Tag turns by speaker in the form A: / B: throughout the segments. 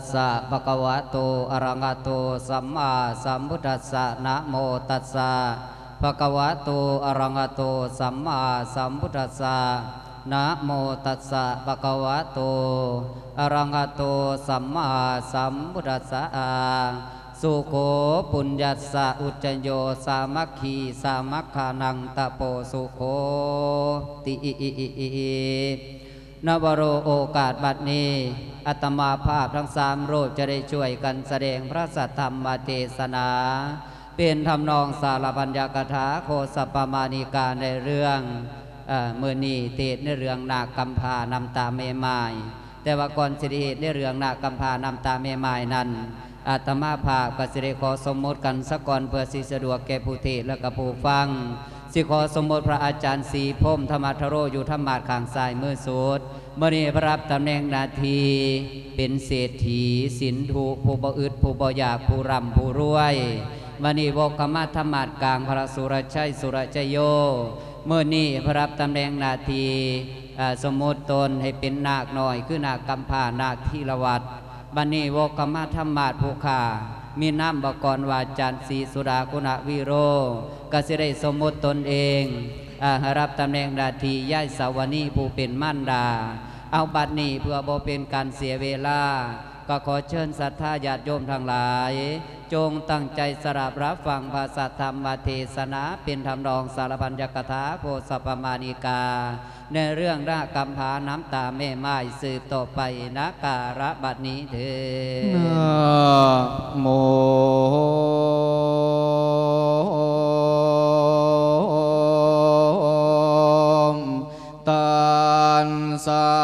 A: สสะภะคะวะโตอะระหะโตสัมมาสัมพุทธัสสะนะโมตัสสะภะคะวะโตอะระหะโตสัมมาสัมพุทธัสสะนะโมตัสสะภะคะวะโตอะระหะโตสัมมาสัมพุทธัสสะสุโขปุญญัสสะอุจจโยสามัคคีสามัคคานังตะโปสุโขติอิอิอิอิอิ นวโรโอกาสบัดนี้อัตมาภาพทั้งสามรูปจะได้ช่วยกันแสดงพระสัทธรรมเทศนา เป็นทำนองสารพัญญากถาโคสปมานิกาในเรื่องเมื่อนีเทศในเรื่องนาคกำพานำตาเมมายแต่ว่าก่อนสิริเหตุในเรื่องนาคกำพานำตาเมมายนั้นอาตมาภาพกสิริขอสมมติกันสักก่อนเพื่อสิสะดวกแก่ผู้เทศและกับผู้ฟัง สิขอสมมติพระอาจารย์สีพมธรรมทโรอยู่ธรรมาดข้างซ้ายมือสุดเมื่อนี้พระรับตำแหน่งนาทีเป็นเศรษฐีสินธุผู้บ่อึดผู้บ่อยากผู้ร่ำผู้รวยมื่อนี้วกมาธรรมาดกลางพระสุรชัยสุรจโยเมื่อนี้พระรับตำแหน่งนาทีสมมติตนให้เป็นนาคหน่อยคือนาคกำพานาคทีละวัดบันนี้วกมาธรรมาดผู้ขา มีน้ำบกรวาจารย์สีสุดาคุณวิโรก็สิได้สมมติตนเองอารับตำแหน่งดาทีย่ายสาวนีผู้เป็นมั่นดา เอาบัดนี้เพื่อบ่เป็นการเสียเวลา ก็ขอเชิญศรัทธาญาติโยมทั้งหลาย จงตั้งใจสรับรับฟังภาษาธรรมเทศนาเป็นทำนองสารพันยกถาโพสปมานิกา ในเรื่องรากำพาน้ำตาแม่ไม้สืบต่อไปนะการะบัดนี้เถิ
B: นะ
A: ด
B: โมตันสา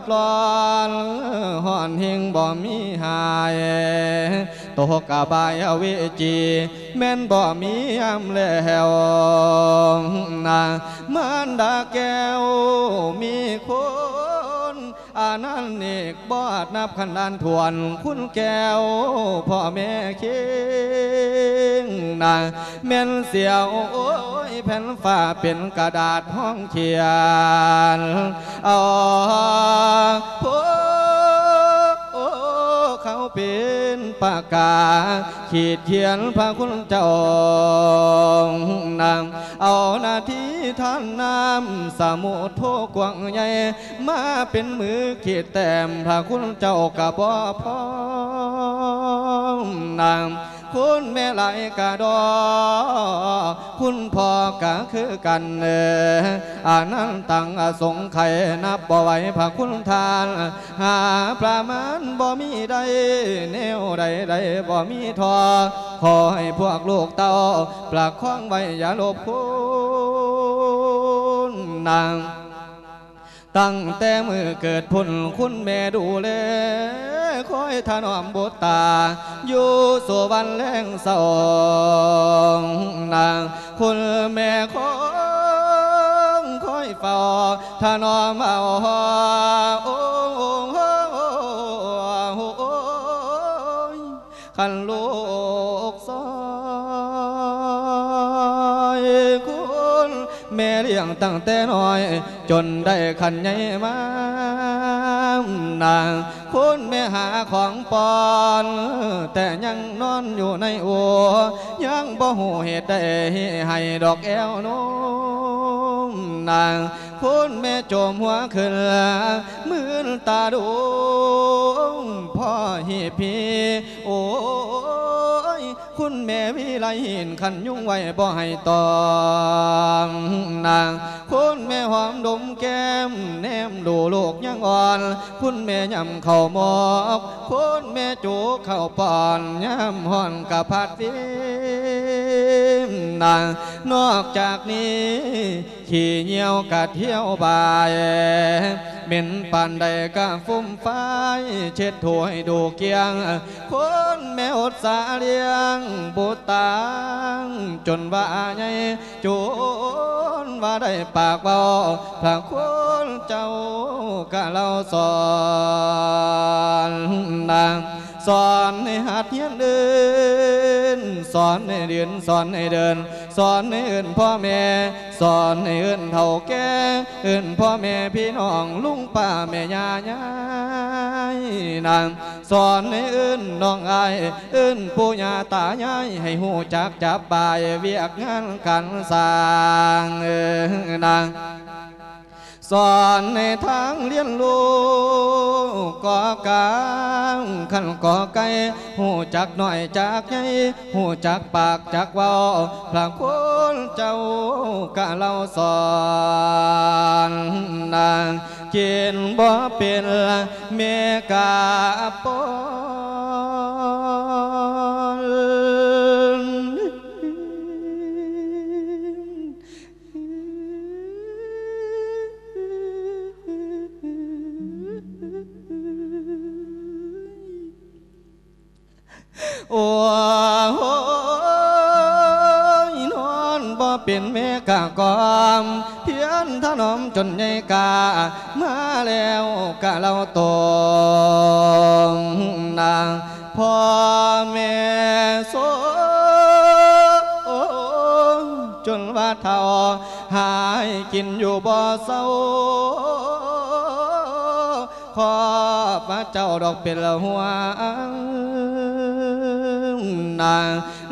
B: ดร้อนห่อนเฮงบ่มีหายตกกะบายอเวจี แม่นบ่มียำแล้วนามันดาแก้วมี นันเอกบอดนับขันดานทวนคุณแก้วพ่อแม่เคียงนาแม่นเสียวโอ้ยแผ่นฝ้าเป็นกระดาษห้องเขียนอ๋อ ปากกา ขีดเขียนพระคุณเจ้าองนางเอาหน้าที่ท่านน้ำสมุทรโทกวางใหญ่มาเป็นมือขีดแต้มพระคุณเจ้ากับบ่พร้อมนางคุณแม่ไหลกะดอ คุณพ่อกะคือกันเอออานั้นตังอสงไขยนับบ่ไหวพระคุณทาน หาประมาณบ่มีใดแนวใดใดบ่มีทอขอให้พวกลูกเต้าประคองไว้อย่าลบคุณนาง ตั้งแต่มือเกิดพุ่นคุณแม่ดูแลคอยถนอมบุตตา อยู่สู่วันแรงเศร้านาง คุณแม่ของคอยเฝ้าถนอมเอา คันโล ตั้งแต่น้อย จนได้ขันใหญ่มานางคุณแม่หาของปอน แต่ยังนอนอยู่ในอัวยังบ่หูเหตุใดให้ดอกแอวนุ่มนางคุณแม่จมหัวขึ้นมือนตาดูพ่อเฮีพีโอ้ คุณแม่วิไลหินขันยุ่งไว้บ่ให้ตองนาง คุณแม่หอมดมแก้ม แนมดูลูกยังอ่อน คุณแม่ยำเข่าหมอกคุณแม่จูเข่าปอนยำห่อนกับพัดฟิมนางนอกจากนี้ ขี่เหยี่ยวกะเที่ยวบายเหม็นปานใดก็ฟุ้มไฟเช็ดถ้วยดูเกียง คนแม่อดสาเลียงบุตรตางจนว่าใหญ่จนว่าได้ปากเบาพระคุณเจ้ากะเราสอนนาง สอนให้หัดเฮียนเดิน สอนให้เดินสอนให้เดิน สอนให้เอื่นพ่อแม่ สอนให้เอื่นเท่าแก่เอื่นพ่อแม่พี่น้องลุงป้าแม่ยายายนางสอนให้เอื่นน้องอายเอื่นปู่ย่าตายายให้หูจักจับบายเวียกงานกันสร้างนาง สอนในทางเรียนรู้ก่อกางขันก่อไก่หูจักหน่อยจักใหญ่หูจักปากจักเว้าพระคุณเจ้ากะเราสอนนางกินบ่เป็นเมกาปอน โอ้โหนอนบ่เป็นแม่กากอมเพียนถนอมจนใหญ่กา มาแล้วกะเราตองนางพ่อแม่โซจนว่าเท่าหายกินอยู่บ่อเศร้าขอพระเจ้าดอกเป็นละหัว นาง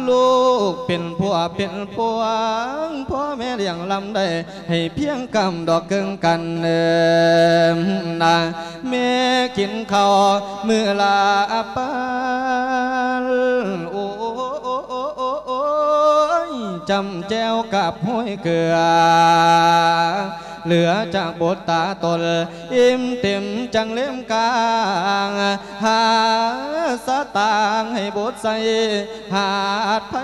B: ลูกเป็นผัวเป็นพวงพ่อแม่เลี้ยงลำได้ให้เพียงกำดอกเกิงกันเนิมนางแม่กินข้าวมือลาปานโอ้จำแจวกับห้อยเกลือ เหลือจากบทตาตนอิ่มเต็มจังเล่มกลางหาสตางค์ให้บทใส่หาดไผ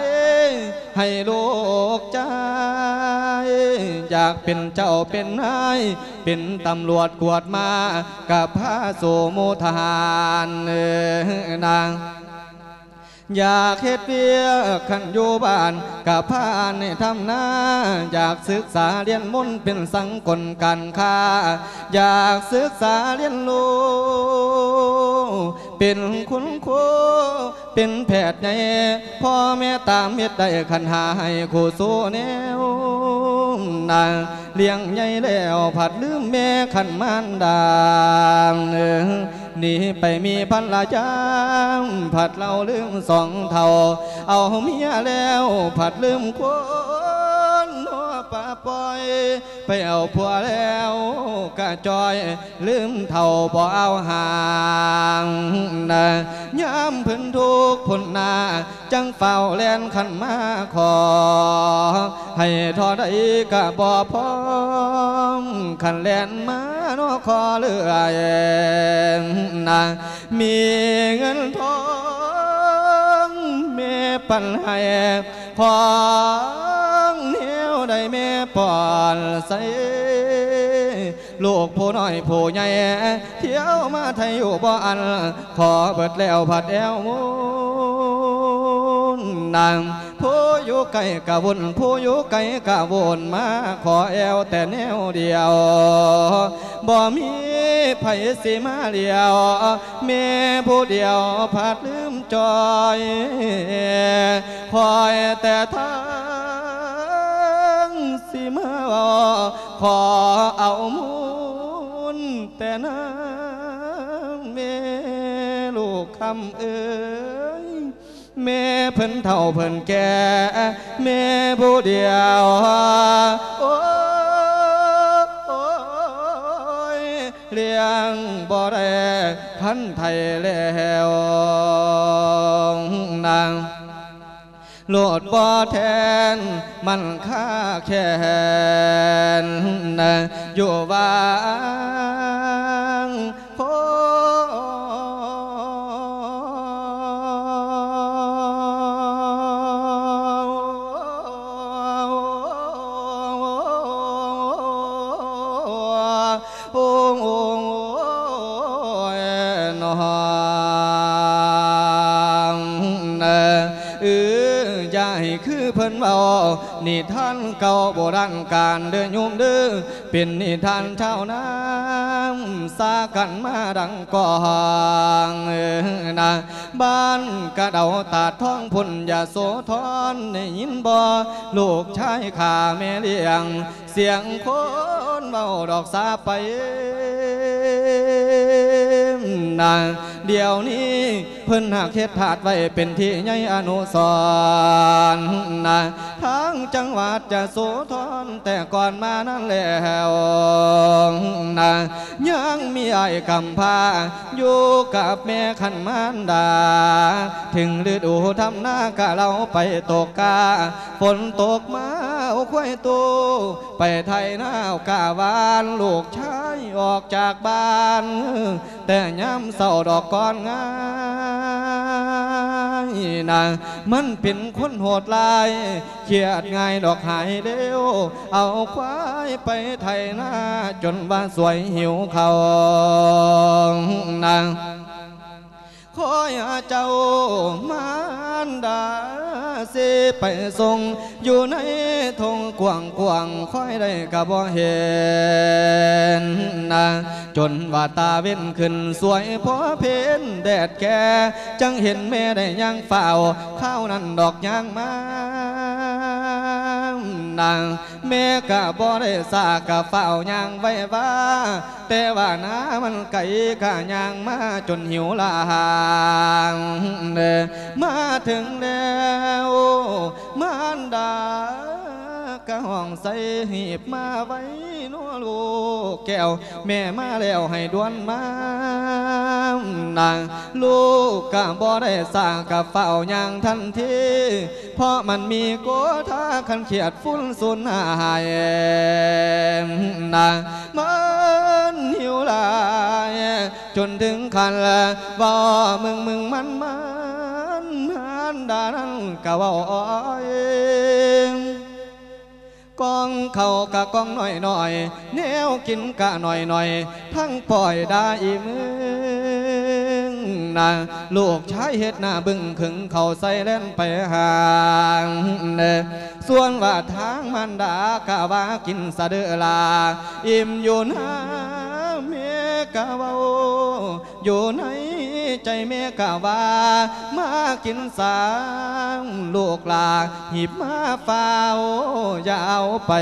B: ให้ลูกใจอยากเป็นเจ้าเป็นนายเป็นตำรวจกวดมากับพาสู่หมูทหารเออนาง อยากเฮ็ดเวียกขันอยู่บ้านกับพานในทำนาอยากศึกษาเรียนมุ่นเป็นสังกลการค้า อยากศึกษาเรียนรู้ เป็นคุณครูเป็นแพทย์ใหญ่พ่อแม่ตามเม็ดได้ขันหาให้โคู่สู้แนวนางเลี้ยงใหญ่แล้วผัดลืมแม่ขันมานดามเออหนีไปมีพันละจาผัดเราลืมสองเท่า เอาเมียแล้วผัดลืมคว ป่าป่อย ไปเอาผัวแล้วกะจอย ลืมเท่าบ่เอาห่างนะย้ำพิ่นทุกข์พ้นนาจังเฝ้าแลนขันมาขอ ให้ทอได้กะบ่พร้อมขันแลนมาโนอคอเลื่อยนะมีเงินทองแม่ปันให้ขอ ได้แม่ปอนใส่ลูกผู้น้อยผู้ใหญ่เที่ยวมาไทยอยู่บ่อัน ขอเบิดแล้วผัดแอวมูนนางผู้อยู่ไกลกะวนผู้อยู่ไกลกะวนมาขอแอวแต่แนวเดียว บ่มีไผสิมาเลียวแม่ผู้เดียวผัดลืมจอยคอยแต่ทางสิมา ขอเอามุนแต่น้ำแม่ลูกคำเอ้ยแม่เพิ่นเท่าเพิ่นแก่แม่ผู้เดียวโอ้ยเลี้ยงบ่ได้พันไทยแล้วนาง โลดบ่แทน มันค่าแค้นอยู่ว่า นิทานเก่าโบราณการเดินโยมเด้อเป็นนิทานชาวน้ำสากันมาดังก่องนะบ้านกระเดาตาดท้องพุ่นอย่าโสธรได้ยินบ่ลูกชายข้าแม่เลี้ยง เสียงคนเบาดอกสาไปนะเดี๋ยวนี้เพิ่นหักเฮ็ดถาดไว้เป็นที่ใหญ่อนุสรนะทั้งจังหวัดจะโสธรแต่ก่อนมานั้นแล้วนะยังมีไอ้กำพาอยู่กับแม่ขันมารดา ถึงฤดูทำหน้ากะเราไปตกกาฝนตกมาเอาควายตูไปไทยนาวกาวานลูกชายออกจากบ้าน แต่ย้ำเศร้าดอกก่อนง่ายนะมันเป็นคนโหดลายเครียดงายดอกหายเร็วเอาควายไปไถนาจนว่าสวยหิวเขานาง ขออย่าเจ้ามารดาเสไปส่งอยู่ในทงกว้างกว้างคอยได้กะบ่เห็นนะจนว่าตาเว้นขึ้นสวยพอเพนแดดแก่จังเห็นแม่ได้ย่างเฝ้าข้าวนั้นดอกย่างมานางแม่กะบ่ได้สากะเฝ้าย่างไว้ว่า แต่ว่าน้ามันไก่กะย่างมาจนหิวลางเางมาถึงแล้วมารดา กะห้องใส่หีบมาไว้นัวลูกแก้วแม่มาแล้วให้ดวนมานางลูกก็บ่ได้สร้างกับเฝ้าอย่างทันทีเพราะมันมีโกธาคันเขียดฟุ้นสุนหายนางมันหิวลายจนถึงคันว่ามึงมึงมันมันมันดานั้นก็เว่าอ้อย กองเขากะกองหน่อยหน่อยแนวกินกะหน่อยหน่อยทั้งปล่อยได้มือ นะลูกชายเฮ็ดหน้าบึ้งขึงเขาใส่เล่นไปห่างเด้อส่วนว่าทางมันดากะว่ากินสะเดือลา อิ่มอยู่นะเมกะว้าอยู่ในใจเมกะว่ามากินสางลูกลาหิบมาเฝ้ายาวไป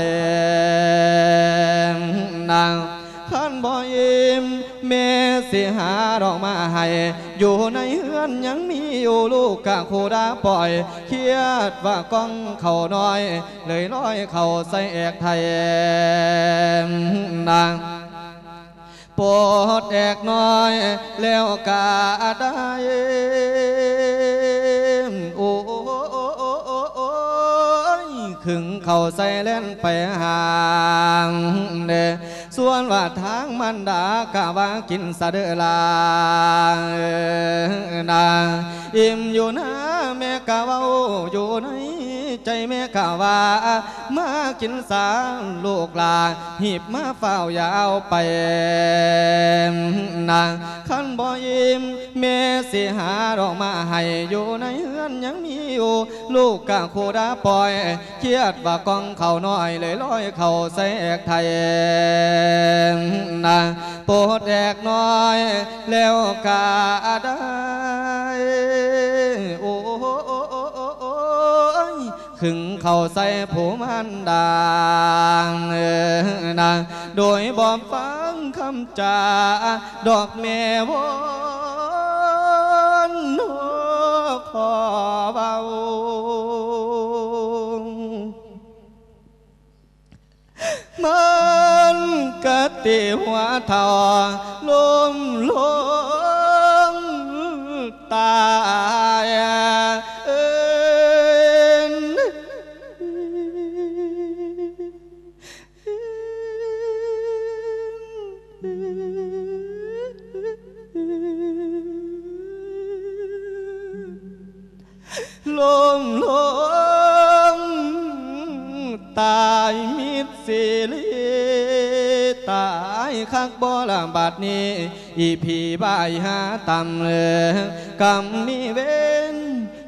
B: นาง ขันบ่ยิ้มเมสิหาดอกมาให้อยู่ในเฮือนยังมีอยู่ลูกกะคูดาปล่อยเครียดว่ากล้องเขาน้อย เลยร้อยเขาใส่เอกไทยนางปรดแอกน้อย แล้วกาได้โอ้ยขึงเขาใส่เล่นไปห่างเด้ ส่วนว่าทางมันดากะว่ากินสะเดอลานางอิ่มอยู่นะแม่กะว้าอยู่ในใจแม่กะว่า มากินสาลูกลาหีบมาเฝ้ายาวไปนางขันบ่ยิ้มแม่สิหาดอกมาให้อยู่ในเฮือนยังมีอยู่ลูกกะโคดาปล่อย เครียดว่ากองเขาน้อยเลยลอยเขาใส่แอกไทยนะโปรดแอกน้อยแล้วกาได้โอ้ยขึงเขาใส่ผู้มันดางนะโดยบอมฟังคำจาดอกแม่วนขอเบามันกะติหัวเท่า ลมลงตายเอิ้นลมลงตายมิดสิลีตายคักบ่ลำบาดนี้อีพีบายหาตำเลยกำมีเว้น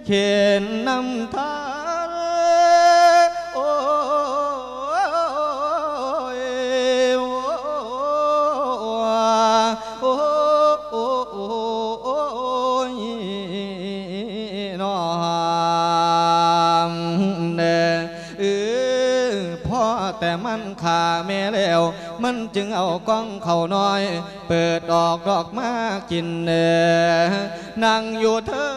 B: เขียนนำทาง มันจึงเอากล้องเขาน้อย เปิดดอกดอกมากกินเนอนั่งอยู่เทิ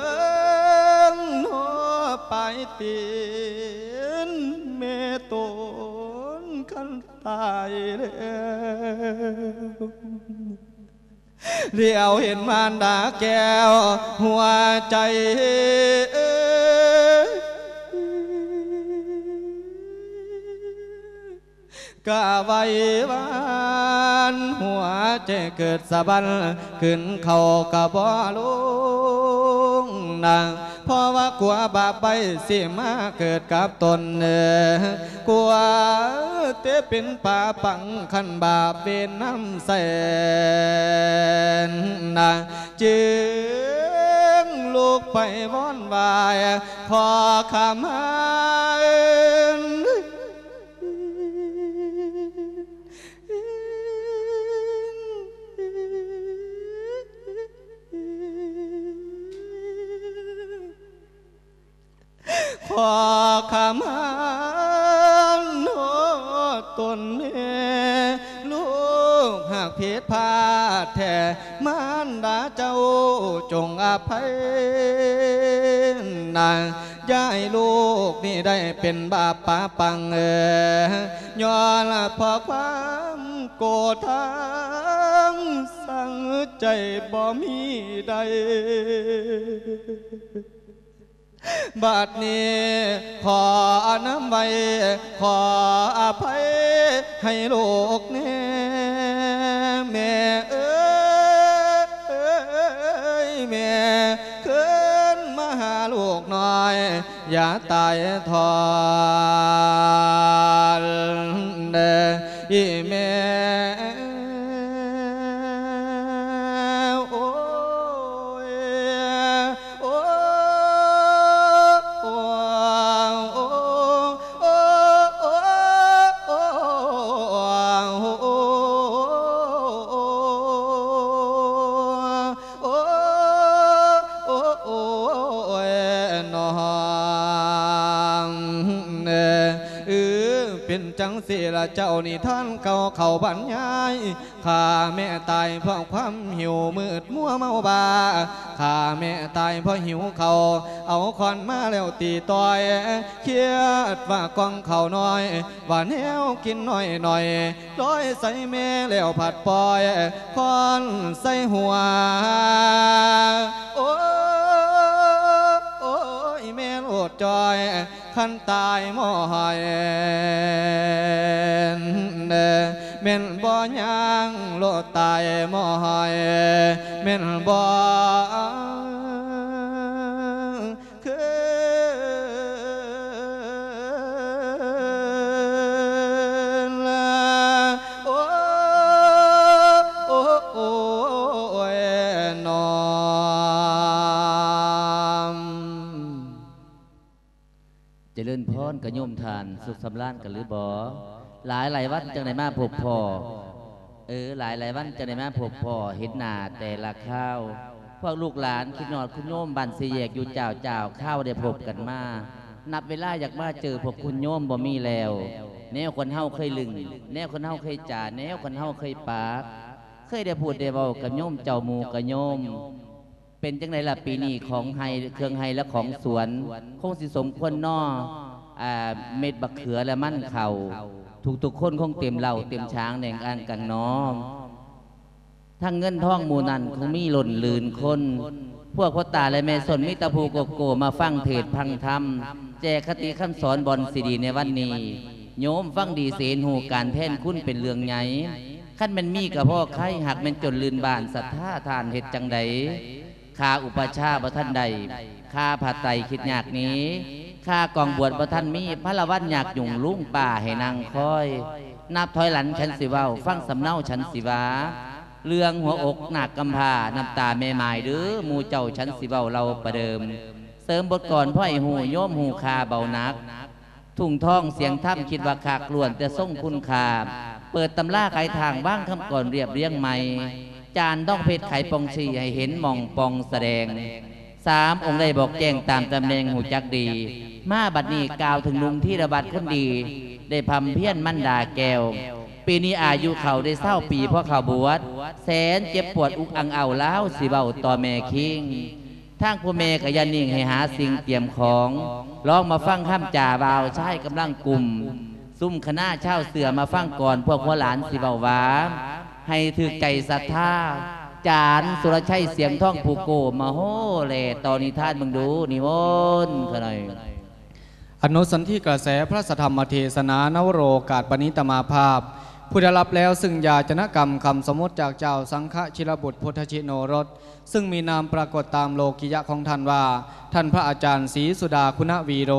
B: งนัวไปตีนเมตนคันตายแล้วเรียวเห็นมารดาแก้ว หัวใจ กะไว้วานหัวใจเกิดสะบันขึ้นเขากะบ่ลุงนางเพราะว่ากลัวบาปไปสิมาเกิดกับตนเนอกลัวเตเป็นป่าปังขันบาปเป็นน้ำแสนนางจึงลูกไปว่อนวายขอขมา อขมาโนตนเนลูกหากผิดพลาดแท้มารดาเจ้าจงอภัยนางย้ายลูกนี่ได้เป็นบาปปาปังเออย้อนพอความโกธาสั่งใจบ่มีใด บัดนี้ขออน้ำไว้ขออภัยให้ลูกแน่แม่เอ้ยแม่ขึ้นมาหาลูกหน่อย อย่าตายทอนเด้ สิละเจ้านี่ท่านเก่าเข่าบรรยายข้าแม่ตายเพราะความหิวมืดมัวเมาบาข้าแม่ตายเพราะหิวเขาเอาคอนมาแล้วตีต่อยเครียดว่ากองเขาน้อยว่าแนวกินหน่อยหน่อยร้อยใส่แม่แล้วผัดปล่อยคอนใส่หัวโอ้โอ้ยแม่โลดจอย ขันตายมอหอยเด้อแม่นบ่ยังโลตายมอหอยเม่นบ่
C: ริญพรกระโยมทาน สุขสำราญกันหรือบอหลายหลายวันจังในมาพบพ่อเออหลายหลายวันจังในมาพบพ่อเห็นหน้าแต่ละข้าว พวกลูกหลานคิดนอดคุณโยมบันสีแยกอยู่เจ้าเจ้าข้าวได้พบกันมานับเวลาอยากมาเจอพวกคุณโยมบ่มีแล้ว แนวคนเฮาเคยลึง แนวคนเฮาเคยจ่าแนวคนเฮาเคยปากเคยได้พูดได้เว้ากับโยมเจ้าหมูกับโยมเป็นจังไดล่ะปีนี้ของไฮเครื่องไฮและของสวน คงสิสมควรนออ่า เม็ดบักเขือและมั่นเข่าทุกทุกๆคนคงเต็มเหล่าเต็มช้างแดงอ่างกังน้อมทั้งเงินทองมูนันคงมีหล่นลืนคน พวกพ่อตาและแม่สนมิตรภูโกโกมาฟังเทศพังธรรม แจกคติคำสอนบอลสีดีในวันนี้ โยมฟังดีเสนหูการแท่นคุณเป็นเรื่องใหญ่ขั้นมันมีกับพ่อไข่หักมันจนลืนบานศรัทธาทานเหตุจังใดคาอุปชาย์บ่ท่านใดคาผัดไตคิดยากนี้ ค่ากองบวชบ่ท่านมีพระละวันอยากยุ่งลุงป่าให้นางคอย นับถอยหลันฉันสิเว้าฟังสำเนาฉันสิวาเรื่องหัวอกหนักกำพาน้ำตาแม่หมายหรือมูเจ้าฉันสิเว้าเราประเดิม เสริมบทก่อนพ่อไอ้หูโยมหูคาเบานัก ทุ่งท่องเสียงถ้ำคิดว่าขากล้วนแต่ส่งคุณคาเปิดตำราไขทางว่างคำก่อนเรียบเรียงใหม่ จานต้องเพชรไขปองชีให้เห็นมองปองแสดงสามองค์ได้บอกแจ้งตามตำแหน่งหูจักดี มาบัดนี้กล่าวถึงลุงที่ระบาดคนดี ได้พำเพี้ยนมั่นดาแก้ว ปีนี้อายุเขาได้เศร้าปีเพราะเขาบวชแสนเจ็บปวดอุกอังเอาแล้วสิเบาต่อแม่คิงทางพ่อแม่ก็อยันนิ่งให้หาสิ่งเตรียมของลองมาฟังข้ามจ่าบาวใช้กำลังกลุ่ม ซุ่มคณะเช่าเสือมาฟังก่อนพวกหัวหลานสิเบาหวาให้ถือใจศรัทธาจานสุรชัยเสียงท่องผูโกมาโฮเลตอนนิทานมึงดูนิมนต์เขาหน่อย
B: อนุสันที่กระแสพระสธรรมเทศนานวโรกาสปณิตมาภาพ ผู้ได้รับแล้วซึ่งยาจนกรรมคำสมมติจากเจ้าสังฆชิรบุตรพุทธชิโนรส ซึ่งมีนามปรากฏตามโลกิยะของท่านว่า ท่านพระอาจารย์ศรีสุดาคุณวีโร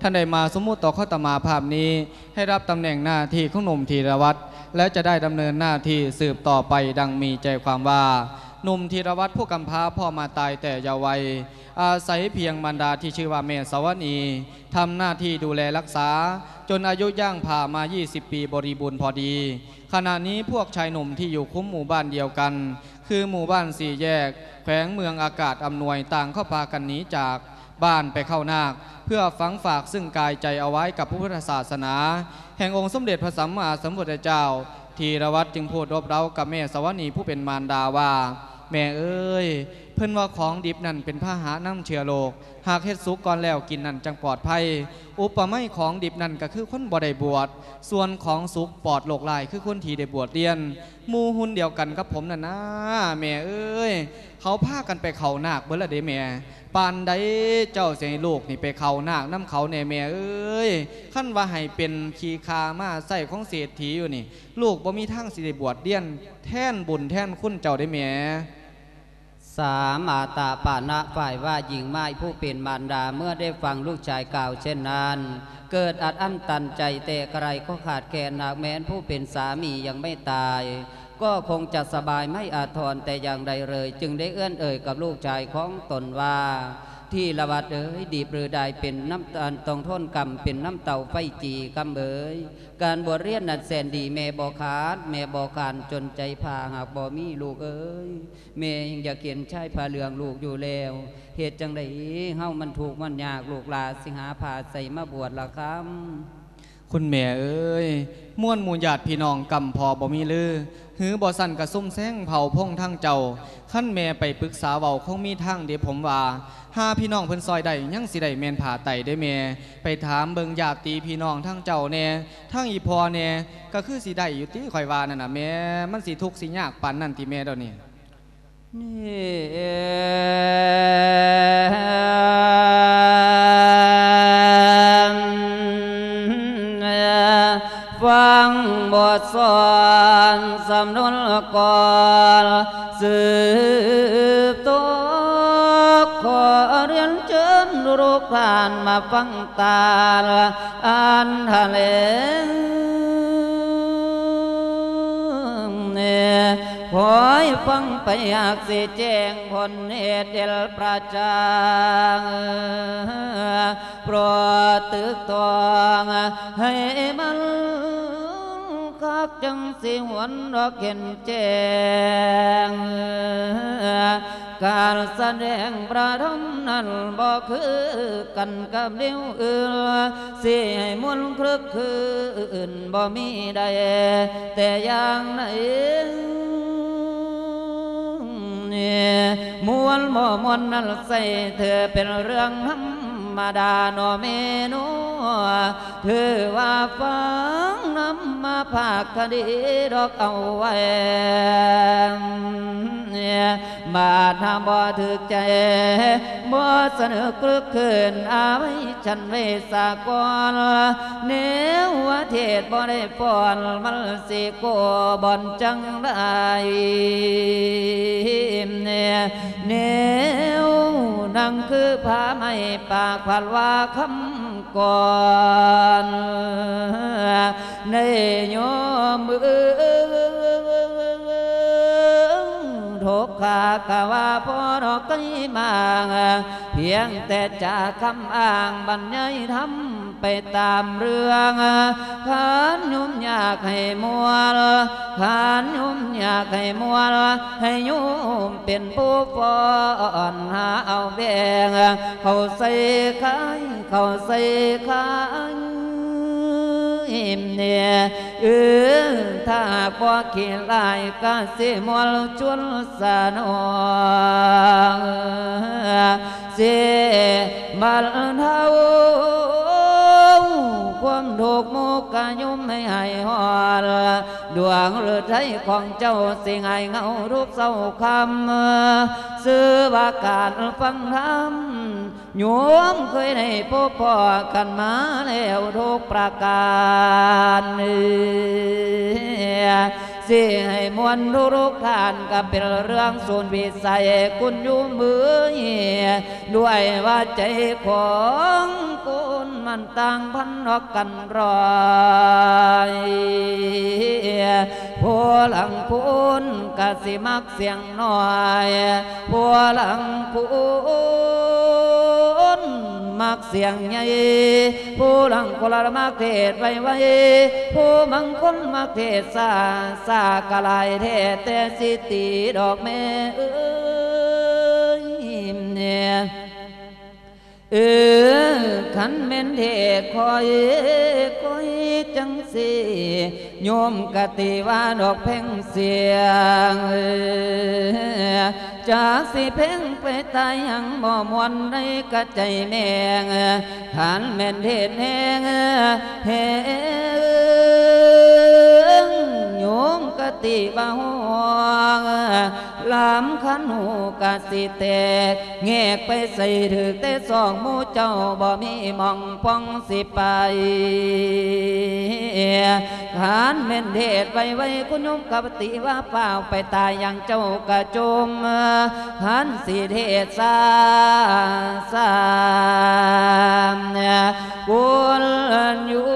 B: ท่านได้มาสมมติต่อข้อตมาภาพนี้ ให้รับตำแหน่งหน้าที่ของหนุ่มธีรวัตรและจะได้ดำเนินหน้าที่สืบต่อไปดังมีใจความว่า หนุ่มธีรวัตรผู้กำพร้าพ่อมาตายแต่เยาว์วัย อาศัยเพียงมารดาที่ชื่อว่าเมสวนีทำหน้าที่ดูแลรักษา จนอายุย่างผ่ามา 20 ปีบริบูรณ์พอดี ขณะนี้พวกชายหนุ่มที่อยู่คุ้มหมู่บ้านเดียวกัน คือหมู่บ้านสี่แยก แขวงเมืองอากาศอำนวยต่างเข้าพากันหนีจากบ้านไปเข้านาค เพื่อฝังฝากซึ่งกายใจเอาไว้กับพระพุทธศาสนา แห่งองค์สมเด็จพระสัมมาสัมพุทธเจ้า ทีรวัตรจึงพูดรบเร้ากับแม่สวนีผู้เป็นมารดาว่า แม่เอ้ย เพิ่อนว่าของดิบนั่นเป็นพาหะนำเชื้อโรคหากเฮ็ดสุกก่อนแล้วกินนั่นจังปลอดภัย อุปมาของดิบนั่นก็คือคนบ่ได้บวชส่วนของสุกปลอดโรคลายคือคนที่ได้บวชเรียนมูหุ่นเดียวกันกับผมน่ะนะแม่เอ้ย เขาพากันไปเขานาคเบิดละเด้แม่ ปานใดเจ้าเสิให้ลูกนี่ไปเข้านาคนํเขาแน่แม่เอ้ยคันว่าให้เป็นขี้คามาใส่ของเศรษฐีอยู่นี่ ลูกบ่มีทางสิได้บวชเรียน แท่นบุญแท่นคุณเจ้าได้แหม
A: สามมาตาปานะฝ่ายว่าหญิงไม้ผู้เป็นมารดาเมื่อได้ฟังลูกชายกล่าวเช่นนั้น เกิดอัดอั้นตันใจแต่กระไรก็ขาดแคลนหนักแม้นผู้เป็นสามียังไม่ตาย ก็คงจะสบายไม่อาทรแต่อย่างใดเลย จึงได้เอื้อนเอ่ยกับลูกชายของตนว่าที่ละวัดเอ๋ยดีบรือใดเป็นน้ำตาลตองทนกรรมเป็นน้ำเต่าไฟจีกำเอ๋ยการบวชเรียนนั้นแสนดีแม่บอขาดแม่บอคานจนใจพาหากบ่มีลูกเอ๋ยแม่ยังอยากเขียนชายผ้าเหลืองลูกอยู่แล้วเหตุจังใดเฮ้ามันถูกมันยากลูกลาสิหาผาใส่มาบวชละคำ
B: คุณแม่เอ้ยม่วนมูญาติพี่น้องกำพอบ่มีลือ หือบ่สั่นกระซุ่มแซงเผาพงทางเจ้าขั้นแม่ไปปรึกษาเว้าคงมีทางเดี๋ยวผมว่าหาพี่น้องเพิ่นซอยได้ยังสิได้แมนผ่าไตได้แม่ไปถามเบิ่งญาติพี่น้องทางเจ้าแน่ทางอีพอแน่ก็คือสิได้อยู่ติข่อยว่านั่นน่ะแม่มันสิทุกข์สิยากปานนั้นติแม่เดยวนี้
A: นี่ ฟังบทสอนสำนุนก่อนสืบตัวขอเรียนเชิญลูกท่านมาฟังตาอันทะเลเนี่ยขอให้ฟังไปอยากสิแจ้งผลเหตุเดลประจังโปรดตึกตองให้มัน จังสิหวนดอกเห็นแจ้งการแสดงประทมนั้นบ่คือกันกับเลี้ยวอื่นสิให้มวลคลึกคืนบ่มีใดแต่อย่างไหนเนี่ยมวลบ่มวลนั้นใส่เธอเป็นเรื่องธรร มดาโนเมนูถือว่าฟังนำมาภาคคดีดอกเอาไว้ มาทำบ่ถึกใจบ่เสนอกลึกคืนอาไว้ฉันไว้สากลเนวว่าเทศบ่ได้ป้อนมันสิโกบ่อนจังได้เนี่ยเนวนั่งคือผ้าไม่ปากพันว่าคำก่อนในโยมมือ ทุกขากะว่าพอดอกไม้มางเพียงแต่จะคำอ้างบรรยายทำไปตามเรื่องขานยุ่มอยากให้มัวขานยุ่มอยากให้มัวให้ยุ่มเป็นผู้ฟ้อนหาเอาแบ่งเขาใส่ขายเขาใส่ขาย อิ่มเนี่ยเออถ้าบ่ขี้ลายก็สิมวลชวนสนองสิบันเทา ความถูกมุกกยุ่มให้หายหอดดวงหรือใจของเจ้าสิงให้เงารูปเศร้าคำซื้อบาการฟังธรรมโยมเคยได้พบพ่อกันมาแล้วทุกประการ สิให้มวลทุรุกท่านก็เป็นเรื่องส่วนวิสัยคุณอยู่มือด้วยว่าใจของคุณมันต่างพันนอกกันรอยผู้หลังคุณกสิมักเสียงน้อยผู้หลังคุณมักเสียงใหญ่ผู้หลังคนละมักเทศไว้ไว้ผู้มังคนมักเทศสาสากะลายเทศแต่สิตีดอกแม่เอ้ยเนี่ย เออขันเม่นเทคอยคอยจังสิโยมกติว่าดอกเพ่งเสียงจากสิเพ่งไปตายยังบ่มวนในกระใจแมงฐานแม่นเทแหงเฮงโยมกติบ่ห่วงลำขันหูกะสิแตกแงกไปใส่ถึกแต่สองมูเจ้าบ่มีมองป้องสิไปขานเม่นเทศไว้ไว้คุณยมกับติว่าเปล่าไปตายอย่างเจ้ากระจมขันสีเทศสาสามกุลอยู่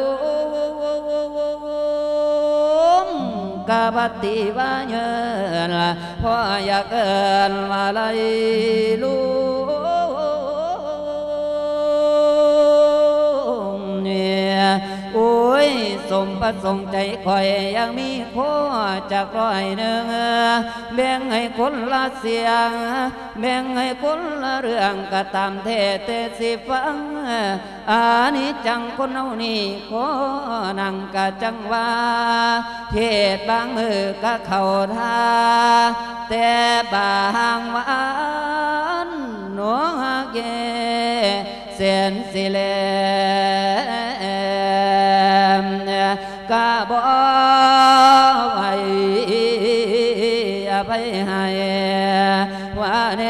A: กับติวาเยินพออยากเกินมาเลยลูก โอ้ย สมประสงค์ใจคอยยังมีโคจากร้อยหนึ่งแบ่งให้คนละเสียง แบ่งให้คนละเรื่องก็ตามเทศแต่สิฟังอานิจจังคนเอานี่ขอนั่งกะจังว่า เทศบางมือก็เข้าท่าแต่บางวันหนัวเกเส้นสิเล กะบ่ไห้อภัยให้ว่าเน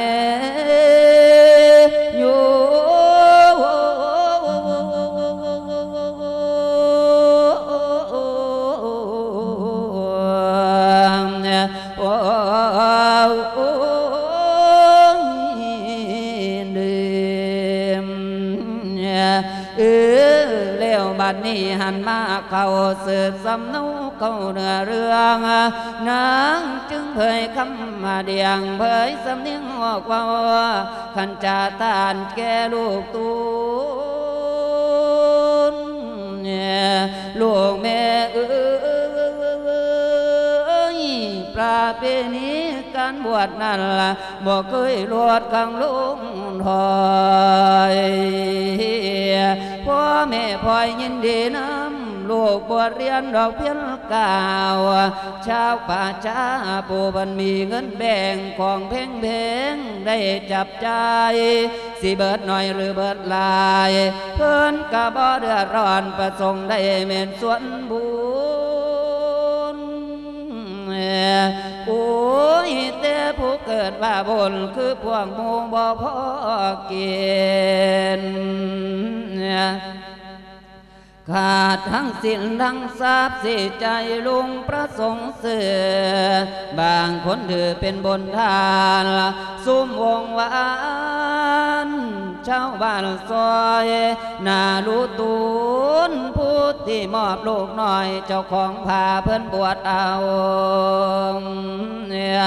A: หันมาเข้าสืบสำนาเข้าเนื้อเรื่องนางจึงเผยคำมาเดียงเผยสำเนียงออกว่าขันจาตานแก่ลูกตูนเนี่ยลูกแม่เอ้ยปลาเป็นี้ารบวชนั่นละบ่เคยลวดกังลุงถอยพ่อแม่พลอยยินดีน้ำลูกบวชเรียนดอกเพียนกาวชาวป่าชาปูบันมีเงินแบ่งของเพ่งเพ่งได้จับใจสิเบิดหน่อยหรือเบิดลาย เพิ่นกะบ่เดือดร้อนประสงค์ได้เมนส่วนบุญ โอ้ยแต่ผู้เกิดว่าบนคือพวกมูบ่พอเกียน ขาดทั้งสิ้นทั้งทรัพย์สิใจลุงประสงค์เสือบางคนถือเป็นบนทานซุ่มวงหวานชาวบ้านซอยนาลูตูนผู้ที่มอบลูกน้อยเจ้าของพาเพิ่อนบวชเอาเนี่ย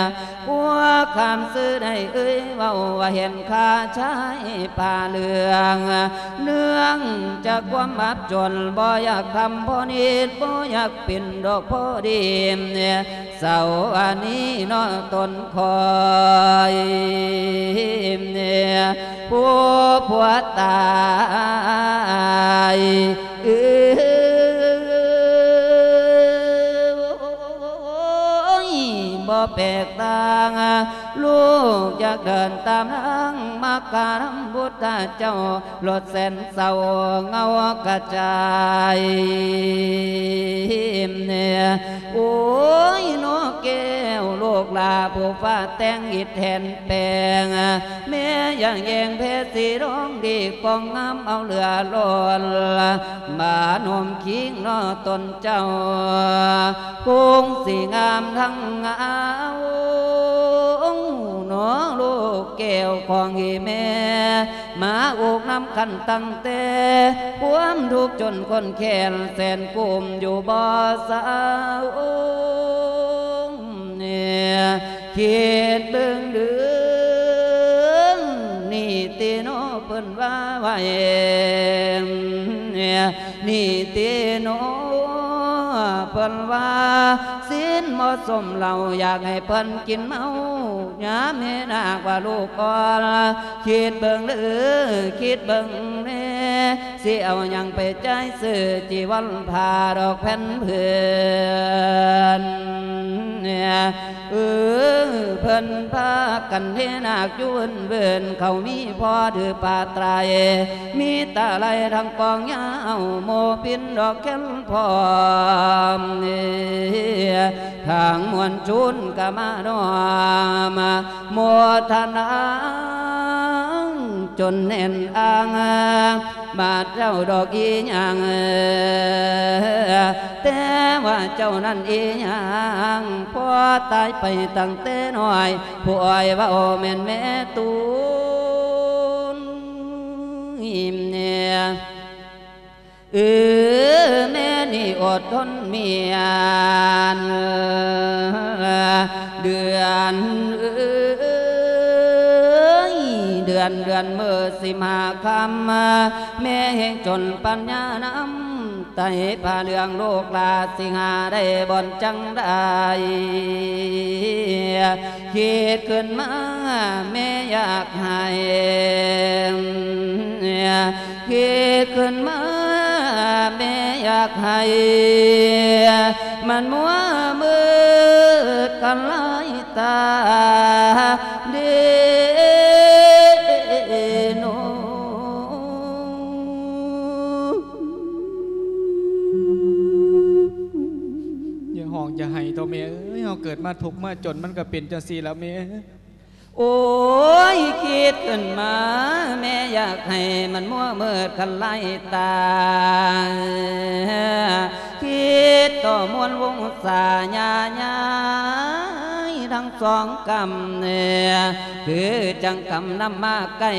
A: ผัวคำซื้อได้เอ้ยเว้าว่าเห็นค่าใช้ผ้าเหลืองเนื่องจากความอับจนบ่อยากทำพ่อนิดบ่อยากเป็นดอกพอดีเนี่ยเสาอันนี้นอตนคอยเนี่ยผู้ผัวตายเออบ่แปลกต่าง ลูกอยากเดินตามทางมาการำบุตรเจ้าลดแสนเศร้าเงากระจายเนี่ยโอ้ยนกแก้วลูกลาผู้ฟ้าแต่งอิดแทนแปงแม่ยังแยงเพชรสีร้องดีกองงามเอาเหลือล้นมาหนมคิงนอตนเจ้าคงสีงามทั้งงาม นอลูกแก้วของอีแม่ มาอกน้ำกันตั้งแต่ความทุกข์จนคนแค้นแสนกุมอยู่บ่อสาวเนี่ยคิดเบิ่งเดือนนี่ตีโนเพิ่นว่าไว้เนี่ยนี่ตีโน พิ่นว่าสิ้นเหมาะสมเราอยากให้เพิ่นกินเมายามเห็นหากว่าลูกก่อนคิดเบิ่งหรือคิดเบิ่งเน่สิเอายังไปใจซื่อจีวันพาดอกแผ่นเพื่อนเนี่ยเออเพิ่น กันเทนาคยุนเวินเขามีพอถือปาตรายมีตาไหลทางกองยาวโมปินดอกแก้นพร้อมเทางมวลชุนกะมานอมาโมทนา จนแน่นอ่างบาดเจ้าดอกอีหยังแต่ว่าเจ้านั้นอีหยังพอต อนเดือนเมื่อสิมาคำแม่แห่งจนปัญญาน้ำไต่ผ้าเหลืองโลกลาสิหาได้บอนจังได้คิดขึ้นมาแม่อยากให้คิดขึ้นมาแม่อยากให้มันมัวมืดกันหลายตาเด
B: องอย่าให้ตัวเมียเอ้ยเราเกิดมาทุกข์มาจนมันก็เป็นจังซี่แล้วเมีย
A: โอ้ยคิดขึ้นมา แม่อยากให้มันมัวเมิดกันไล่ตา คิดต่อมวลวงสาญาญา ทั้งสองกำเนี่ยคือจังกำนำมาไก่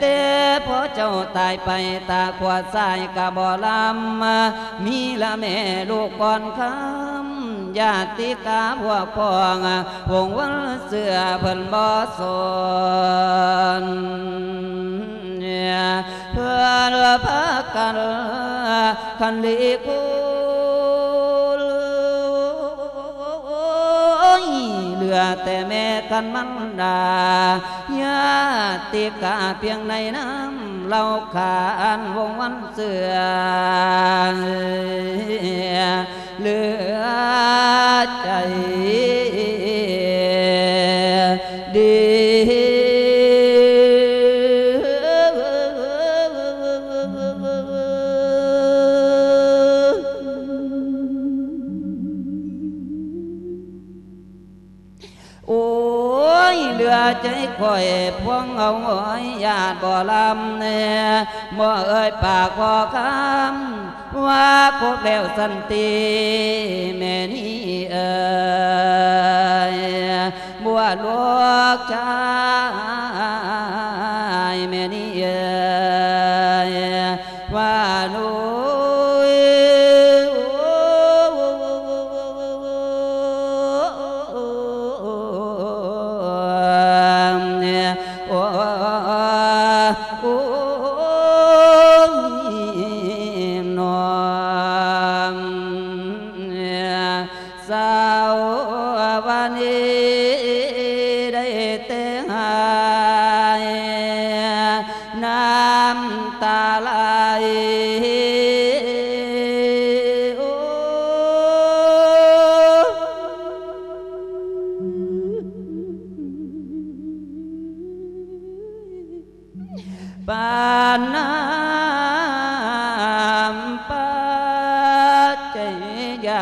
A: แต่พอเจ้าตายไปตาขวาซ้ายกะบ่ลำมีละแม่ลูกก่อนคำญาติกาพวกพ้องวงวันเสือเพิ่นบ่สนเพื่อนพากันคันลีกู ลือแต่แม่กันมันดาญาติกาเพียงในน้ำเราขานวงวันเสือเหลือใจ ใจคอยพวงเอาหอยญาติบ่ลำเนี่ยบ่เอ่ยปากบ่คำว่าคบแล้วสันติแม่นี่เอ่ยบัวลวกชายแม่นี่เอ่ยว่าหนู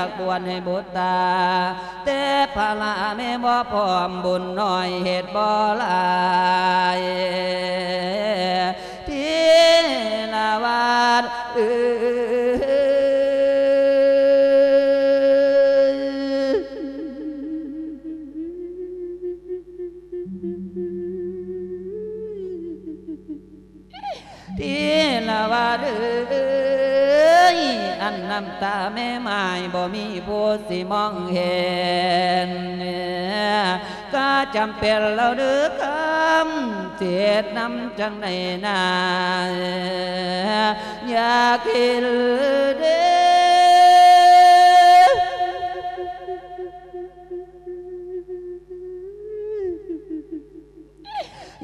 A: ากบวชให้บุตรตา แต่พละแม่บ่พร้อมบุญน้อยเหตุบ่ลาย ตาแม่ไม้บ่มีผู้สิมองเห็นก็จำเป็นเราดื้อคำเสียดน้ำจังในนาอยากเห็นเด้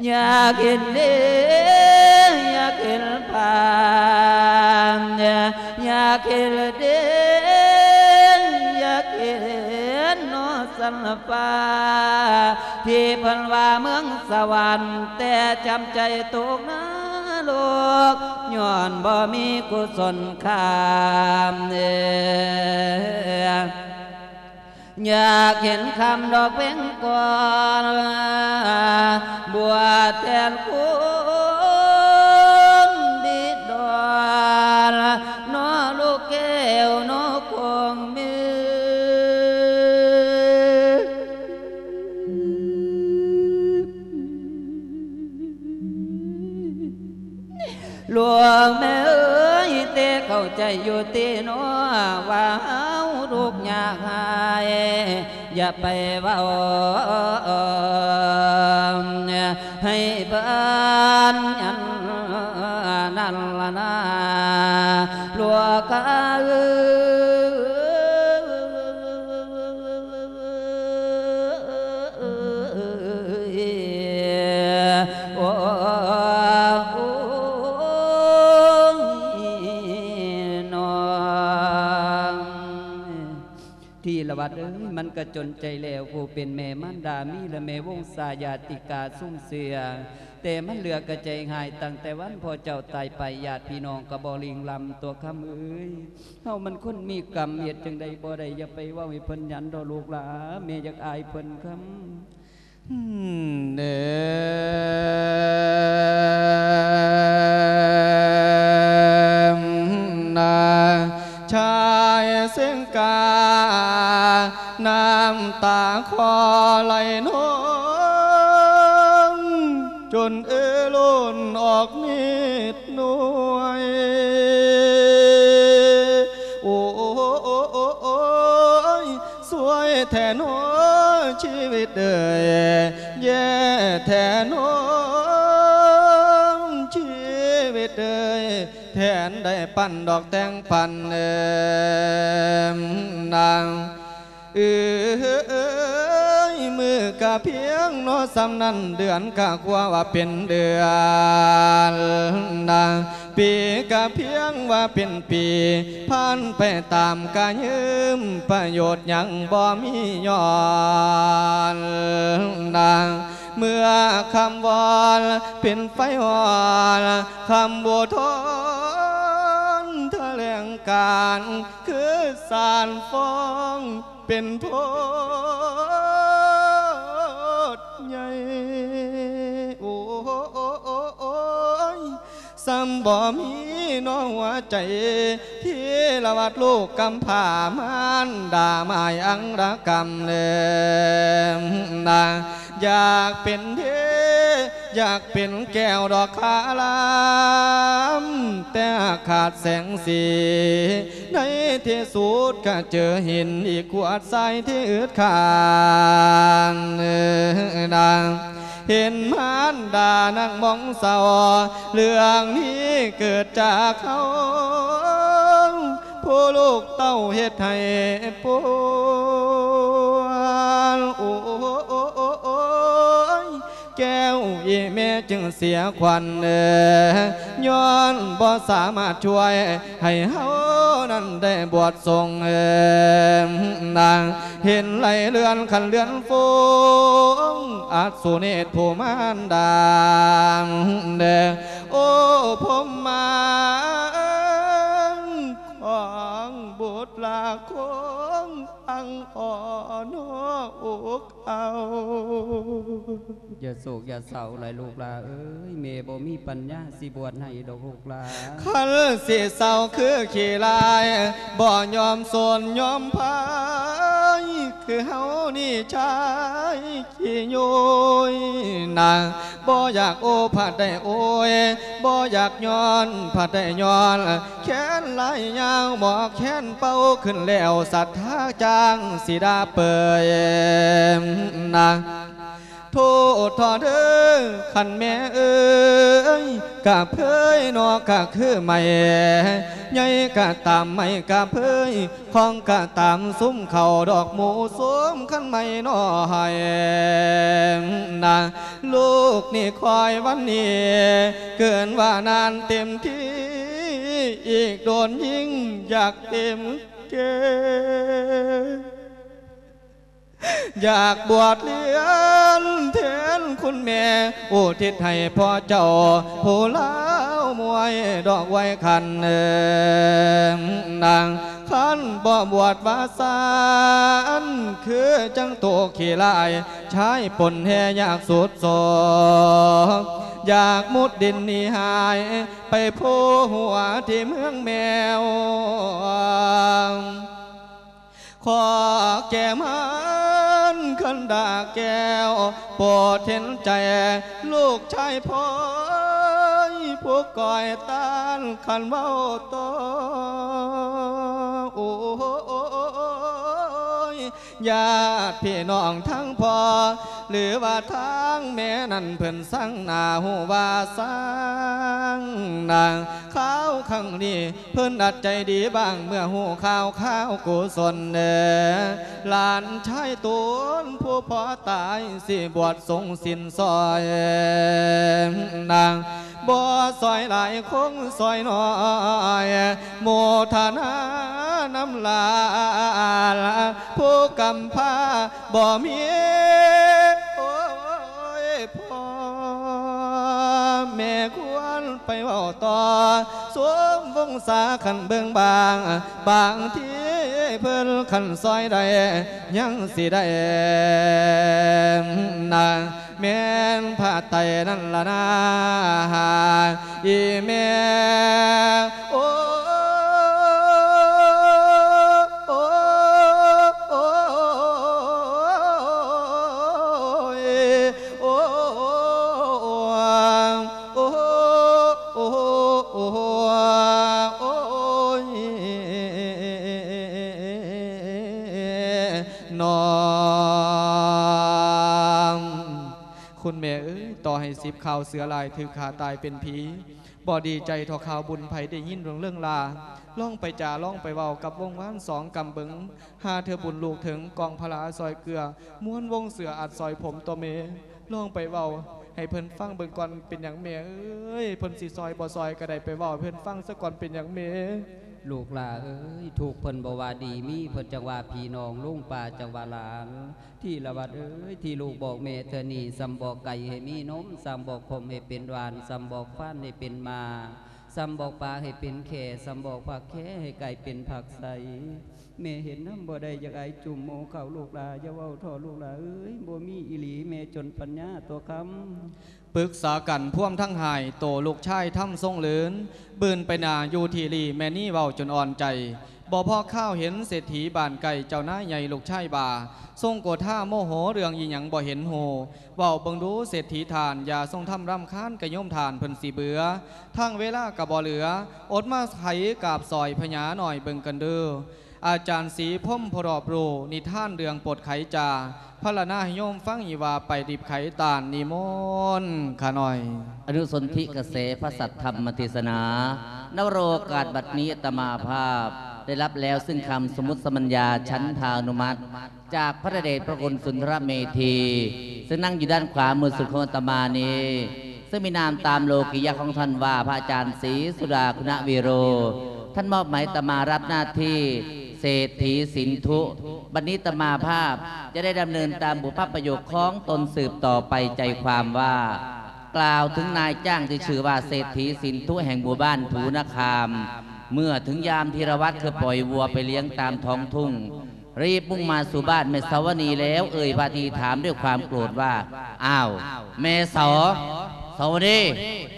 A: อยากเห็นเด้ เห็นเด่นอยากเห็นนอสันฟ้าที่พันว่าเมืองสวรรค์แต่จำใจตกนาโลกย้อนบ่มีกุศลคามเอ่ออยากเห็นคำดอกเว้งก่อนบัวแทนคุณ หลวงแม่เอ้ยเตเข้าใจอยู่ตีนัวว่าเฮาลูกยากหายอย่าไปว่าให้บ้านยันนั่นละนาหลวงกา กระจนใจแล้วผู้เป็นแม่มันดามีและแม่วงศายาติกาซุ่มเสือแต่มันเหลือกระใจหายตั้งแต่วันพอเจ้าตายไปญาติพี่น้องกระบอลิงลำตัวคำเอ้ยเฮามันคนมีกรรมเหตุจังใดบ่ได้อย่าไปว่าให้เพิ่นยันดอลูกหลาแม่อยากอายเพิ่นคำ
B: อืมเดม อชีวิตเอ่ยแย่แท้น้องชีวิตเอ่ยแทนได้ปั่นดอกแตงปันเอ่มนาง เอ้ยมือกะเพียงนอสำนันเดือนกะกว่าว่าเป็นเดือนนางปีกะเพียงว่าเป็นปีผ่านไปตามกะยืมประโยชน์ยังบ่มีย้อนนางเมื่อคำวอนเป็นไฟวอนคำบูทนแถลงการคือสารฟ้อง เป็นโทษใหญ่โอ้โอ้โอ้โอ้อยซ้ำบ่มีน้องหัวใจ ที่ละวัดลูกกำผ่ามานด่าหมายอังรักรรมเลมนาอยากเป็นเท อยากเป็นแก้วดอกคาลามแต่ขาดแสงสี ในที่สุดก็เจอหินอีกขวดใสที่อึดขานนางเห็นมารดานั่งมองเศร้าเรื่องนี้เกิดจากเขา ผู้ลูกเต้าเฮ็ดให้ปวด แก้วอีแม่จึงเสียควันเอย้อนบ่สามารถช่วยให้เฮานั้นได้บวชทรงเอนางเห็นไหลเลือนขันเลือนฟงอาสุเนตผู้มานดามเดโอ้ผมมาของบุตรลาคงอังอ่อนอกเอา
D: อย่าโศกอย่าเศร้าเลยลูกหลาเอ้ยเมบ่มีปัญญาสิบวชให้ดอกลูกหลา
B: คันสิเศร้าคือขี้ลายบ่ยอมสนยอมพายคือเฮานี่ชายขี้ยุยนางบ่อยากโอผัดได้โอยบ่อยากย้อนผัดได้ย้อนแขนไหลายยาวหมอกแขนเป่าขึ้นแล้วสัตว์ท่าจางสีดาเปยนาโทษทอเด้อขันแม่เอ้ยกะเพยนอกะคือไม่ใหญ่กะตามไม่กะเพยของกะตามซุ้มเข่าดอกหมูซุ้มขันไม่นอให้นะลูกนี่คอยวันนี้ เกินว่านานเต็มที่ อีกโดนยิ่งอยากเต็ม เก อยากบวชเรียนแทนคุณแม่อุทิศให้พ่อเจ้าผู้เล้าวมวยดอกไว้คันเอิมนางขันบ่บวชวาสานคือจังโตขี้ลายใช้ปนแห่อยากสุดสกอยากมุดดินนีหาย ไปโพหัวที่เมืองแมว ขอแก้มันขันดาแก้วโปรดเห็นใจ ลูกชายพ่อผู้ก่อยตานขันเมาโตโอ้ ญาติพี่น้องทั้งพ่อหรือว่าทางแม่นั่นเพิ่นสั่งนาหูว่าสั่งนางข้าวขังนี้เพิ่นอัดใจดีบ้างเมื่อหูข้าวข้าวกุศลเนหลานชายตูนผู้พอตายสิบวชทรงสินซอยนางบ่ซอยหลายคงซอยน้อยโมทนาน้ำลาผู้กำพาบ่มีโอ้ยพ่อแม่ควรไปเว้าต่อสวมวงศาขันเบิ่งบาง บางทีเพิ่นขันซอยใดยังสิได้นาแม่นผ้าไตนั่นละนาอีแม่โอ้ ให้สิบข่าวเสือลายถือขาตายเป็นผีบ่ดีใจทอข่าวบุญภัยได้ยินเรื่องเรื่องลาล่องไปจ่าล่องไปเว้ากับวงว่านสองกำเบิงหาเธอบุญลูกถึงกองพลาซอยเกลือ ม้วนวงเสืออัดซอยผมตัวเมล่องไปเว้าให้เพิ่นฟังเบิ่งก่อนเป็นอย่างแม่เอ้ยเพิ่นสิซอยบ่ซอยก็ได้ไปเว้าเพิ่นฟังซะก่อนเป็นอย่างแม่
A: ลูกหลาเอ้ยถูกเพิ่นบวาดีมีเพิ่นจังว่าพี่น้องลุงป่าจังว่าหลานที่ละวัดเอ้ยที่ลูกบอกแม่เธอนี่ซ้ำบอกไก่ให้มีนมซ้ำบอกผมให้เป็นหวานซ้ำบอกฟ้านให้เป็นมาซ้ำบอกปลาให้เป็นแข่ซ้ำบอกผักแค่ให้ไก่เป็นผักใสแม่เห็นน้ำบ่ได้อยากไอจุ่มโมเข้าลูกหลาอย่าเว้าท่อลูกหลาเอ้ยบ่มีอีหลีแม่จนปัญญาตัวคำ
B: ปรึกษากันพ่วมทั้งหายโตลูกชายถ้ำทรงเหลืนบืนไปนาอยู่ทีรีแมนี่เว้าจนอ่อนใจบ่พ่อข้าวเห็นเศรษฐีบานไก่เจ้าหน้าใหญ่ลูกชายบาทรงโกรธท่าโมโหเรื่องอีหยังบ่เห็นโหเว้าบิ่งดูเศรษฐีทานอย่าทรงทำร่ำค้านกระย่มทานเพิ่นสีเบือทั้งเวลากับบ่เหลือ อดมาไขกาบซอยพญาหน่อยเบิ่งกันเด้อ อาจารย์สีพ่มพรอบรูนิท่านเรืองปดไขจาพระละนาโยมฟังอีว่าไปดิบไขตานนิมนต์ขาหน่อย
C: อนุสนธิเกษพระสัทธรรมเทศนานวโรกาสบัดนี้อตมาภาพ ได้รับแล้วซึ่งคำสมุติสมัญญาชั้นทานุมัติ จากพระเดชพระคุณสุนทรเมธีซึ่งนั่งอยู่ด้านขวามือสุดของอตมานี้ซึ่งมีนามตามโลกิยะของท่านว่าพระอาจารย์ศรีสุดาคุณวีโร ท่านมอบหมายตมารับหน้าที่ เศรษฐีสินธุบัดนี้ตมาภาพจะได้ดำเนินตามบุพประโยคของตนสืบต่อไปใจความว่า กล่าวถึงนายจ้างที่ชื่อว่าเศรษฐีสินธุแห่งหมู่บ้านถูนคาม เมื่อถึงยามธีรวัตรคือปล่อยวัวไปเลี้ยงตามท้องทุ่ง รีบมุ่งมาสู่บ้านแม่สวนีแล้ว เอ่ยพาทีถามด้วยความโกรธว่า อ้าวแม่สอสาวนี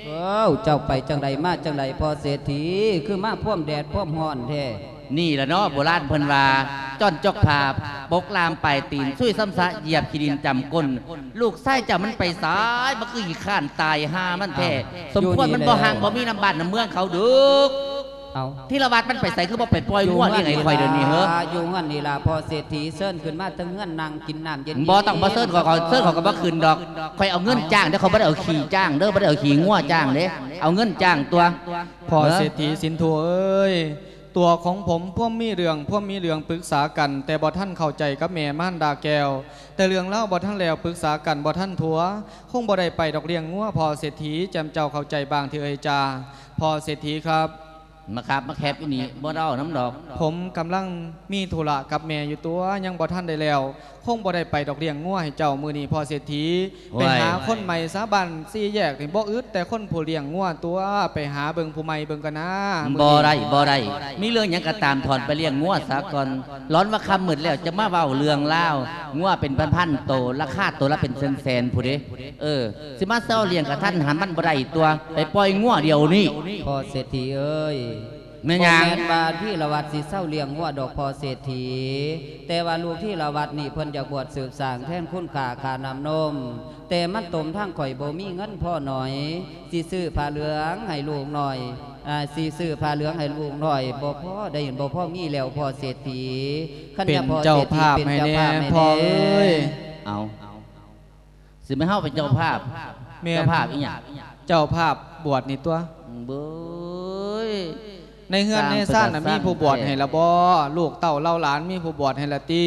A: เอ้าเจ้าไปจังใดมาจังใดพอเศรษฐีคือมาพ่วมแดดพ่วมห้อนแท้
C: นี่ละเนาะโบราณเพิ่นว่าจ้อนจอกผาบปกลามไปลายตีนซุยซ้ำซะเหยียบขีดินจำก้นลูกไส้เจ้ามันไปสายมันคืออีข้านตายห้ามันแท้สมควรมันบ่ห่างบ่มีน้ำบ้านน้ำเมืองเขาดึก
A: เอา
C: ที่ละวัดมันไปใส่คือบ่ไปปล่อยงัวนี่ไงคอยเดี๋ยวนี้เฮ้อ
A: อยู่งั้นนี่ล่ะพอเศรษฐีเซิ้นขึ้นมาตั้งเงื่อนนั่งกินน้ำเย็นๆ
C: บ่ต้องบ่เซิร์นขอขอเซิร์นขอกับบ่คืนดอกคอยเอาเงินจ้างเด้อเขาบ่ได้เอาขี่จ้างเด้อบ่ได้เอาขี่งัวจ้างเด้เอาเงินจ้างตัว
B: พอเศรษฐีสินทัวเอ้ย ตัวของผมพ่วมมีเรื่องพ่วมมีเรื่องปรึกษากัน แต่บ่ท่านเข้าใจกับแม่ม่านดาแก้ว แต่เรื่องเล่าบ่ท่านแล้วปรึกษากันบ่ท่านทัวคงบ่ได้ไปดอกเรียงงัวพอเศรษฐีแจมเจ้าเข้าใจบางที่เอ่ยจา พอเศรษฐีครับ
C: มาครับมาแคบอีนี่บ่เอาน้ำดอก
B: ผมกำลังมีธุระกับแม่อยู่ตัวยังบ่ทันได้แล้ว คงบ่ได้ไปดอกเลี้ยงงัวให้เจ้ามื้อนี้พอเศรษฐี
C: โอ้ย
B: ไปหาคนใหม่ซะบันซี่แยกนี่บ่อึดแต่คนผู้เลี้ยงงัวตัวไปหาเบิ่งผู้ใหม่เบิ่งกันนะมื้อ
C: บ่
B: นี้
C: ได้บ่ได้มีเรื่องหยังก็ตามถอนไปเลี้ยงงัวซะก่อนร้อนว่าคำมืดแล้วจะมาเว้าเรื่องเล่าวงัวเป็นพันๆโตราคาตัวละเป็นแสนๆผู้เด้เออสิมาเซาเลี้ยงกับท่านหันมันบ่ได้ตัว ไปปล่อยงัวเดียวนี่
A: พอเศรษฐีเอ้ย
C: แม่นหยัง
A: บ่แม่นบาพี่ละวัดสิเศร้าเลี้ยงหัวดอกพอเศรษฐี แต่ว่าลูกที่ละวัดนี่เพิ่นจะบวชสืบสร้างแทนคุณค่าค่านำนม แต่มันตมทางข่อยบ่มีเงินพ่อหน่อยสิซื้อผ้าเหลืองให้ลูกหน่อยอ่าสิซื้อผ้าเหลืองให้ลูกหน่อยบ่พอได้เห็นบ่พ่อมีแล้วพอเศรษฐีคั
B: เป็น
A: จะพอ
B: เจ้า
A: ศรษฐี
B: ภาพ
A: เป็น
B: ให้
A: เจ้า
B: แน่
A: ภาพให้
B: พ่อ
A: แน่
B: เอ้ย
C: เอาสิไม่เฮาเป็นเจ้าภาพ
B: แม่น
C: เจ้าภาพอีหยัง
B: เจ้าภาพบวชนี่ตัว
C: เบ้ย
B: ในเฮือน
C: สร้าง
B: ในซ่านน่ะ
C: เป็น
B: มีผู้บวช
C: สร้าง
B: ให้ละบ่ลูกเต้าเล่าหลานมีผู้บวชให้ละตี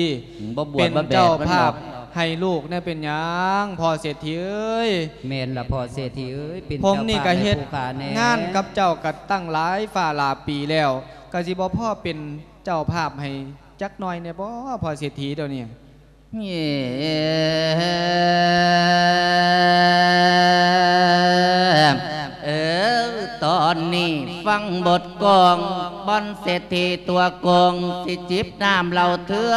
C: บ่บว
B: เป็
C: ช
B: น
C: บ่แบ
B: เจ้าก
C: มัน
B: ภาพ
C: ดอก
B: ให้ลูกเนี่ยเป็นหยังพอเศรษฐีเอ้ย
A: แม่นละพอเศรษฐีเอ้ยเป็น
B: ผม
A: จ้า
B: นี่
A: ภาพ
B: ก็เฮ็ด
A: ให้ผู้ค้แน่
B: งานกับเจ้าก็ตั้งหลายฝ่าหลายปีแล้วก็สิบ่พ่อเป็นเจ้าภาพให้จักหน่อยเนี่ยบ่พอเศรษฐีเดี๋ยวนี้
C: เออตอนนี้ฟังบทกองบอนเศรษฐีตัวกองสิจิบน้ำเราเถือ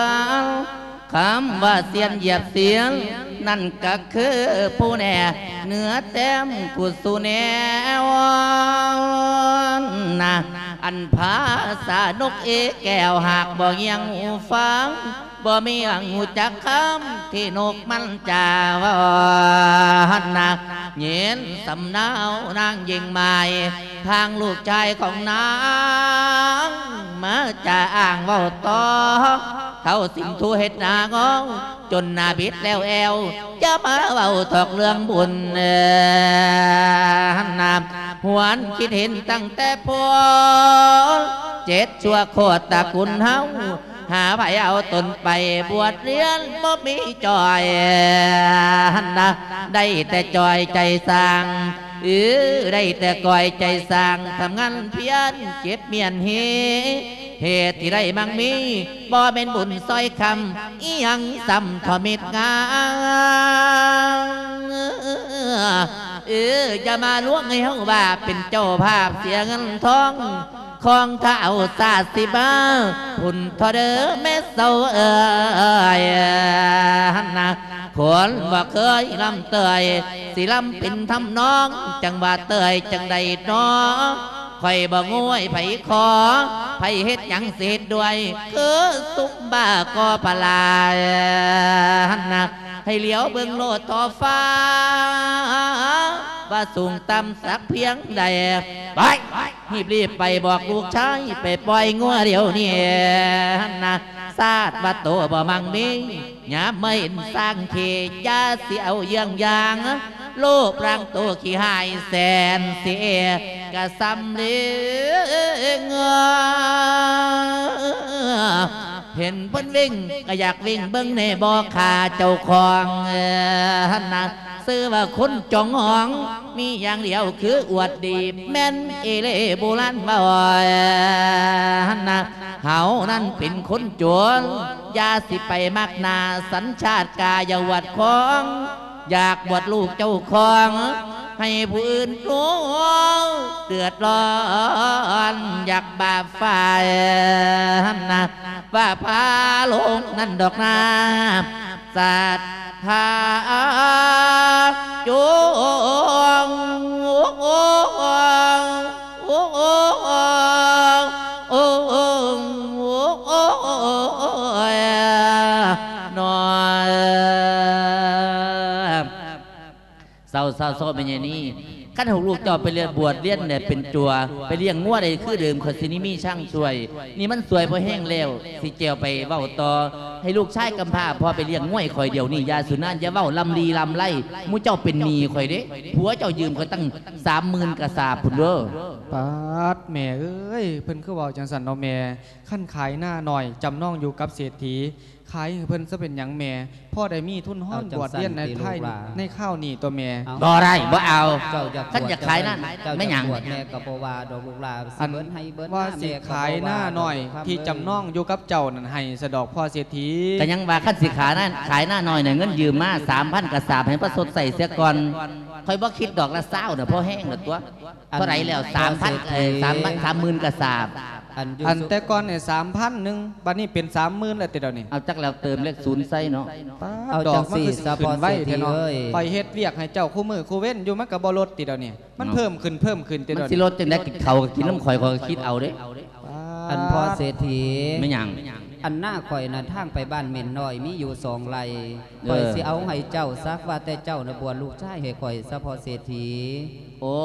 C: คำว่าเสียนเหยียบเสียง นั่นก็คือผู้แน่เหนือแต้มกุสุแนวนะอันภาษานกเอแก้วหากบ่เงียงฟัง บ่มีอังหูจักคำที่นกมันจาวานนะเย็นสำเนานางยิงใหม่ทางลูกชายของนางมาจะอ่างว้าต่อเขาสิมทูเฮ็ดนางองจนนาบิดแล้วแอว จะมาเว้าถอกเรื่องบุญนามหวนคิดเห็นตั้งแต่พอเจ็ดชั่วโคตรตะกุลเฮา หาไปเอาตนไปบวชเรียนบ่มีจอยนะได้แต่จอยใจสร้างเออได้แต่ก่อยใจสร้างทำงานเพียรเจ็บเมียนเฮเหตุที่ได้มังมีบ่เป็นบุญซอยคำอียังซ้ำทอมิดงานเอออย่ามาล้วงให้เฮาว่าเป็นเจ้าภาพเสียเงินทอง ของเท้าสาสิบ้าพุ่นทอเดอแม่เศร้าเอ่ยนะคนว่าเคยลำเตยสิลำเป็นทำน้อง จังว่าเตยจังใดน้อ คอยบ่งวยไผขอไผเฮ็ดหยังเสร็จด้วย คือสุกบ้าก็ปลายนะให้เหลียวเบิ่งโลดต่อฟ้า ว่าสูงต่ำสักเพียงใด ไปรีบรีบไปบอกลูกชายไปปล่อยงัวเดี๋ยวนี้นะซาดว่าโตบ่มังมีหยาไม่สร้างเขยาเสียวเยี่ยงยาง โลกร่างตัวขี้หายแสนเสียกะซ้ำเลงเห็นเพิ่นวิ่งก็อยากวิ่งเบิ้งในบ่อขาเจ้าของนะซื้อว่าคนจองหอง มีอย่างเดียวคืออวดดี แม่นเอเลโบราณว่นะเฮานั่นเป็นคนจวนยาสิไปมักนาสัญชาติกายวัดของ อยากบวชลูกเจ้าของ ให้ผู้อื่นรู้เดือดร้อน อยากบาปฝ่ายนะว่าพาลงนั่นดอกนาสัตธาจวง เศร้าเศร้าเศร้าเป็นอย่างนี้ขั้นหกลูกเจ้าไปเรียนบวชเรียนเนี่ยเป็นจัว ไปเลี้ยงงัวได้คือเดิมขอยสินี่มีช่างช่วย นี่มันสวยเพราะแห้งแล้วสิเจียวไปเว้าต่อให้ลูกชายกำพร้าพอไปเลี้ยงง่วยข่อยเดียวนี่ยาสุนานยาเว้าลำลีลำไล่มูเจ้าเป็นหนี้ข่อยเด้ผัวเจ้ายืมเขาตั้งสามหมื่นกระสาบพุ่นเด้อ
B: ปาดแม่เอ้ยเพิ่นคือว้าจังสันเนาะแม่ขั้นขายหน้าหน่อยจำน้องอยู่กับเศรษฐี ขายให้เพิ่นซะเป็นหยังแม่พ่อได้มีทุนห้อน
A: เอาจัง
B: บวชเรียนใน
A: สั่นติ
B: ไทย
A: ลูกหลาน
B: ในข้าวนี่ตัวแม่
A: เอา
C: บ่ได้บ่เอา
A: เจ้าอยาก
C: ท่านอยากขายนั่น
A: เจ้า
C: ไม่หยัง
A: บวชแม่กับบ่ว่าดอกลูกหลานสิ
B: อัน
A: เบิ้นให้เบิ้น
B: ว่า
A: หน้
B: สิ
A: แม่ก็บ่
B: ขายหน้าหน่อย
A: ดก
B: ที่
A: คำ
B: จำน้องอยู่กับเจ้านั่นให้สะดอกพ่อเศรษฐี
C: ก็ยังว่าขั้นสิขานั่นขายหน้าน้อยเนี่ยเงินยืมมาสามพันกระสาบให้ประสดใส่เสียก่อนค่อยบ่คิดดอกละเศร้าเนี่ยพอแห้งแล้วตัวเท่าไหรแล้วสามพันเออสามสามหมื่นกระสาบ
A: อันอยู่
B: อันแต่ก่อนเนี่ยสามพันหนึ่งบัดนี้เป็นสามหมื่นแล้วติเดี๋ยวนี้
C: เอาจักแล้วเติมเลขศูนย์ใส่เนาะ
B: ป๊าด
A: เอา
B: ดอ
A: จั
B: ก
A: ง
B: มัน
A: สี่
B: คือ
A: ซะ
B: ขึ้
A: พอน
B: ไว้
A: เศรษ
B: เท่
A: ฐี
B: เนาะ
A: เอ้ย
B: ปล่อยเฮ็ดเวียกให้เจ้าคู่มือคู่เว้นอยู่มันก็บ่ลดติเดี๋ยวนี้มันเพิ่มขึ้นเพิ่มขึ้นติ
C: มัน
B: เดี๋ยว
C: สิ
B: นี้
C: ลดจังได้กินเขาวก็กินน้ำข่อยข่อยก็คิดเอาเด้
A: อันพอเศรษฐี
C: ไม่หยัง
A: อันหน้าข่อยน่ะทางไปบ้านเม่นน้อยมีอยู่สองไร่
C: เออ
A: ข่อยสิเอาให้เจ้าซักว่าแต่เจ้าน่ะบวชลูกชายให้ข่อยซะพอเศรษฐี
C: โอ้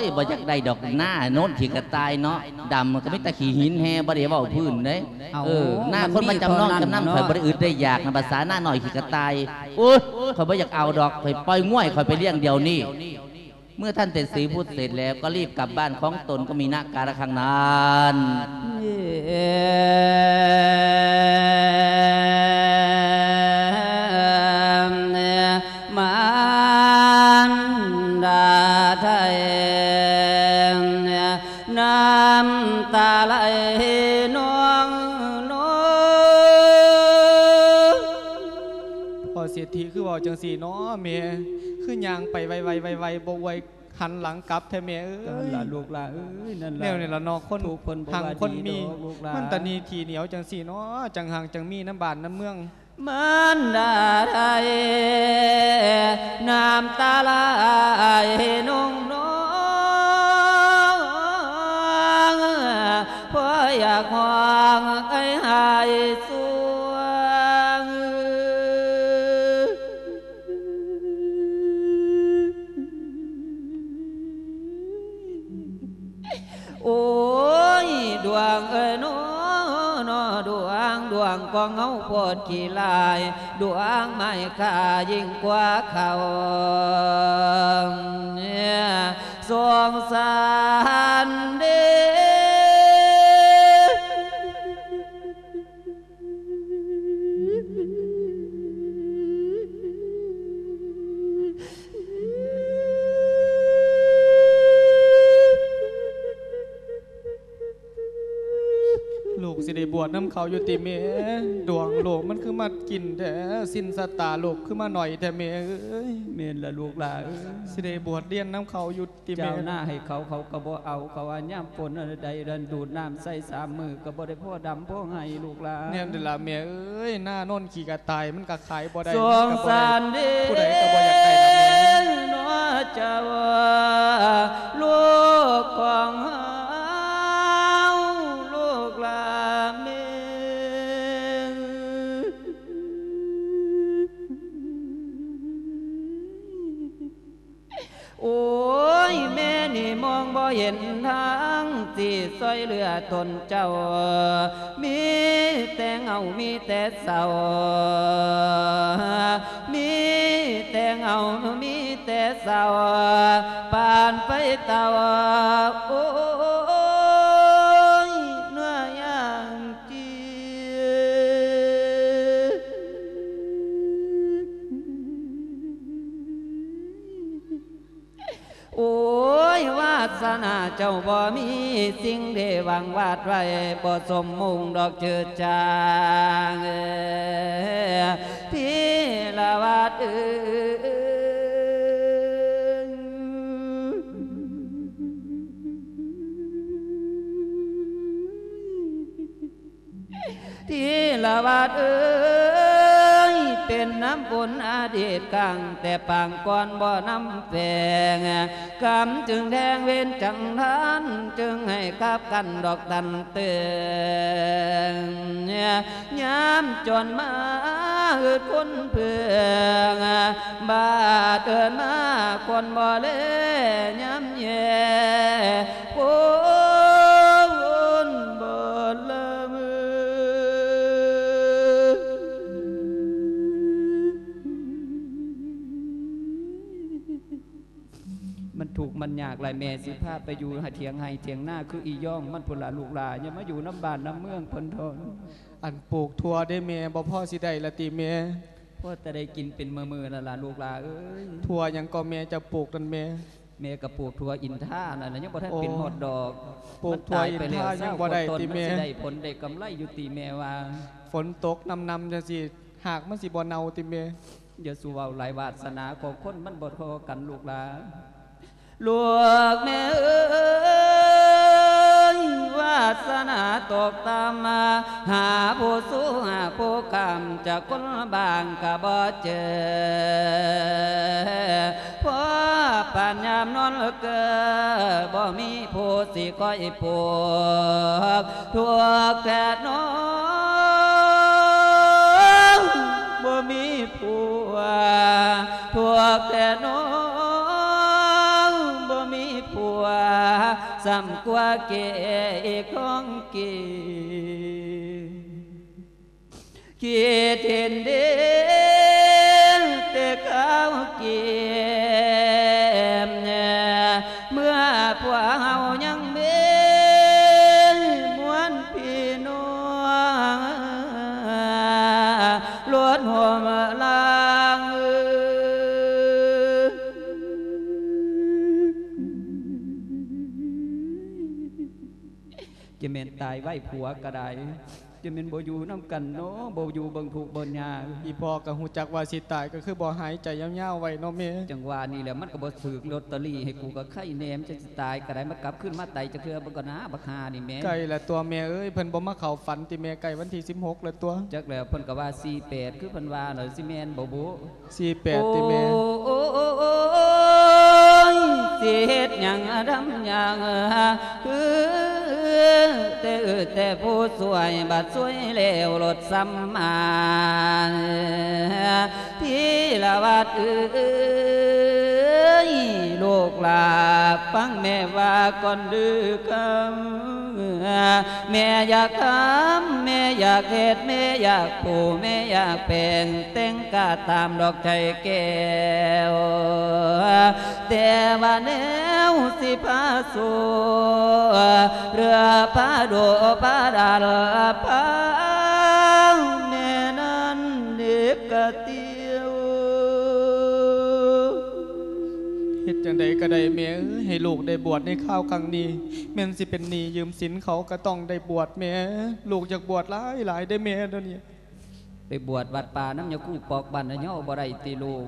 C: ยบ่อยากได้ดอกหน้าโน้นขี่กระตายเนาะดำมันก็ไม่ตะขี้หินแฮบ่ได้เว้าพื้นเด้
A: เอา
C: เออหน้าคนมาจำนองจำนำข่อยบ่ได้อึดได้อยากนะภาษาหน้าหน่อยขี่กระตายโอ้ยข่อยบ่อยากเอาดอกข่อยปล่อยง่วยข่อยไปเลี้ยงเดียวนี้เมื่อท่านเสร็จสีพูดเสร็จแล้วก็รีบกลับบ้านของตนก็มีนาการะครังนาน
A: มันดา ไทยน้ำตาไหลนองนอง
B: พอเศรษฐีคือเว้าจังสี่เนาะแม่คือย่างไปไวๆไวๆบ่ไวหันหลังกลับแท้แม่เอ้
A: นั่น
B: ย
A: ล่ะลูกหล่ะเอ้ยนั่น
B: แน
A: ล่ะ
B: วนี่ละเนาะคน
A: ทุกคนบ่
B: หัง
A: ว่า
B: คน
A: ดี
B: มี
A: ดอกลูกหลาน
B: มันตะนีทีเหนียวจังสี่เนาะจังหังจังมีน้ำบานน้ำเมือง
A: มันดาไทยน้ำตาลายนองน้องเพราะอยากหอ วงก็เงาปวดกี่ลายดวงไม่ค่ายิ่งกว่าเขาเนี่ยสงสารเด้
B: สิได้บวชน้ำเขาอยู่ติเมดวงโลกมันคือมากินแท้สิ้นสตาลูกคือมาหน่อยแต่เมเอ้ย
A: เมนละลูกหลาเอ้ย
B: สิได้บวชเรียนน้ำเขาอยู่ติเม
A: เจ้าหน้าให้เขาเขาก็บ่เอาเขาว่าย่ำฝนอะไรใดดันดูดน้ำใส่สามมือก็บ่ได้พ่อดำพ่อไห้ลูกหลาน
B: เนี่ยเดยวละเมเอ้ยหน้าโน่นขี่กระต่ายมันก็ขายบ่ได้
A: สงสารเด้
B: ผู้ใดก็บ่อยากได้นะแม่
A: น้อเจ้าลูกของ อ้ยแม่นี่มองบ่เห็นทางที่ซอยเหลือทนเจ้า มีแต่เงามีแต่เศร้ามีแต่เงามีแต่เศร้าปานไปเต่าโอ้ สนาเจ้าบ่มีสิ่งเดวังวาดไว้บ่สมมุงดอกเจิดจางเอ้อพี่ละวาดเอ้ที่ละวาดเอ้ำฝนอดีตกังแต่ปางก่อนบ่นำแปงกำจึงแดงเว้นจังทานจึงให้ขับกันดอกตันเตืองยามจนมาอืดคนเพื่องบาดเดินมาคนบ่เลย้ำแย่ มันยากหลายแม่สิพาไปอยู่หาเถียงไห้เถียงหน้าคืออีย่องมันพุ่นละลูกหลานอย่ามาอยู่น้ำบ้านน้ำเมืองเพิ่นทน
B: อันปลูกทั่วได้แม่บ่พ่อสิได้ละติแม่
A: เพราะแต่ได้กินเป็นมือๆนั่นล่ะลูกหลานเอ้ย
B: ทั่วหยังก็แม่จะปลูกนั่นแม่
A: แม่กับปลูกถั่วอินท่านั่นน่ะยังบ่ทัน
B: โอ้
A: เป็นหมดดอก
B: ปลูกถั่วอินทรา
A: มัต
B: ยังบ่ได้
A: เศร้
B: ติ
A: คน
B: แม่
A: นสิได้ผลได้กำไรอยู่ติแม่ว่า
B: ฝนตกนำนำจังสิหากมันสิบ่เน่าติแม่
A: อย่าสู่เว้าหลายวาสนาของคนมันบ่เทอกันลูกหลาน ลูกแม่เอ้ยวาสนาตกตามมา หาผู้สู้หาผู้คำจากคนบางก็บ่เจอพราะป่านยามนอนเกิบ่มีผู้สิคอยปลูกทั่วแก่น้องบ่มีผัวทั่วแต่น้อง ซ้ำกว่าเกของเกีคิดเห็นเด้ ไหวผัวก็ได้จะเมนบ่อยู่น้ำกันเนาะบ่อยู่เบิ่งถูกข์เบิ่งยาก
B: อีพ่อก็ฮู้จักว่าสิตายก็คือบ่หายใจยาวๆไว้เนาะแม่
A: จังหวะนี้แหละมันก็บ่ถือลอตเตอรี่ให้กูก็ไข่แหนมจะสิตายก็ได้มันกลับขึ้นมาไตจะคือบ่ก็นะบักหานี่แหม่
B: ไก่ละตัวแม่เอ้ยเพิ่นบ่มาเข้าฝันติแม่ไก่วันที่16ละตัว
A: จักแล้วเพิ่นก็ว่า48คือเพิ่นว่าน่ะสิแม่นบ่บุ
B: 48ติแม่
A: โอ้ยสิเฮ็ดหยังดำหยังคือ แต่เออแต่ผู้สวยบัดสวยเลวลดซ้ำมาที่ละวัดเอ้ ยลูกหลาฟังแม่ว่าก่อนดื้อคำแม่อยากทำแม่อยากเฮ็ดแม่อยากผู้แม่อยากเป็นแต่งกาตามดอกใจแก้วแต่ว่าแนวสิพาสูเรือพาโดพาดาลพา
B: จังใดก็ได้แม่เอ้ยให้ลูกได้บวชในข้าวครั้งนี้แม่นสิเป็นหนี้ยืมสินเขาก็ต้องได้บวชแม่ลูกอยากบวชหลายหลายได้แม่เดี๋ยวนี้
A: ไปบวชวัดป่าน้ำยาคู่ปอกบันนะย่อบ่ได้ตีลูก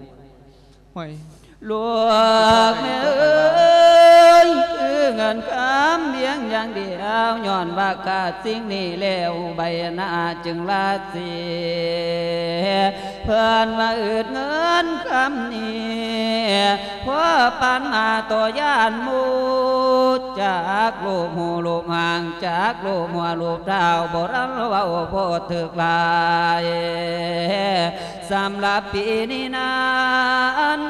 B: ห้อย
A: ลูกแม่เอ้ยคือเงินคำเพียงอย่างเดียวย้อนว่าขาดสิ่งนี้แล้วใบหน้าจึงลาเสีย เพื่อนมาอืดเงินคำนี้เพราะปันมาตัวยานมูจากลูกหูลูกห่างจากลูกหัวลูกเท้าโบราณเว่าโพดถึกลายสำหรับปีนี้นั้น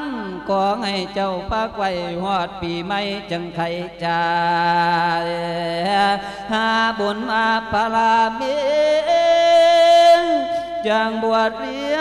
A: ขอให้เจ้าพักไว้หอดปีใหม่จังไขจายหาบุญมาพลาเมจังบวชเรี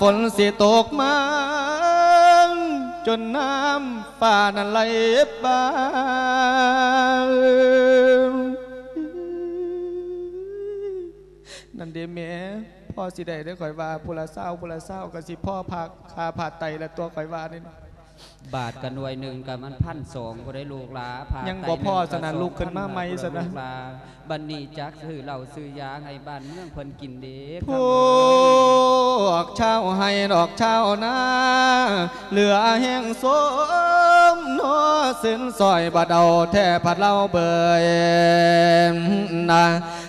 B: ฝนสิตกมาจนน้ำฝ้านั้นไหลบ่านั่นเดแม่พ่อสิได้ได้อข่อยว่าพุละเศร้าพุละเศร้าก็สิพ่อพาคาผ่าไตและตัวข่อยว่านี่
A: บาทกันหน่วยหนึ่งกับมันพันสองก็ได้ลูกหลาพา
B: ยัง
A: ไต
B: บ่พอ
A: หง
B: สนะ
A: สอง
B: ลูกขึ้นมาใหม่
A: พั
B: สนะ
A: ลูกหลาบันนี้จักซื้อเหล่าซื้อยาให้บ้านเมืองเพิ่นกินเด้
B: พวกชาวให้ดอกชาวนาเหลือแห้งสมนอสินซอยบาดเอาแท่ผัดเล่าเบยนา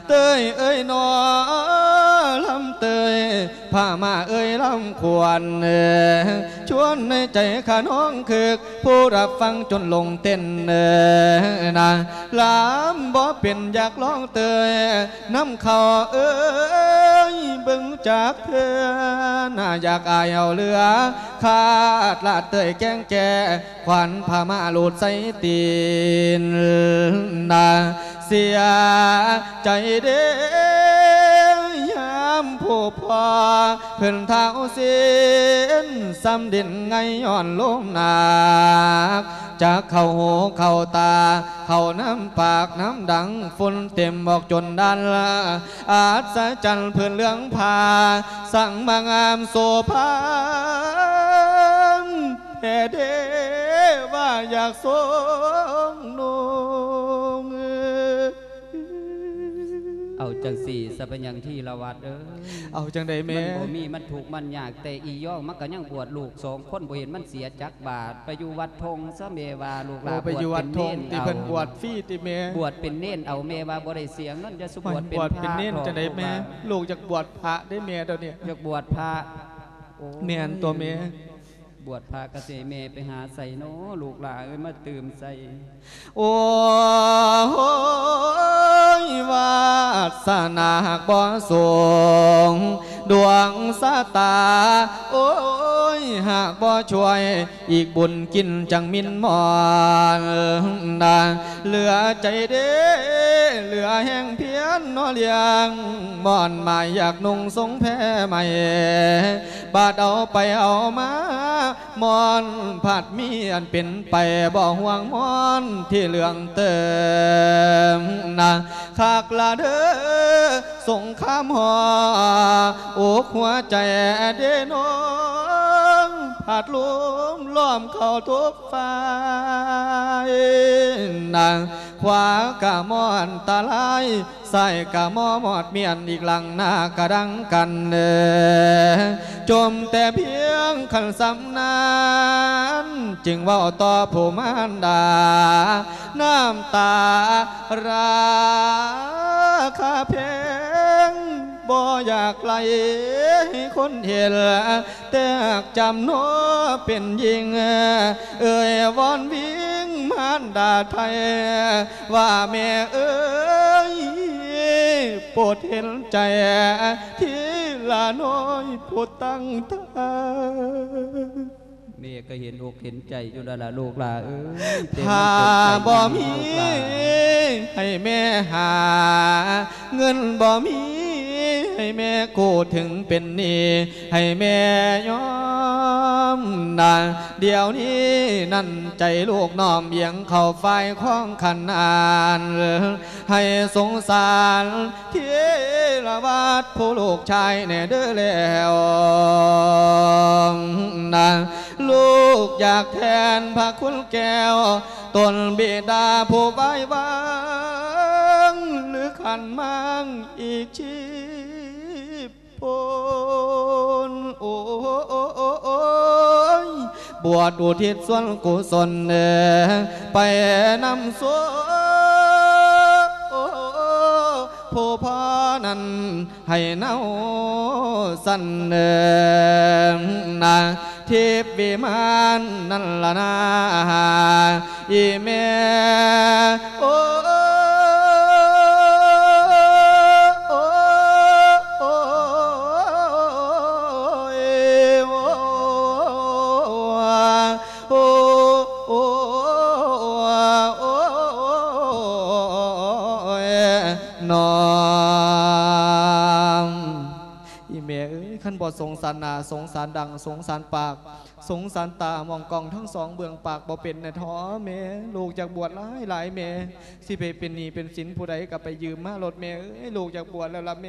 B: เตยเอ้ยนอลำเตย ผ้ามาเอ้ยลำควรชวนในใจขาน้องคือผู้รับฟังจนลงเต้นนาลามบ่เป็นอยากร้องเตยน้ำเขาเอ้ยบิ่งจากเธอน่าอยากอายเอาเหลือขาดลาดเตยแกงแจขวัญพามาหลุดใส่ตีนนาเสียใจเด้ามผู้พอเพิ่นเท้าเส้นซ้ำดินไงย้อนลมหนักจากเข้าหูเข้าตา เข้าน้ำปากน้ำดังฝุ่นเต็มบอกจนดันละอาศจันเพื่อนเรื่องพา สั่งมางามโซภาแผ่เดว่าอยากสงนง
A: เอาจังสี่สะเป็นอย่างที่ละวัดเอ้ย
B: เอาจังใด
A: มั
B: แม่
A: นบ่มีมันถูกมันยากแต่อีย่องมันก็ยังบวชลูกสองคนบ่เห็นมันเสียจักบาทไปอยู่วัดทงซะเมวาลูกห
B: โอ้
A: ลาน
B: ไปอยู่วัดทง
A: เป็
B: ที่
A: น
B: เพิ่น
A: เน
B: บวชฟรีติแม่
A: บวชเป็นเน้นเอาเมวาบ่ได้เสียเงินจะสุบวชเป็น
B: บวช
A: พ
B: เป็น
A: ระ
B: เน้นจังใดแม่ลูกจากบวชพระได้แม่เดี๋ยวนี้
A: อยากบวชพระโอ้
B: แม่นตัวแม่
A: บวชพระกเสเมไปหาใส่โนลูกหลานเอ้ยมาตื่มใส่
B: โอ้ ยวาสนาบ่สง ดวงสาตา โอ้ยหากบ่ช่วย อีกบุญกินจังมินมอนนาเหลือใจเด้เหลือแห้งเพียนนอเลียงมอนหมายอยากนุ่งทรงแพ้ใหม่ บาดเอาไปเอามามอนผัดมีอันเป็นไปบ่ห่วงมอนที่เหลืองเติมนะขากละเด้อสงข้ามหออกหัวใจเด้น้องผัดลุมล้อมเข้าทุกฝ่ายนางขวากะมอนตาลายใส่กะมอมอดเมียนอีกหลังหน้ากระดังกันเนอจมแต่เพียงขันสำนานจึงว่าต่อผู้มารดา น้ำตาราคาเพง บ่อยากไหลให้คนเห็นแต่จำโนเป็นยิง เอ่ยวอนวิ่งมารดาไทย ว่าแม่เอ้ยโปรดเห็นใจที่ลาน้อยผู้ตั้งตา
A: ม่ก็เห็นอกเห็นใจอยู่แล้วล่ะลูกลาเอ้ยแต่
B: ถ้า
A: มันเกิดใจ
B: บ่มี
A: ลูกลาน
B: ให้แม่หา เงินบ่มีให้แม่กูถึงเป็นนี้ให้แม่ยอมนาเดี๋ยวนี้นั่นใจลูกน้อมเบียงเข้าไฟของขันอานให้สงสารเที่ละวาดผู้ลูกชายแน่เด้อแล้วนะลูกอยากแทนพระคุณแก้ว ตนบิดาผู้ไว้วางหรือขันมั่งอีกชีพปนโอ้ยบวชอุทิศส่วนกุศลเอ่อไปนำสวน ผู้พ่อนั้นให้เนาสันเดิมนาทิพวิมานนั่นละนาอีเมโอ้ บ่สงสารนาสงสารดัง สงสารปาก สงสารตามองกองทั้งสองเบื้องปากบ่เป็นในท้อเมลูกจากบวชหลายหลายเมสิไปเป็นหนี้เป็นสินผู้ใดก็ไปยืมมารถแม่เอ้ยลูกจากบวชแล้วล่ะเม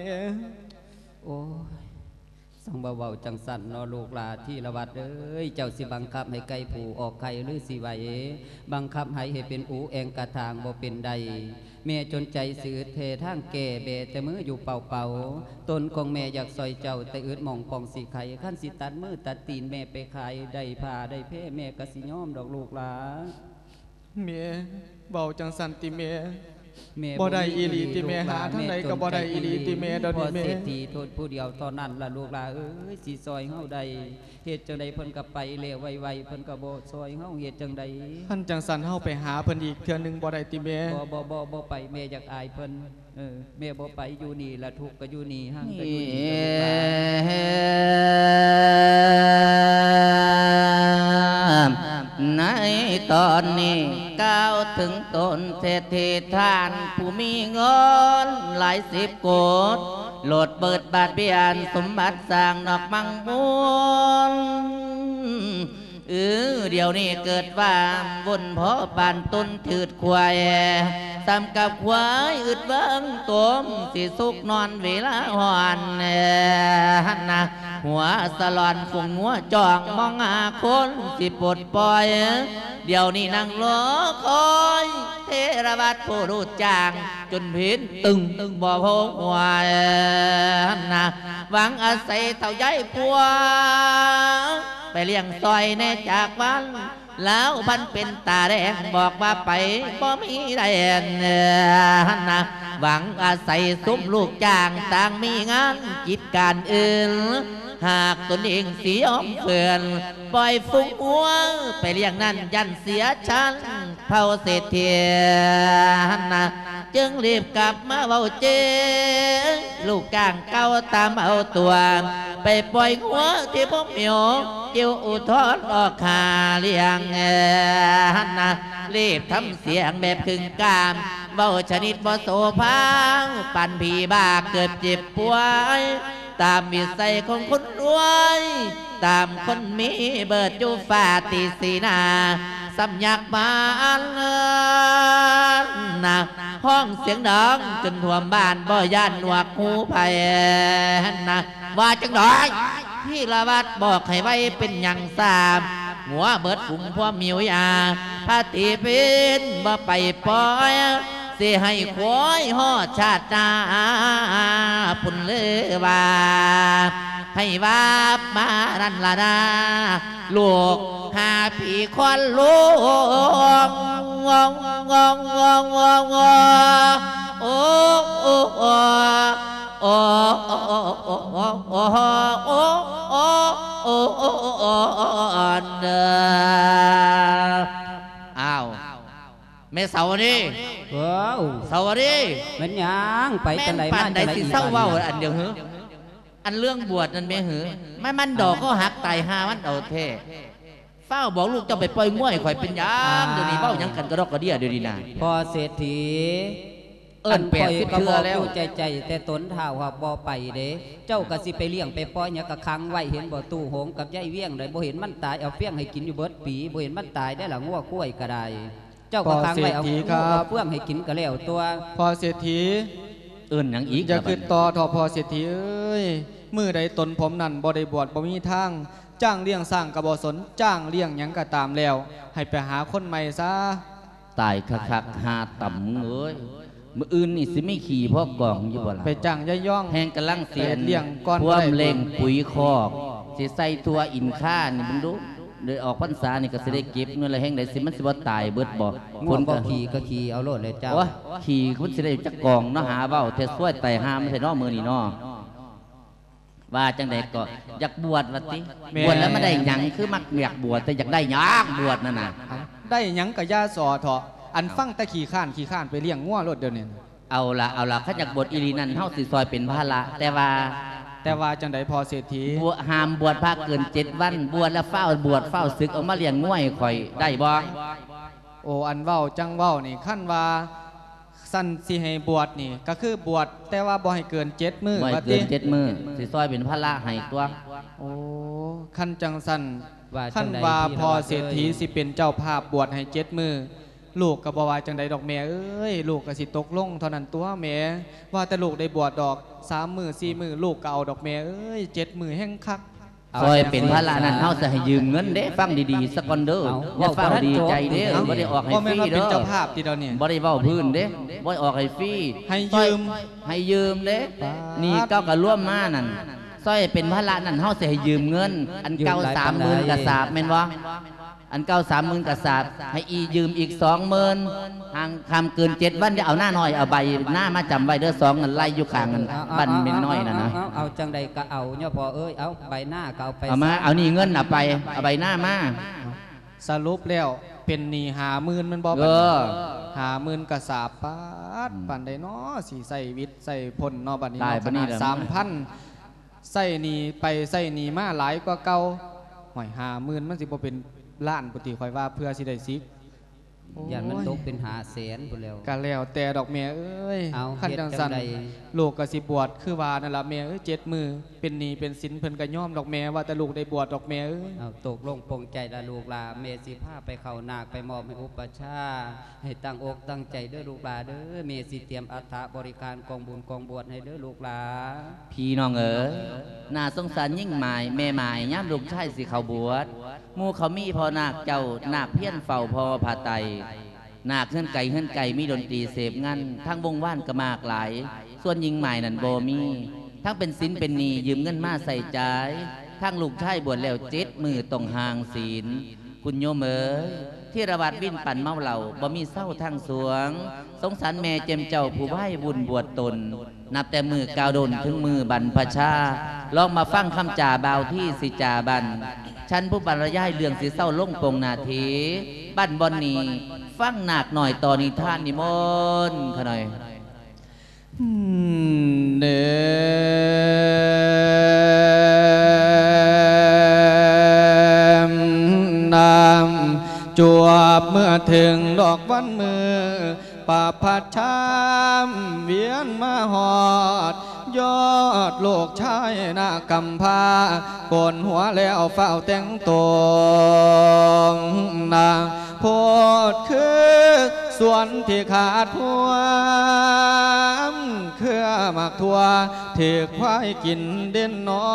A: โอ้ย สังเบาๆจังสันนอลูกลาที่ละวัดเอ้ยเจ้าสิบังคับให้ไก่ผูออกไข่หรือสิไหวบังคับให้ให้เป็นอูแองกระทางบ่เป็นใดแม่จนใจสืดเททางแก่เบแต่มืออยู่เป่าๆตนของแม่อยากซอยเจ้าแต่อึดมองปองสีไข่ขั้นสิตัดมือตัดตีนแม่ไปขายได้ผ้าได้เพ่แม่กสิยอมดอกลูกลา
B: แม่เบาจังสันติแม่
A: แม่
B: บ่ได้อีหลีติแม่หาทางใดก็บ่ได้อีหลีติแม่เดี๋ยวนี้
A: พอ
B: แม่
A: เศรษฐีโทษผู้เดียวตอนนั้นล่ะลูกหลาเอ้ยสิซอยเฮาใดเฮ็ดจังใดเพิ่นก็ไปแล้วไวๆเพิ่นก็บ่ซอยเฮาเฮ็ดจังใด
B: ท่านจังสันเฮาไปหาเพิ่นอีกเทื่อหนึงบ่ได้ติแม่
A: บ่บ่บ่บ่ไปแม่อยากอายเพิ่นเออแม่บ่ไปอยู่นี่ละทุกข์ก็อยู่นี่ห่างก็อยู่นี่
C: ในตอนนี้ ก้าวถึงตนเศรษฐีท่าน ผู้มีเงินหลายสิบโกดโหลดเปิดบาทเบียนสมบัติสร้างนอกมังมุน เออเดี๋ยวนี้เกิดว่าวนเพาะปานตุนถืดควายตามกับควายอึดเบิ้งตมสิสุกนอนเวลาหอนเอ่อหันนะหัวสลอนฝุ่งหัวจองมองหาคนสิปลดปล่อย เดี๋ยวนี้นั่งรอคอยเทระบาดผู้รู้จาง จนพินตึงตึงบ่พงหัวหันนะหวังอาศัยเต่าใหญ่พัวไปเลี้ยงซอยแน่จากวันแล้วพันเป็นตาแดงบอกว่าไปบ่มีแรงนะหวังอาศัยซุ้มลูกจ้างต่างมีงานกิจการอื่นหากตนเองเสียอมเฟือนปล่อยฟุ้งหัวไปเลี้ยงนั่นยันเสียชั้นเผาเศรษฐีนะจึงรีบกลับมาเบาเจลูกก้างเก้าตามเอาตัว ไปปล่อยหัวที่พ่อเหมียวเจียวอุทธรออกขาเลี้ยงเอ่อนะรีบทำเสียงแบบขึงกามเบาชนิดบ่โสพังปั่นผีบ้าเกิดเจ็บป่วย ตามวิสัยของคนรวย ตามคนมีเบิดอยู่ฟ้าตีสีนาสำยักบานนะห้องเสียงดังจนท่วมบ้านบ่ย่านหนวกหูไผ่นะว่าจังไดพี่ละวัดบอกให้ไว้เป็นอย่างสามหัวเบิดฝุ่งพวมิวยาพาตีเป็นบ่ไปปล่อย สิให้ควยหอดชาติหนาพุ่นเลยว่าให้ว่ามารันละนาลูกหาผีควันลูกงงงงงงงงโอ้โอ้โอ้โอ้โอ้โอ้โอ้โอ้โอ้โอ้โอ้โอ้โอ้เด้ออ้าว แม่เสาวนี่
A: ว้าว
C: เสาวนี่
A: แมันหยังไป
C: แม่
A: จัง
C: น
A: ได
C: ปั
A: มาน
C: ใด
A: จังได
C: สิ
A: อีก
C: เศร้าเว้า
A: บัด
C: อันเดียวเหรออันเรื่องบวชนั่นแม่เหรอไม่มันดอกก็หักตายหามันเอาเท่เฝ้าบอกลูกเจ้าไปปล่อยมวยข่อยเป็นหยังเดี๋ยวนี้เว้าหยังกันกระดอกกระเดียเดี๋ยวนี้นะ
A: พอเศรษฐี
C: เอิ้นแปดสิบ
A: ก็
C: เทื่
A: บ
C: อ
A: อก
C: แล้
A: อ
C: ว
A: ยู่ใจใจแต่ตนเท้าว่าบ่ไปเด้เจ้าก็สิไปเลี้ยงไปปล่อยหยังก็ขังไว้เห็นบ่ตู้โหงกับยายเวียงได้บ่เห็นมันตายเอาเฟี้ยงให้กินอยู่เบิดปีบ่เห็นมันตายได้ล่ะงัวกล้วยก็ได้ เจ้าก็ขังไว้เอา
B: พอเศรษฐี
A: งัว
B: ครับ
A: เอาเฟื่องให้กินก็แล้วตัว
B: พอเศรษฐี
C: เอิ้นหยังอีก
B: อย่า
C: ล่ะบัด
B: ขึ้นต่อทอพอเศรษฐีเอ้ยมือใดตนผมนั่นบ่ได้บวชบ่มีทางจ้างเลี้ยงสร้างกระบอสนจ้างเลี้ยงหยังก็ตามแล้ว ให้ไปหาคนใหม่ซะ
C: ตายคักๆหาต่ำเอ้ยมื้ออื่นนี่สิไม่ขี่พ่อกองอยู่บ่ล่ะ
B: ไปจ้างย่าย่อง
C: แหงกำลังเสียน
B: เลี้ยงก่อน
C: พวม
B: บ่ได้
C: เล่งปุ๋ยคอกสิใส่ตัวอินค่านี่มึงดู เดี๋ยวออกพรรษานี่ก็สิได้เก็บเงินละแห่งใดสิมันสิบ่ตายเบิดบ่
A: งัวบ่ขี่ก็ขี่เอาโลดเลยเจ้า
C: โอ้ยขี่คุณสิได้จักกองเนาะหาเว้าเทสวยไต่หามใส่เนอมือนี่เนาะว่าจังไดก็อยากบวชว่าติ
B: แม่
C: บวชแล้วไม่ได้หยังคือมักอยากบวชแต่อยากได้หยังบวชนั่นน่ะ
B: ได้หยังกับย่าสอเถาะอันฟังแต่ขี่ข้านขี่ข้านไปเลี้ยงงัวรถเดี๋ยวนี้
C: เอาละเอาละข้าอยากบวชอีหลีนั่นเฮาสิซอยเป็นภาระแต่ว่า
B: แต่ว่าจังไดพอเศรษฐี
C: บวชห้ามบวชพระเกินเจ็ดวัน บวชแล้วเฝ้าบวชเฝ้าศึกเอามาเลี้ยงง่วยข่อยได้บ่
B: โอ้อันเว้าจังเว้านี่ขั้นว่าสั้นสิให้บวชนี่ ก็คือบวชแต่ว่าบ่ให้เกินเจ็ดมือ
C: บ่ให้
B: ว่า
C: เกิ
B: ติ
C: นเจ็ดมือสิซอยเป็นพระละให้ตัว
B: โอ้ขั้นจังสั้น
A: ว่าจั
B: ขั้น
A: งใด
B: ว่า
A: พี่
B: พอ
A: ละวัด
B: เศรษฐี
A: เอ้ย
B: สิเป็นเจ้าภาพบวชให้เจ็ดมือ ลูกก็บ่ว่าจังใดดอกแม่เอ้ยลูกก็สิตกลงเท่านั้นตัวแม่ว่าแต่ลูกได้บวชดอกสามมือสี่มือลูกก็เอาดอกแม่เอ้ยเจ็ดมือแห้งคัก
C: ซอยเป็นพระละนั้นเฮาจะให้ยืมเงินเด้ฟังดีๆสักก่อนเด้ออย่าฟังดีใจเด้อบ่ได้ออกให้
B: พ่อ
C: ฟ
B: แม่
C: รี
B: นว่าเป็น
C: เด้อ
B: เจ้าภาพทีเดียวเนี่ย
C: บ่ได้เว้าพื้นเด้บ่ได้ออกให้ฟรี
B: ให้ยืม
C: ให้ยืมเด้นี่เก้าก็ร่วมมานั่นซอยเป็นพระละนั่นเฮาสิให้ยืมเงิน อันเก่า
A: ยืมหลาย
C: สาม
A: ปาน
C: หมื่น
A: ใด
C: กระสาบแม่นบ่ อันเก่าสามหมื่นกระสาบให้อียืมอีกสองหมื่นห่างคำเกินเจ็ดวันจะเอาหน้าน้อยเอาใบหน้ามาจำไว้เด้อสองนั่นไล่อยู่ข้างกัน
A: เอา
C: บันเป็นน้อยน่ะนะ
A: เอาเอาเอาจังใดก็เอาเนี่ยพอเอ้ยเอาใบหน้าก็เอาไป
C: เอามาเอานี่เงินน่ะไปเอาใบหน้ามา
B: สรุปแล้วเป็นหนี้หาหมื่นมันบ่
C: เอ
B: บัดนี้
C: อ
B: หาหมื่นกระสาบปาดปันใดเนาะสีใส่วิทย์ใส่พลเนาะบัดนี้
C: ได้
B: เนาะ
C: ปะนี่
B: ขนาด
C: เหรอ
B: สามพันใส่หนีไปใส่หนีมาหลายกว่าเก่าหอยหาหมื่นมันสิบ่เป็น ล้านปกติคอยว่าเพื่อสิได้ซิก
A: ยันมัน
B: โอ้ย
A: ตกเป็นหาแสนพุ่นแล้ว
B: ก็แล้วแต่ดอกแม่เอ้ย
A: เอา
B: ขั้น
A: เฮ็ด
B: จัง
A: จั
B: สัน
A: งใด
B: ลูกก็สิบวชคือว่านั่นล่ะแม่เอ้ยเจ็ดมือเป็นหนี้เป็นสินเพิ่นก็ย่อมดอกแม่ว่าแต่ลูกได้บวชดอกแม่เอ้ย
A: เอาตกลงปรงใจละลูกหลาเมสิผ้าไปเข้านาคไปมอบให้อุปชฌาย์ให้ตั้งอกตั้งใจเด้อลูกหลาเด้อเมสิเตรียมอัฐบริการกองบุญกองบวชให้เด้อลูกหลา
C: พี่น้องเอ๋ยน่าสงสารยิ่งหมายแม่หมายย่ามลูกชายสิเขาบวชหมู่เขามีพอนาคเจ้านาคเพี้ยนเฝ้าพอผาไตรนาคเฮือนไก่เฮือนไก่มีดนตรีเสพงันทั้งวงว่านก็มากหลาย ส่วนยิงหมายนั่นโบมีทั้งเป็นสินเป็นนียืมเงินมาใส่ใจายทั้งลูกชายบวชแล้วเจ็ดมือต้องห่างศีล คุณโยมเอ๋ยที่ระบาดวิ่นปั่นเมาเหล่าบ่มีเศร้าทางสวง สงสารแม่เจมเจ้าผู้ไหว้บุญบวชตน นับแต่มือกาวดนถึงมือบรรพชาลองมาฟังคำจ่าบาวที่สิจาบัน ฉันผู้บรรยายเรื่องสีเศร้าล่งปงนาทีบ้านบอนนีฟังหนักหน่อยตอนนิทานนิมนต์ขหน่อย
B: เดมนำจวบเมื่อถึงดอกวันมือป่าพัดชามเวียนมาหอด ยอดโลกชายหน้ากำพาโกนหัวแล้วเฝ้าแต่งตัวนางโพดคือส่วนที่ขาดพวงเครือหมากทัวถือควายกินเด่นน้อ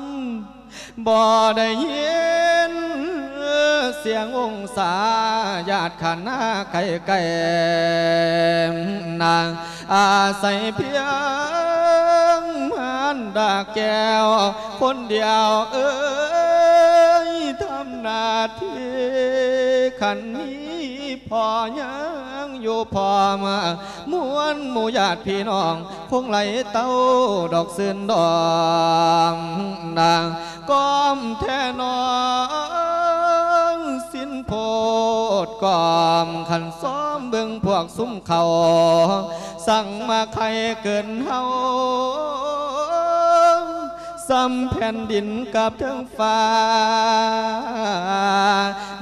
B: นบ่ได้ยิน เสียงองศาญาติขันหน้าไก่ไก่นางอาศัยเพียงมันดาแก้ว คนเดียวเอ้ยทำหน้าที่ขันนี้พอยังอยู่พอมามวนหมู่ญาติพี่น้องคงไหลเต้าดอกซื่นดองนางก้อมแท่นอน กอมขันซ้อมเบิ่งพวกซุ้มเขาสั่งมาใครเกินเฮาซ้ำแผ่นดินกับเทิงฟ้า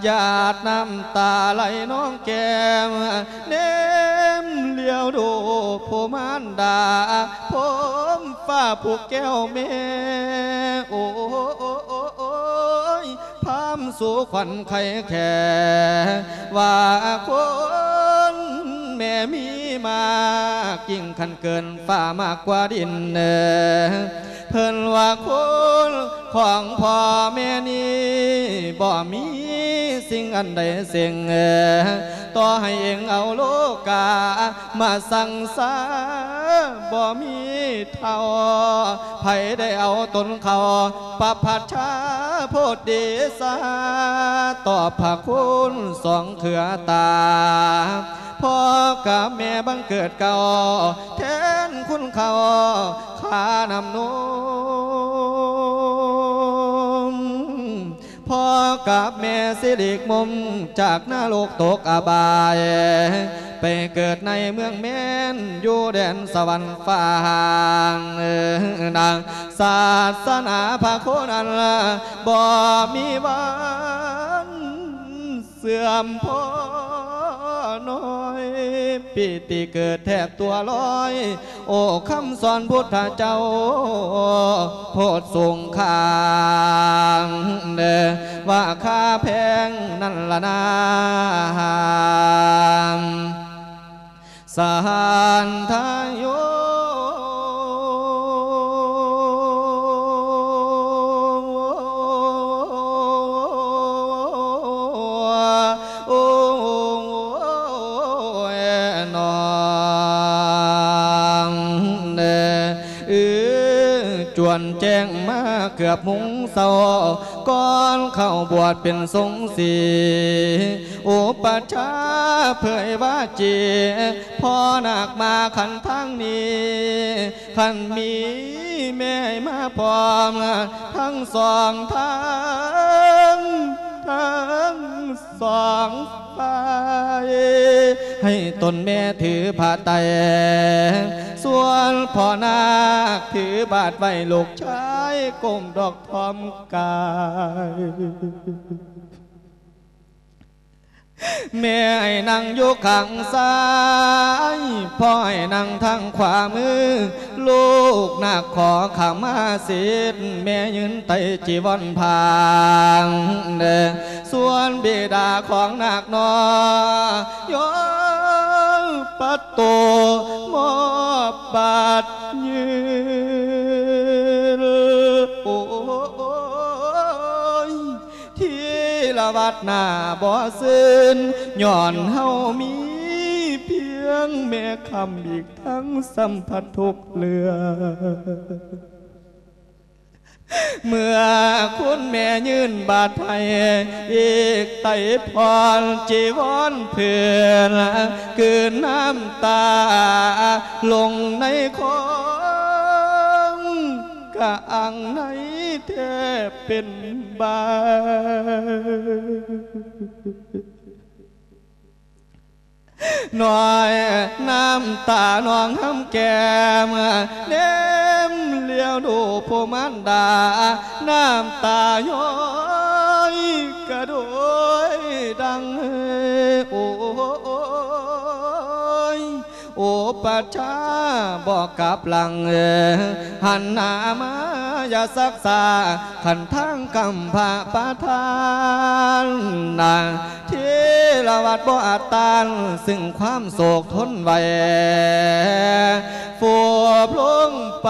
B: หยาดน้ำตาไหลน้องแก้มเนมเลี้ยวดูผู้มานดาผมฟ้าผูกแก้วแม่โอ้ สู่ขวัญไข่แข่ว่าคนแม่มีมากยิ่งขันเกินฝ่ามากกว่าดินเนเพิ่นว่าคนของพ่อแม่นี้บ่มีสิ่งอันใดเสียงเอ ต่อให้เองเอาโลกา มาสั่งสาบ่มีเท่าไผได้เอาตนเขาปรับผัดชาโพดเดสาต่อบพระคุณสองเขือตาพ่อกับแม่บังเกิดเก่าแทนคุณเขาขานำนม พ่อกับแม่สิริกมุมจากหน้าโลกตกอบาย ไปเกิดในเมืองแม่นอยู่แดนสวรรค์ฟ้างนางศาสนาพระโคนันบ่มีวันเสื่อมพอ น้อยปีติเกิดแทบตัวลอย โอ้คำสอนพุทธเจ้าโพดสูงขางเดว่าค่าแพงนั่นละนาสานทายโย เกือบมุงเศร้าก่อนเข้าบวชเป็นสงสีอุปชฌาย์เผยว่าจีพ่อหนักมาขันทั้งนี้ขันมีแม่มาพร้อมทั้งสองทาง ทั้งสองฝ่ายให้ตนแม่ถือผ้าไตส่วนพ่อนาคถือบาทไว้ลูกชายก้มดอกทอมกาย แม่ให้นั่งอยู่ข้างซ้ายพ่อให้นั่งทางขวามือ ลูกนักขอขมาสิทธิ์แม่ยืนไตจีวรพางเดส่วนบิดาของนักนอยนปัตโตมอบบาดยืนโอ้ ละวัดหน้าบ่อซึนย้อนเฮามีเพียงแม่คำอีกทั้งสัมผัสทุกเรือเมื่อคุณแม่ยืนบาดไทยอีกไตพรจีวรเพื่อนคืนน้ำตา ลงในคองกะอังใน แทบเป็นบาหน่อยน้ำตาหนองห้ำแก้มเนมเลี้ยวดูผู้มันดา น้ำตาย้อยกระโดยดังโอ้ยโอ้ปัจชาบอกกับหลังหันหน้ามา ยศักษาขันทางกำพาปาทานนาที่ละวัดบ่อาตานซึ่งความโศกทนไว้ฟูบลงไป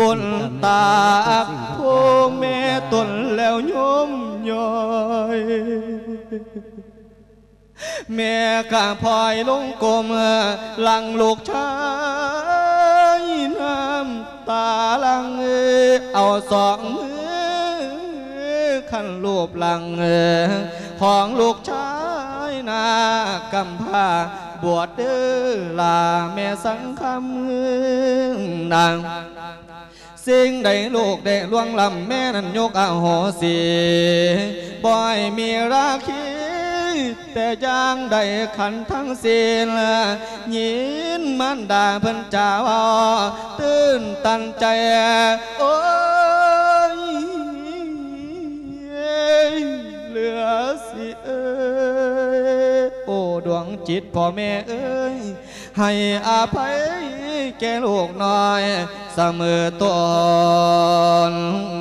B: บนตา
A: ให้ทุกสิ่งทุก
B: ผู้
A: อ
B: แม่ตนแล้วโยมย่อยแม่กะพลอยลงกลมหลังลูกชายน้ำตาลังเอาสองมือขันรูปหลังของลูกชายนากำพาบวชเด้อลาแม่สังคำนาง สิ่งใดลูกได้ล่วงลำแม่นั้นยกอโหสิบ่อยมีราคีแต่จางได้ขันทั้งสิ้นยินมันดาเพิ่นจ่าวตื่นตันใจ โอ้ยเหลือสิเอ้ยโอ้ดวงจิตพ่อแม่เอ้ย ให้อภัยแก่ลูกน้อยเสมอตน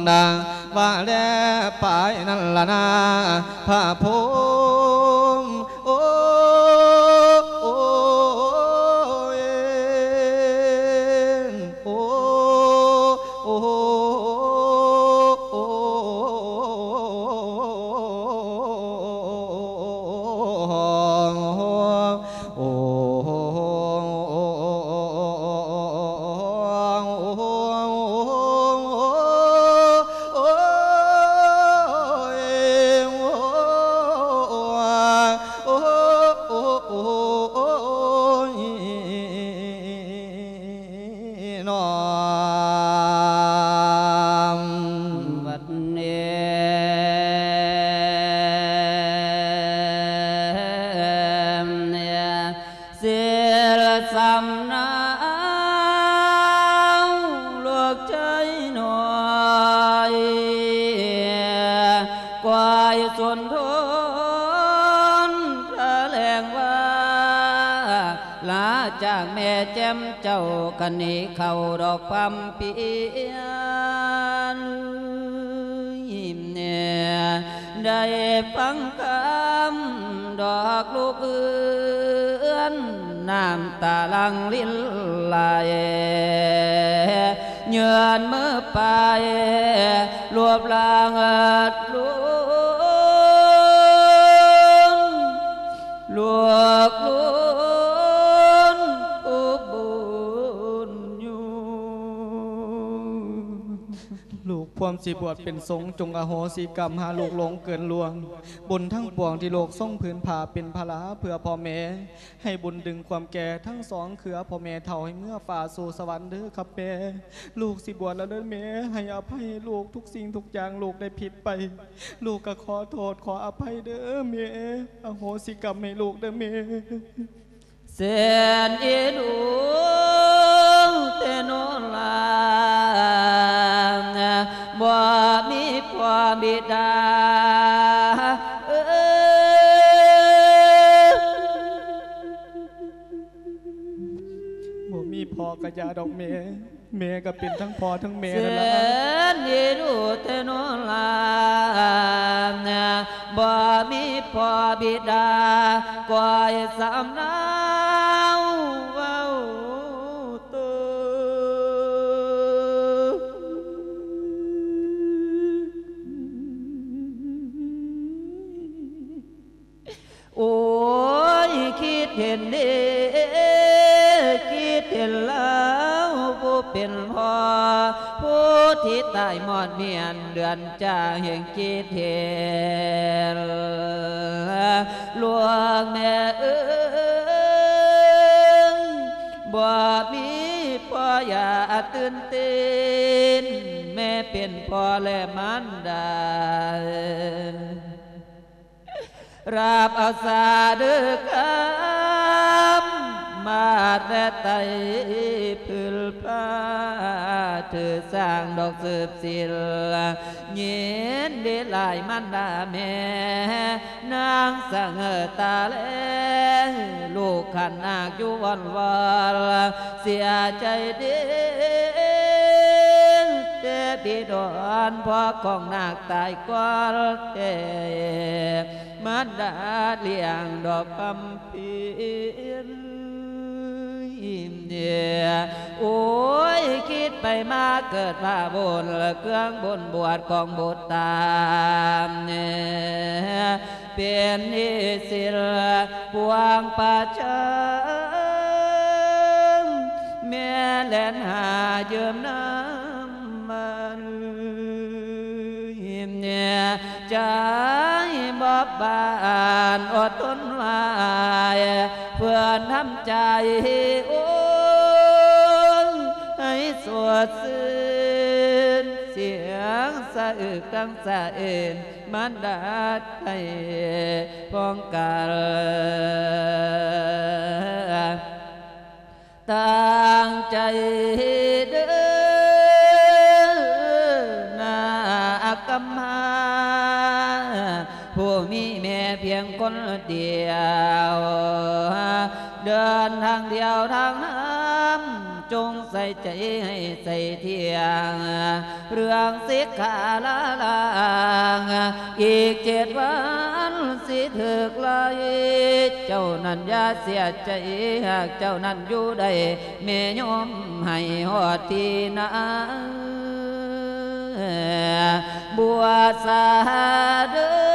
B: ดังว่าแล้วไปนั่นละนาพระพร นี้
A: เข้าดอกความเปียนยิ้มเนี่ยได้ฟั ควา
B: มสิบวชเป็นสงจงอโหสิกรรมหาลูกหลงเกินลวง บุญทั้งปวงที่โลกส่งผืนผ่าเป็นภาระเพื่อพ่อแม่ให้บุญดึงความแก่ทั้งสองเขือพ่อแม่เท่าให้เมื่อฝ่าสู่สวรรค์เด้อครับแม่ลูกสิบวชแล้วเด้อแม่ให้อภัยลูกทุกสิ่งทุกอย่างลูกได้ผิดไป ลูกก็ขอโทษขออภัยเด้อแม่อโหสิกรรมให้ลูกเด้อแม่
A: เสียนอีดู เตโนลางบ่มีพ่อบิดาเอ้ย
B: บ่มีพ่อกะยาดอกแม่แม่ก็เป็นทั้งพ่อทั้งแม่
A: เสี
B: นั่น
A: ย
B: ล่ะ
A: นอีดูเตโนลางบ่มีพ่อบิดากว่าสามนา ที่ตายหมอดเมียนเดือนจ่าแห่งคิเห็นหลวงแม่เอ้ยบ่มีพ่ออย่าตื่นเต้นแม่เป็นพ่อและมารดาราบเอาสาเดือกำมาแต่ไตพืลผ้า ถือสร้างดอกสืบศิลเย็นเดลายมันดาแม่นางสังเอตาแลลูกขันนากอยู่วันวานเสียใจเด้เจ็บปีดอนพ่อของนาคตายก่อนเจ็บมันดาเลี้ยงดอกคำเพียน เดียโอ้ยคิดไปมาเกิดผ้าบนเครื่องบนบวชของบุตรตามเนี่ยเป็นนิสิลปวงประชังแม่แลนหาเยิมน้ำมันเนี่ยใจบอบบานอดทนไว้ เพื่อนทำใจโอ้ยให้สวดซื่นเสียงสะอึกดังสะเอ็นมันดาดให้ป้องกันตั้งใจเด้อนาอกำมาผู้มีแม่เพียงคนเดียว เดินทางเดียวทางน้ำจงใส่ใจให้ใส่เทียง เรื่องสิกขาลาลางอีกเจ็ดวันสิถึกลายเจ้านั้นอย่าเสียใจหากเจ้านั้นอยู่ได้แม่ยอมให้หอดทีนาบัวสาเด้อ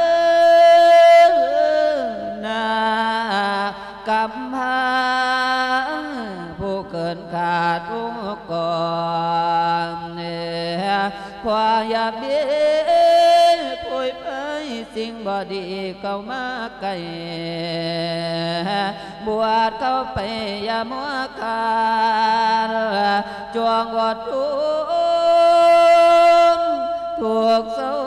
A: ำพาผู้เกินขาดทุกก่อนเนี่ยความอยากดีป่วยไปสิ่งบอดีเข้ามาไกลบวชเข้าไปอย่ามัวคานจวงวดทุนถูกเศร้า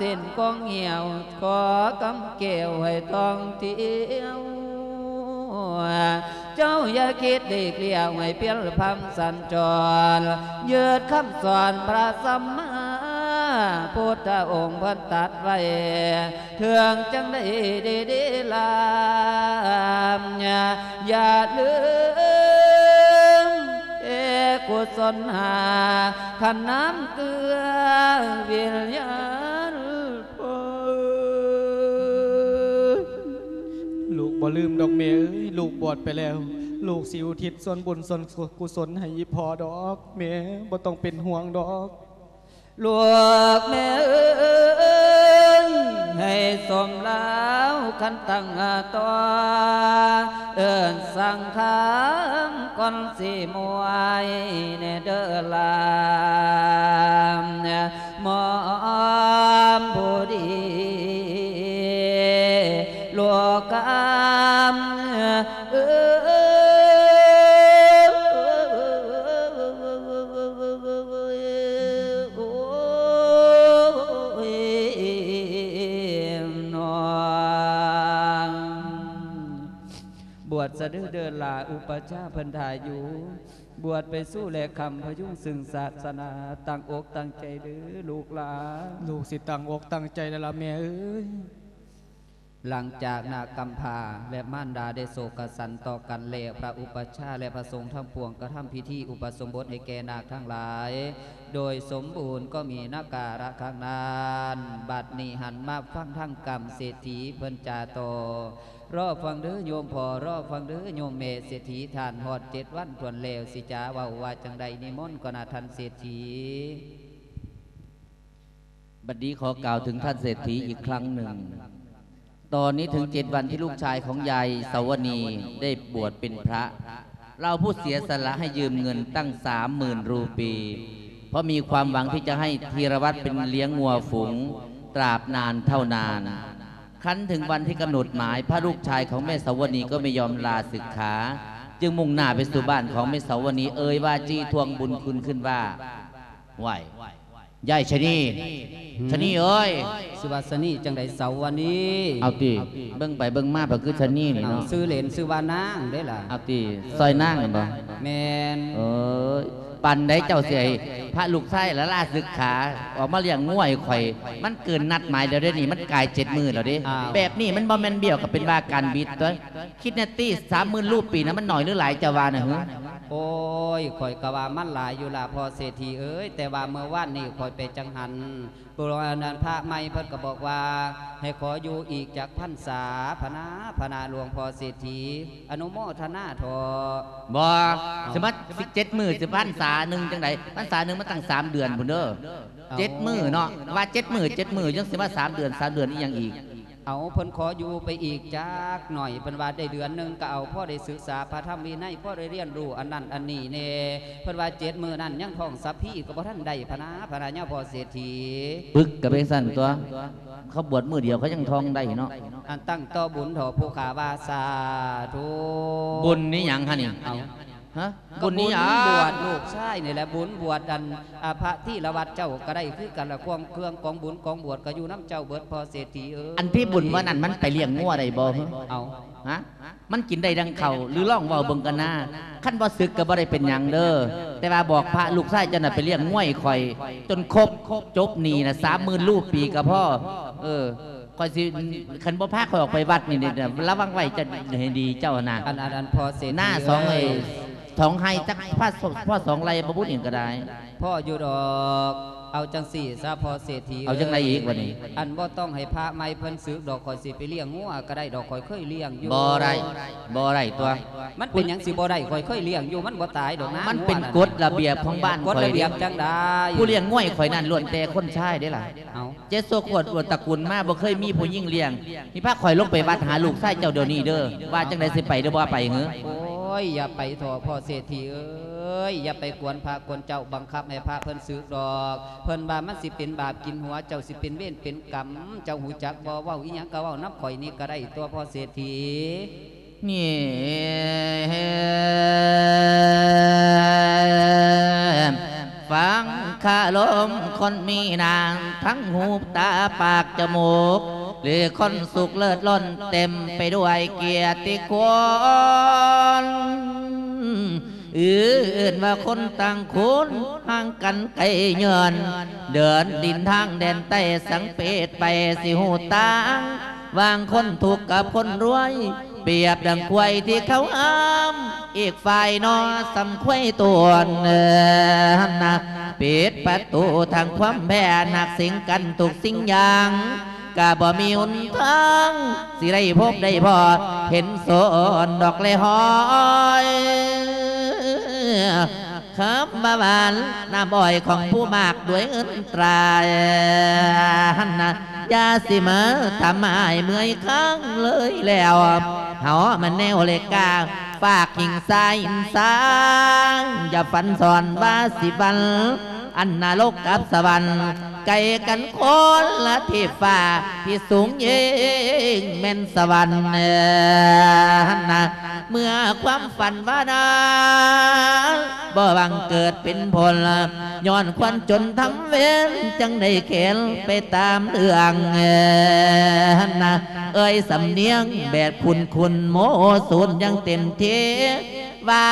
A: ส้นกองเหี่ยวขอกำเกวให้ท่องเที่ยวเจ้าอย่าคิดดีเกลียวให้เพี้ยนพังสัญจรยืดคำสอนพระสัมมา
E: พุทธองค์พันตัดไว้เถืองจังได้ดีดีลามอย่าลืมเอกุศลหาขันน้ำเกลือวิญญา
B: ลูกบ่ลืมดอกเมเอ้ยลูกบวชไปแล้ว ลูกสิอุทิศส่วนบุญส่วนกุศลให้อีพอดอกเมบ่ต้องเป็นห่วงดอก
E: ลูกแม่เอ้ยให้สมแล้วคันตั้งต่อเอินสังขารก่อนสิมวยเนเดอลามมอ นลาอุปชาพันธาอยู่ บวชไปสู้แลกคำพยุงซึ่งศาสนาตั้งอกตั้งใจหรือลูกหลาน
B: ลูกสิตั้งอกตั้งใจแล้วล่ะแม่เอ้ย
A: หลังจากนากำพร้าและม่านดาได้โศกสันต่อกันเลพระอุปชาและพระสงฆ์ทั้งปวงกระทำพิธีอุปสมบทให้แก่นาคทั้งหลาย โดยสมบูรณ์ก็มีนาการะข้างนาน บัดนี้หันมาฟังทั้งกรรมเศรษฐีเพิ่นจาโตรอบฟังเด้อโยมพอรอบฟังเด้อโยมเมเศรษฐีทานหอดเจ็ดวันทวนเลวสิจาว่าว่าจังใดนิมนต์ก็นาทันเศรษฐี
C: บัดนี้ขอกล่าวถึงท่านเศรษฐีอีกครั้งหนึ่ง ตอนนี้ถึงเจ็ดวันที่ลูกชายของยายสาวนีได้บวชเป็นพระ เราผู้เสียสละให้ยืมเงินตั้งสามหมื่นรูปี เพราะมีความหวังที่จะให้ธีรวัตรเป็นเลี้ยงงัวฝูง ตราบนานเท่านานคันถึงวันที่กำหนดหมาย พระลูกชายของแม่สาวนีก็ไม่ยอมลาศึกขา จึงมุ่งหน้าไปสู่บ้านของแม่สาวนีเอ่ยว่าจีทวงบุญคุณขึ้นว่าไหว ยายชะนีชะนีเอ้ย
A: สุวัสนีจังใดเสาร์วันนี้
C: เอาตีเบิ่งไปเบิ่งมาก็คือชะนีนี่
A: เอา
C: เนาะ
A: ซื้อเหรนซื้อวานางได้ล่ะ
C: เอาตีซอยนั่งกันบ่
A: แมน
C: เออ ปันได้เจ้าเสียพระลูกไส้และลาศึกขา ออกมาเลี้ยงง่วยข่อย มันเกินนัดหมายเดี๋ยวเดี๋ยวนี้มันกลายเจ็ดมือแล้วเดิแบบนี้มันบ่แม่นเบี้ยวกับเป็นว่าการบิดตัวคิดเนตตี้สามหมื่นรูปปีนะมันหน่อยหรือหลายจะวานะฮึ
A: โอ้ยข่อยกะว่ามันหลายอยู่ล่ะพอเศรษฐีเอ้ยแต่ว่าเมื่อวานนี้ข่อยไปจังหัน ปุโรนันพระไม่เพิ่นก็บอกว่า ให้ขออยู่อีกจากพันษาพนาพนาหลวงพ่อเศรษฐีอนุโมทนาทอ
C: บอสมัติสิเจ็ดมือสิพันษาหนึ่งจังไดพันษาหนึ่งมาตั้งสามเดือนพุ่นเด้อเจ็ดมือเนาะว่าเจ็ดมือเจ็ดมือยังสิว่าสามเดือนสามเดือนนี่ยังอีก
A: เอาเพิ่นขออยู่ไปอีกจักหน่อยเพิ่นว่าได้เดือนหนึงก็เอาพ่อได้ศึกษาพระธรรมวินัยพ่อได้เรียนรู้อันนั้นอันนี้เน่เพิ่นว่าเจ็ดมือนั้นยังท่องสัพพี่ก็บ่ทันได้พนาพนาญาพอเศรษฐี
C: ปึกกับเป็นสั้นตัว เขาบวชมือเดียวเขายังทองได้เนาะ
A: อันตั้งต่อบุญถอผู้ขาวาสาธุ
C: บุญนี่หยังฮะนี่
A: เอา
C: ฮะ
A: ก็
C: บุญนี่หยั
A: บวช
C: ง
A: ลูกชายนี่แหละบุญบวชดันอาพระที่ละวัดเจ้าก็ได้คือกันละความเครื่องของบุญของบวชก็อยู่น้ำเจ้าเบิดพอเศรษฐีเอ้ย
C: อันที่บุญว่านั่นมันไปเลี้ยงงัวได้บ่ฮะ
A: เอา
C: ฮะมันกินได้ดังเขาหรือล่องเว้าเบิ่งกันหน้าขั้นบ่ศึกก็บ่ได้เป็นหยังเด้อแต่ว่าบอกพระลูกชายเจ้าน่ะไปเลี้ยงง่วยข่อย จนครบจบหนี้น่ะ30,000รูปปีก็พ่อเออข่อยสิคันบ่พาข่อยออกไปวัดนี่เนี่ยระวังไว้จะให้ดีเจ้าน่ะ
A: อันอันอันพอเศรษฐี
C: หน้าสองไอ้ สองไห้จักพ่อพ่อสองไรบ่พูดอีกก็ได้
A: พ่ออยู่ดอกเอาจังสี่ซะพอเศรษฐี
C: เอาจังไรอีกวะนี่
A: อันบ่ต้องให้พระไม่เพิ่นซื้อดอกคอยสิไปเลี้ยงงัวก็ได้ดอกคอยเคยเลี้ยงอยู่
C: บ่ได้บ่ได้ตัว
A: มันเป็นหยังสิบ่ได้คอยเคยเลี้ยงอยู่มันบ่ตายดอกนะ
C: มันเป็น
A: งัว
C: กฎระเบียบของบ้าน
A: กฎ
C: ข่อย
A: ระเบียบจังได้
C: ผู้เลี้ยงง่วยข่อยนั่นล้วนแต่คนชายได้ล่ะ
A: เอา
C: เจสโซขวดอวดตระกูลมาบ่เคยมีผู้หญิงเลี้ยงมีพระข่อยลงไปวัดหาลูกชายเจ้าเดี๋ยวนี้เด้อว่าจังไดสิไปเด้อบ่ไปเหรอ
A: โอ้ ยอย่าไปถอพ่อเศรษฐีเอ้ยอย่าไปกวนพระกวนเจ้าบังคับให้พระเพิ่นซื้อดอก เพิ่นว่ามันสิเป็นบาปกินหัวเจ้าสิเป็นเวรเป็นกรรมเจ้าหูจักบ่เว้าอีหยังก็เว้าน้ำข่อยนี่ก็ได้ตัวพ่อเศรษฐี
C: นี่ฟังข้าลมคนมีนางทั้งหูตาปากจมูก หรือคนสุขเลิศล้นเต็มไปด้วยเกียรติคุณออเอิ้นว่าคนต่างคนห่างกันไกลเยิน เดินดินทางแดนใต้สังเปตไปสิหูต่างวางคนถูกกับคนรวย เปรียบดังควายที่เขาอ้ามอีกฝ่ายนอสำควายตัวเนินนะปิดประตูทางความแพ้หนักสิงกันทุกสิ่งอย่าง กะบ่มีหนทางสิได้พบได้พอเห็นโซนดอกเลยหอยคำบาบานน้ำอ้อยของผู้มากด้วยเงินตรายหันนะยาสิมาทำให้เมื่อยครั้งเลยแล้วเฮามันแนวเล็กกา ฝากหิ่งสายอินสางอย่าฝันสอนว่าสิบัน อันนรกกับสวรรค์ไกลกันคนละที่ฟ้าที่สูงยิ่งแม่นสวรรค์นะเมื่อความฝันว่านาบ่บังเกิดเป็นผลย้อนควันจนทำเว้นจังได้เข็นไปตามเรื่องเอ่อนะเอ้ยสำเนียงแบบคุณคุณโมสูนยังเต็มที่ว่า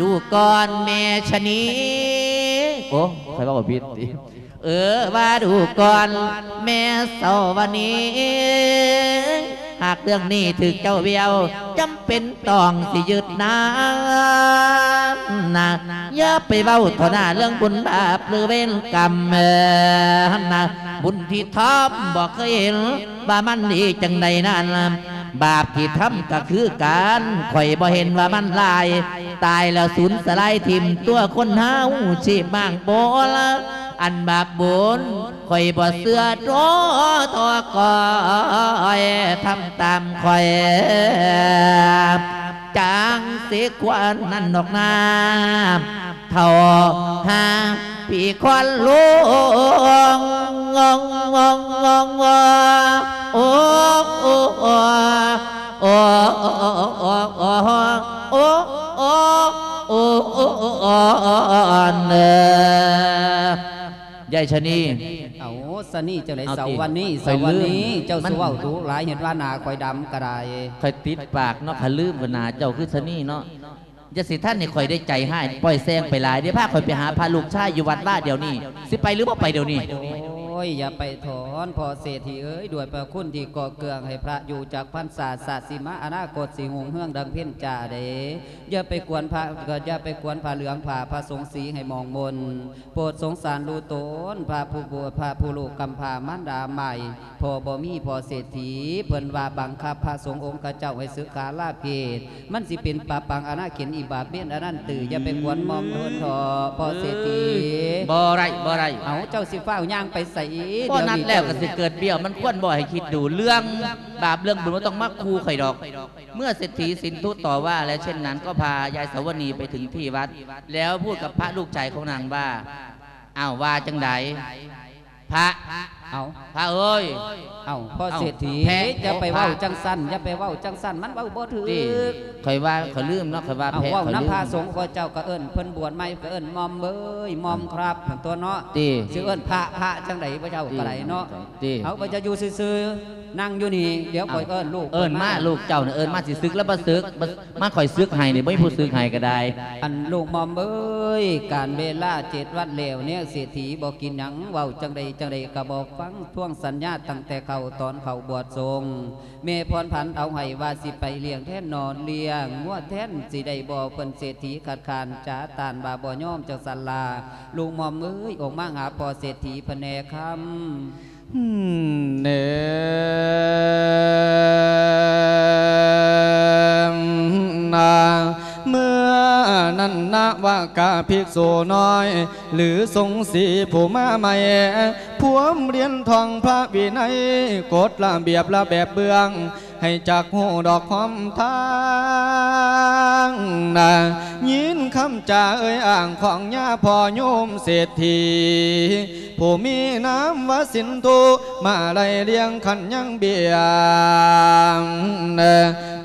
C: ดูก่อนแม่ชะนีโอ้ใครว่าบ่ผิดติเออว่าดูก่อนแม่เสาวันนี้ หากเรื่องนี้ถึกเจ้าเบียวจำเป็นต้องสิยึดน้ำนะอย่าไปเว้าทอหน้าเรื่องบุญบาปหรือเวรกรรมเออนะบุญที่ทำบอกเคยเห็นว่ามันดีจังใดนั่นล่ะ บาปที่ทำก็คือการข่อยบ่เห็นว่ามันลาย ตายแล้วสูญสลายทิมตัวคนเฮาชีพมั่งโบละอันบาปบุญข่อยบ่เสือโตทอกอยทำตามข่อย จางเสียกว่านั่นดอกนาเท่าหาพี่ควันลวงงงงงงงงโอ้โอ้โอ้โอ้โอ้โอ้โอ้โอ้โอ้โอ้โอ้โอ้เน ยายชะนี
A: เอาสนี่เจ้าไหน
C: เอาติ
A: เสาร์วันนี้
C: ไป
A: เสาร์วัน
C: ลืม
A: นี้ เจ้า
C: มัน
A: สุเว้าดูหลายเห็นว่าหนาคอยดำกระได
C: คอยติดปากเนาะขลืมวนาเจ้าคือชะนีเนาะจะสิท่านนี่คอยได้ใจให้ปล่อยแซงไปหลายเดี๋ยวพาคอยไปหาพาลูกชายอยู่วัดบ้านเดี๋ยวนี้ สิไปหรือว่าไปเดี๋ยวนี้
A: โอ้ ยอย่าไปถอนพอเศรษฐีเอ้ยด้วยประคุณที่ก่อเกลืองให้พระอยู่จากพันศาสตร์ศาสตร์สิมาอนาคตสิหงเฮืองดังเพ่นจ่าเด้อย่าไปกวนพระก็อย่าไปกวนผ้าเหลืองผ้าพระสงฆ์สีให้มองมนโปรดสงสารดูตนพระผู้บวชพระผู้ลูกกำพร้ามันดาใหม่พอบ่มีพอเศรษฐีเพิ่นว่าบังคับพระสงฆ์องค์ข้าเจ้าให้สึกขาลาเพศมันสิเป็นปาปังอนาเข็นอิบาปเบี้ยนอนันตืออย่าไปกวนมอมเทินทอพอเศรษฐี
C: บ่ไรบ่ไร
A: เอาเจ้าสิฟ้าวย่างไปใส่
C: ก็นัดแล้วก็สิเกิดเบี้ยวมันควรบ่ให้คิดดูเรื่องบาปเรื่องบุญมันต้องมาคูไข่ดอก เมื่อเศรษฐีสินทุต่อว่า แล้วเช่นนั้นก็พายายสาวนีไปถึงที่วัด แล้วพูดกับพระลูกชายของนางว่าอ้าวว่าจังไดพระ
A: เอา
C: พระเอ้ย
A: เอาพ่อ
C: เอา
A: เศรษฐี
C: แพ้
A: อย่าไป
C: พระ
A: เว้าจังสั้นอย่าไปเว้าจังสั้นมันเว้าบ่ถือ
C: ที่คอยว่าเขาลืมเนาะคอยว่า
A: เอา
C: แพ้
A: เว้า
C: เขาลืม
A: น้ำพาสงฆ์พระเจ้าก็เอิ้นเพิ่นบวชใหม่ก็เอิ้นมอมเบ้ยมอมครับตัวเนาะ
C: ที่
A: สิเอิ้นพระพระจังไดพระเจ้าก็ได้เนาะ
C: ที่
A: เอาก็จะอยู่ซื่อๆ นั่งอยู่นี่เดี๋ยวข่อยเอิ้นลูก
C: เอิญมาลูกเจ้าเนี่ยเอิญมาสิซึกแล้วมาซึกบ่มาคอยซึกให้นี่ไม่พูดซึกให้ก็ได้
A: อันลูกมอมเบ้ยการเวลาเจ็ดวันแล้วเนี่ยเศรษฐีบ่กินหยังเว้าจังใดจังใดก็บอกฟังท่วงสัญญาตั้งแต่เขาตอนเขาบวชทรงเมพรพันธุ์เอาให้ว่าสิไปเลี้ยงแท่นนอนเลี้ยงงัวแท่นสิได้บ่เพิ่นเศรษฐีขาดคานจ้าตานบาบ่ยอมจังสันลาลูกมอมเอ้ยออกมาหาพ่อเศรษฐีพะแนคำ
B: อืมเนมนาเมื่อนั้นนะว่ากาภิกษุน้อย หรือทรงสีผู้มาใหม่พวมเรียนทองพระวินัยกฎระเบียบระแบบเบื้อง ให้จักหูดอกหอมทางนะยินคำจาเอ่ยอ่างของญาพ่อโยมเศรษฐีผู้มีน้ำวสินทุมาไลเลี้ยงขันยังเบียงเน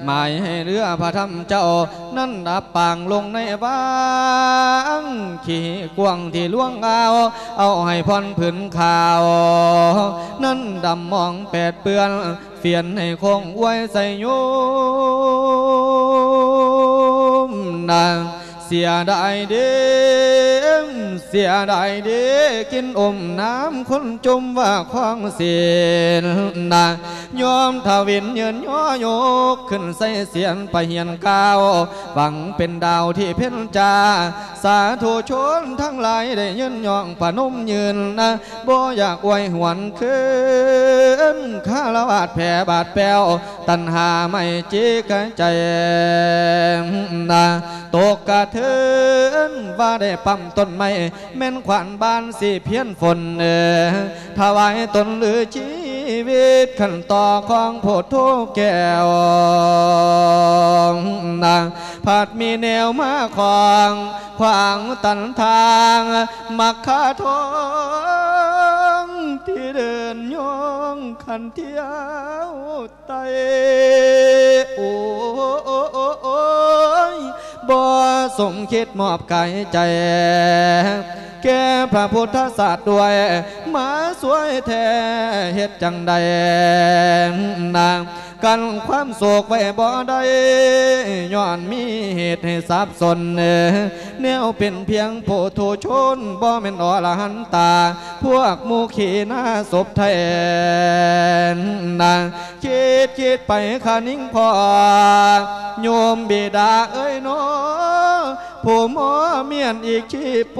B: หมายให้เรือพระธรรมเจ้า นั้นดับปางลงในวางขี่กวงที่ล่วงเอาเอาให้พรผืนขาว นั้นดำมองแปดเปือน เฟียนให้คงไว้ใส่โยมนาง เสียดายเด้เสียดายเด้กินอมน้ำคนจมว่าควางเสียนายอมทวินเยินย่อยกขึ้นใส่เสียนไปเฮียนก้าวหวังเป็นดาวที่เพ่นจา สาธุชนทั้งหลายได้ยืนย่องพนมยืนนะบ่อยากไว้หวนคืนข้าละบาดแผลบาดแป้วตัณหาไม่จีกใจนะตกกระเทอนว่าได้ปั๊มต้นไม้แม่นขวานบานสิเพี้ยนฝนเออถวายตนหรือชีวิตขันต่อของโพธิ์ทุกแก้วนางผาดมีแนวมาขวางขวางตันทางมักคาทองที่เดินย่องขันเที่ยวไตโอ้โอ้โอ้โอ้ย บ่สมคิดมอบกายใจ แก่พระพุทธศาสตร์ด้วย มาสวยแท้เฮ็ดจังใดนาง กันความโศกไว้บ่ได้ย้อนมีเหตุให้สับสนเออแนวเป็นเพียงโพโทชนบ่แม่นอรหันตา พวกมูขีหน้าศพแทนนางคิดคิดไปขานิ่งพอ โยมบิดาเอ้ยน้อผู้หมอเมียนอีกชีป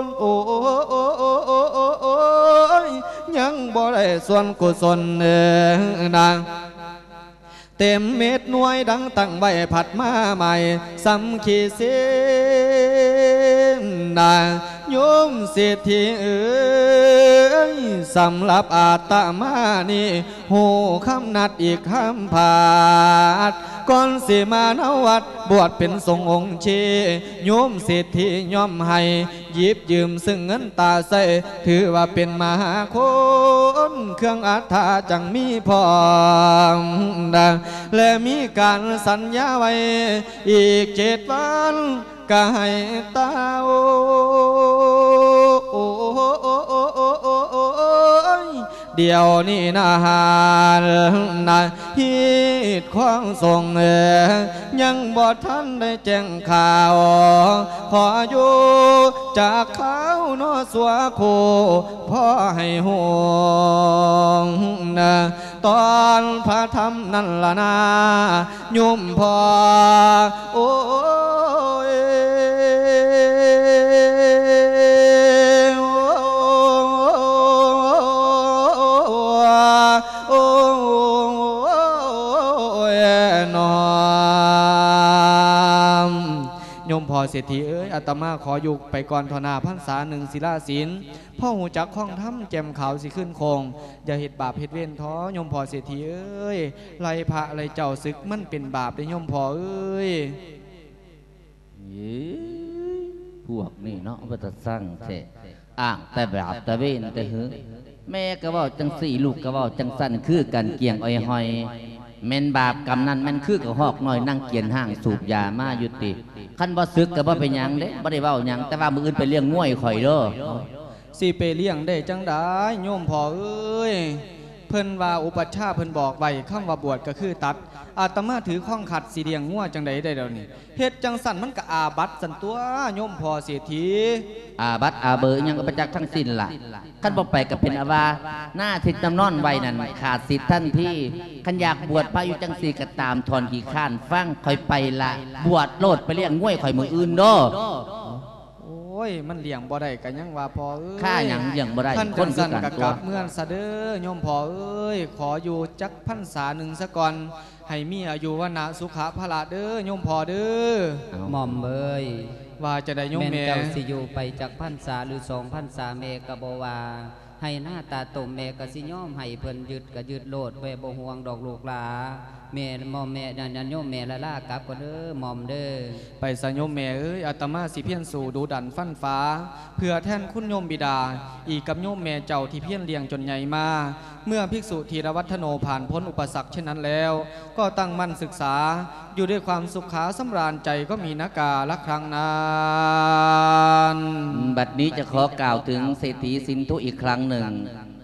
B: นโอ้โอ้โอ้โอ้โอ้ยยังบ่ได้ส่วนกุศลเออนางเต็มเม็ดหน่วยดังตั้งไว้ผัดมาใหม่สำขีเส้นนาโยมเศรษฐีเอ้ยสำหรับอาตมานี่หูคำนัดอีกคำผาดก่อนสิมานวัดบวชเป็นทรงองค์ชีโยมเศรษฐีย่อมให้ยิบยืมซึ่งเงินตาใสถือว่าเป็นมหาคนเครื่องอัฐาจังมีพร้อมดังและมีการสัญญาไว้ อีกเจ็ดวันก็ให้ตาโอ เดี๋ยวนี้นะฮานนะฮิตควางทรงเอยังบ่ทันได้แจ้งข่าว ขออยู่จากเขาโนอสัวโคพ่อให้ห่วงนะตอนพระธรรมนั่นละนายุ่มพอโอ้ย เศรษฐีเอ้ยอาตมาขออยู่ไปก่อนทนาพันษาหนึ่งศิลาศิลพ่อหูจักข้องถ้ำแจ่มขาวสิขึ้นคง อย่าเหตุบาปเหตุเว้นท้อโยมพอเศรษฐีเอ้ยไล่พระไล่เจ้าศึกมันเป็นบาปเลยโยมพอเอ้ย
C: เอ้ยพวกนี่เนาะว่าจะสร้างเสอ้างแต่บาปแต่เว้นแต่หือแม่ก็เว่าจังสี่ลูกก็เว่าจังสั้นคือกันเกียงอ้อยหอย แม่นบาปกรรมนั้นแม่นคือกับหอกน้อยนั่งเกียนห้างสูบยามายุติขั้นบ่ซึกกับ่เป็นยังเด้บ่ได้เว้าหยังแต่ว่ามืออื่นไปเลี้ยงง่วยข่อยเด้อ
B: สิไปเลี้ยงได้จังได้โยมพ่อเอ้ยเพิ่นว่าอุปัชฌาย์เพิ่นบอกไว้คำว่าบวชก็คือตัด อาตมาถือข้องขัดสีเดียงงัวจังใดได้เดี๋ยวนี้เฮ็ดจังสั่นมันก็อาบัตสันตัวโยมพอเศรษฐี
C: อาบัตอาเบอร์ยังก็ประจักษ์ทั้งสิ้นล่ะคันบ่ไปกับเป็นอาวาหน้าทิศจำนอนไว้นั่นขาดสิทธิ์ท่านที่คันอยากบวชพระอยู่จังสี่ก็ตามทอนกี่ข้านฟังคอยไปละบวชโลดไปเลี้ยงง่วยข่อยมืออื่นด้ อ
B: โอ้ย มันเลี้ยงบ่ได้ก็ยังว่าพ่อเอ้ย
C: ข้าหยังเลี้ยงบ่ได้
B: ท่าน
C: ค
B: จั
C: น
B: ง
C: คือ
B: สั่น
C: กัน
B: กับ
C: ตั
B: ก
C: ว
B: ลับเมื่อนซะเด้อโยมพ่อเอ้ย ขออยู่จักพรรษาหนึ่งซะก่อน ให้มีอายุวนะสุขะพละเด้อโยมพ่อเด้อ
A: หม่อมเอ้ย
B: ว่าจะได้โยม
A: แม่น
B: แม่
A: เจ้าสิอยู่ไปจากพันษาหรือสองพันษาเมกะบวา ให้หน้าตาตมแม่กะสิย่อมให้เพิ่นยึดกะยึดโลดไว้บ่ห่วงดอกลูกหลา แม่หมอมแม่นันนันโยมแม่ละล่ากลับก็เด้อหม่อมเด้อ
B: ไปสะโยมแม่เอ้ยอาตมาสิเพียนสู่ดูดันฟันฟ้า เพื่อแท่นคุณโยมบิดา อีกกับโยมแม่เจ้าที่เพียนเลี้ยงจนใหญ่มา เมื่อภิกษุธีรวัฒโนผ่านพ้นอุปสรรคเช่นนั้นแล้ว ก็ตั้งมั่นศึกษาอยู่ด้วยความสุขขาสำราญใจก็มีนากาละครั้งนาน
C: บัดนี้จะขอกล่าวถึงเศรษฐีสินธุอีกครั้งหนึ่ง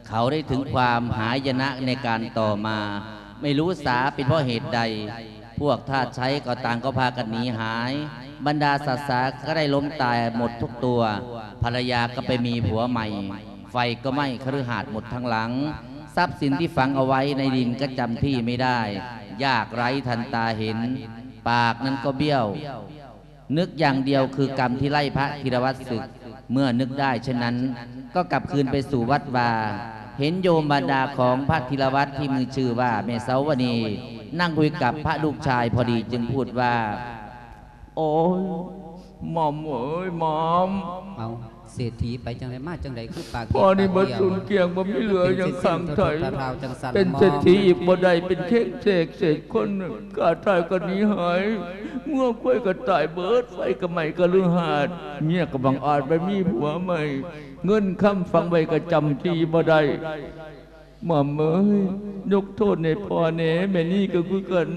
C: เขาได้ถึงความหายนะในการต่อมา ไม่รู้สาเป็นเพราะเหตุใด พวกทาสใช้ก็ต่างก็พากันหนีหาย บรรดาสัตว์สาก็ได้ล้มตายหมดทุกตัว ภรรยาก็ไปมีผัวใหม่ ไฟก็ไหม้คฤหาสน์หมดทั้งหลัง ทรัพย์สินที่ฝังเอาไว้ในดินก็จำที่ไม่ได้ ยากไร้ทันตาเห็น ปากนั้นก็เบี้ยว นึกอย่างเดียวคือกรรมที่ไล่พระธีรวัตรศึก เมื่อนึกได้เช่นนั้น ก็กลับคืนไปสู่วัดวา เห็นโยมบรรดาของพระธีรวัตรที่มือชื่อว่าเมเสาวนีนั่งคุยกับพระลูกชายพอดีจึงพูดว่า
F: โอ้ยหม่อมเอ้ยหม่อม
A: เอาเศรษฐีไปจังไดมาจังไดคือปาก
F: พ่อนี่
A: ปา
F: บั
A: ก
F: ด
A: เดียว
F: สุนเกียงบ่มีเหลืออย่างข้างไทย
A: เป็นเส้นๆทอดๆพราวๆจังสัน
F: เป็น
A: มอง
F: เศรษฐีอีกบ่ได้เป็นเค้กเสกเศษคนหนึ่งกาตายก็หนีหายง่วงกล้วยก็ตายเบิดไฟก็ไหม่ก็ลือหาดเมียก็บังอาจไปมีผัวใหม่ เงินคำฟังไว้ก็จำที่บ่ได้หม่อมเอ้ยยกโทษในพ่อเนแม่นี่ก็คือกัน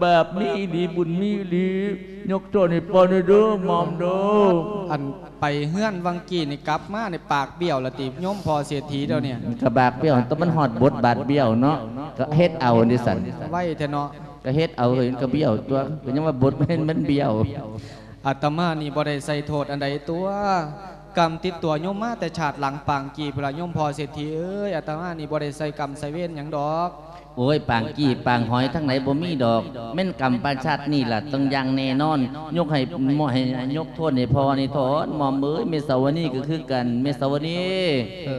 F: แบบมีดีบุญมีดียกโทษในพ่อในเด้อหม่อมเด้อ
B: อันไปเฮือนวังกีนี่กลับมาในปากเบี้ยวละติโยมพอเศรษฐีเดี๋ยวเนี่ย
C: กระบากเบี้ยวต้องมันหอดบทบาทเบี้ยวเนาะก็เฮ็ดเอาดิสัน
B: ไว้เถอะเนาะ
C: ก็เฮ็ดเอาเห็นก็เบี้ยวตัวก็ยังว่าบทมันมันเบี้ยว
B: อาตมานี่บ่ได้ใส่โทษอันใดตัว กรรมติดตัวโยมมาแต่ชาติหลังปางกีพลาโยมพอเศรษฐีเอ้ยอาตมานี่บ่ได้ใส่กรรมใส่เวรหยังดอก
C: โอ้ยปางกี้ปางหอยทั้งไหนบ่มีดอกแม่นกรรมปานชาตินี่ล่ะต้องอยังแน่นอน ยกให้หมอให้ยกโทษให้พอนี่โทษหมอมเอ้ยเมสาวนี่ก็คือกันเมสาวนี่
A: เอ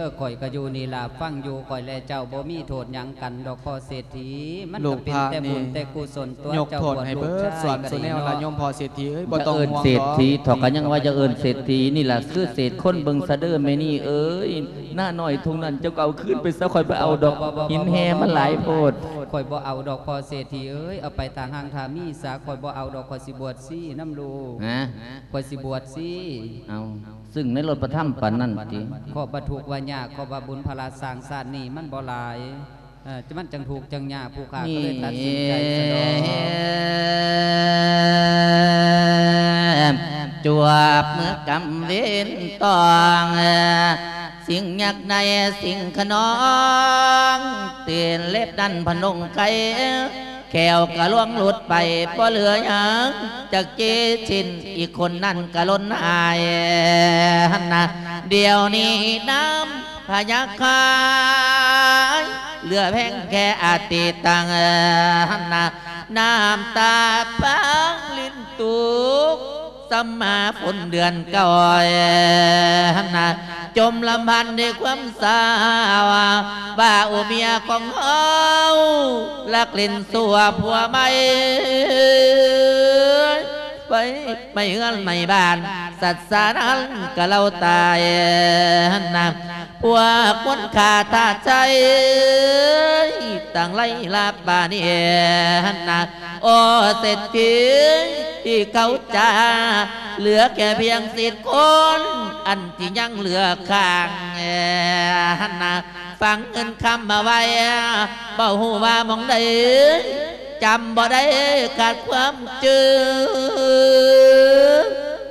A: อข่อยก็อยู่นี่ล่ะฟังอยู่ข่อยและเจ้าบ่มีโทษหยังกันดอกพอเศรษฐีมัน
B: ลู
A: ก็
B: ก
A: เป็น
B: พระ
A: แต่
B: นี่
A: บุญแต่กุศลตัวย
B: ก
A: เจ้า
B: โทษ
A: บวช
B: ให้
A: ลู
B: เบิ
A: ก
B: ด
A: ชาย
B: ส่วน
A: ก็
B: สุ
A: ดี
B: แนวละ
A: เนาะ
B: โยมพอเศรษฐีเอ้ยบ่
C: จะ
B: ต้อง
C: เอิ้น
B: ห่วง
C: เศรษฐี
B: ดอก
C: ถอกกันยังว่าจะเอิ้นเศรษฐีนี่ล่ะคือเศษคนเบิ่งสะเด้อแม่นี่เอ้ยหน้าน้อยทุงนั้นเจ้าก็เอาขึ้นไปซะค่อยไปเอาดอกหินแฮมันหลายโพด
A: ข่อยบ่เอาดอกพอเศรษฐีเอ้ยเอาไปต่างหางทามีสาข่อยบ่เอาดอกข่อยสิบวชซี่น้ำลูก
C: นะ
A: ข่อยสิบวชซี่
C: เอาซึ่งในรถประทับปานนั้นติ
A: ขอบัถูกว่ายากขอบ่บุญพลาสร้างสร้างนี่มันบ่หลายเออจะมันจังถูกจังยากผู้ขาก็
C: นี่
A: เลยตัดสินใจสะดอก
C: จวบเมื่อกำเวนตอง สิ่งยักษ์ในสิ่งขนองเตียนเล็ดดันพนงไกแขวกะล่วงหลุดไปบ่เหลือหยังจากเจชินอีกคนนั่นกะล้นหายนะเดี๋ยวนี้น้ำพยักคายเหลือแพงแค่อาติตังนนะน้ำตาพังลิ้นตุก สมมาฝนเดือนก่อยนะจมลำพันในความสาวว่าอุเมียของเฮาละกลิ่นสัวผัวไม่ ไปไม่เฮือนไม่บ้าน สัตว์สานั้นก็เราตายนะพวกคนขาตาใจ ต่างไล่ลาบานี่นะโอ้เศรษฐีที่เขาจะเหลือแค่เพียงสิบคน อันที่ยังเหลือข้างนะฟังเงินคำมาไว้เบาหูว่ามองได้จำบ่ได้ขาดความจือ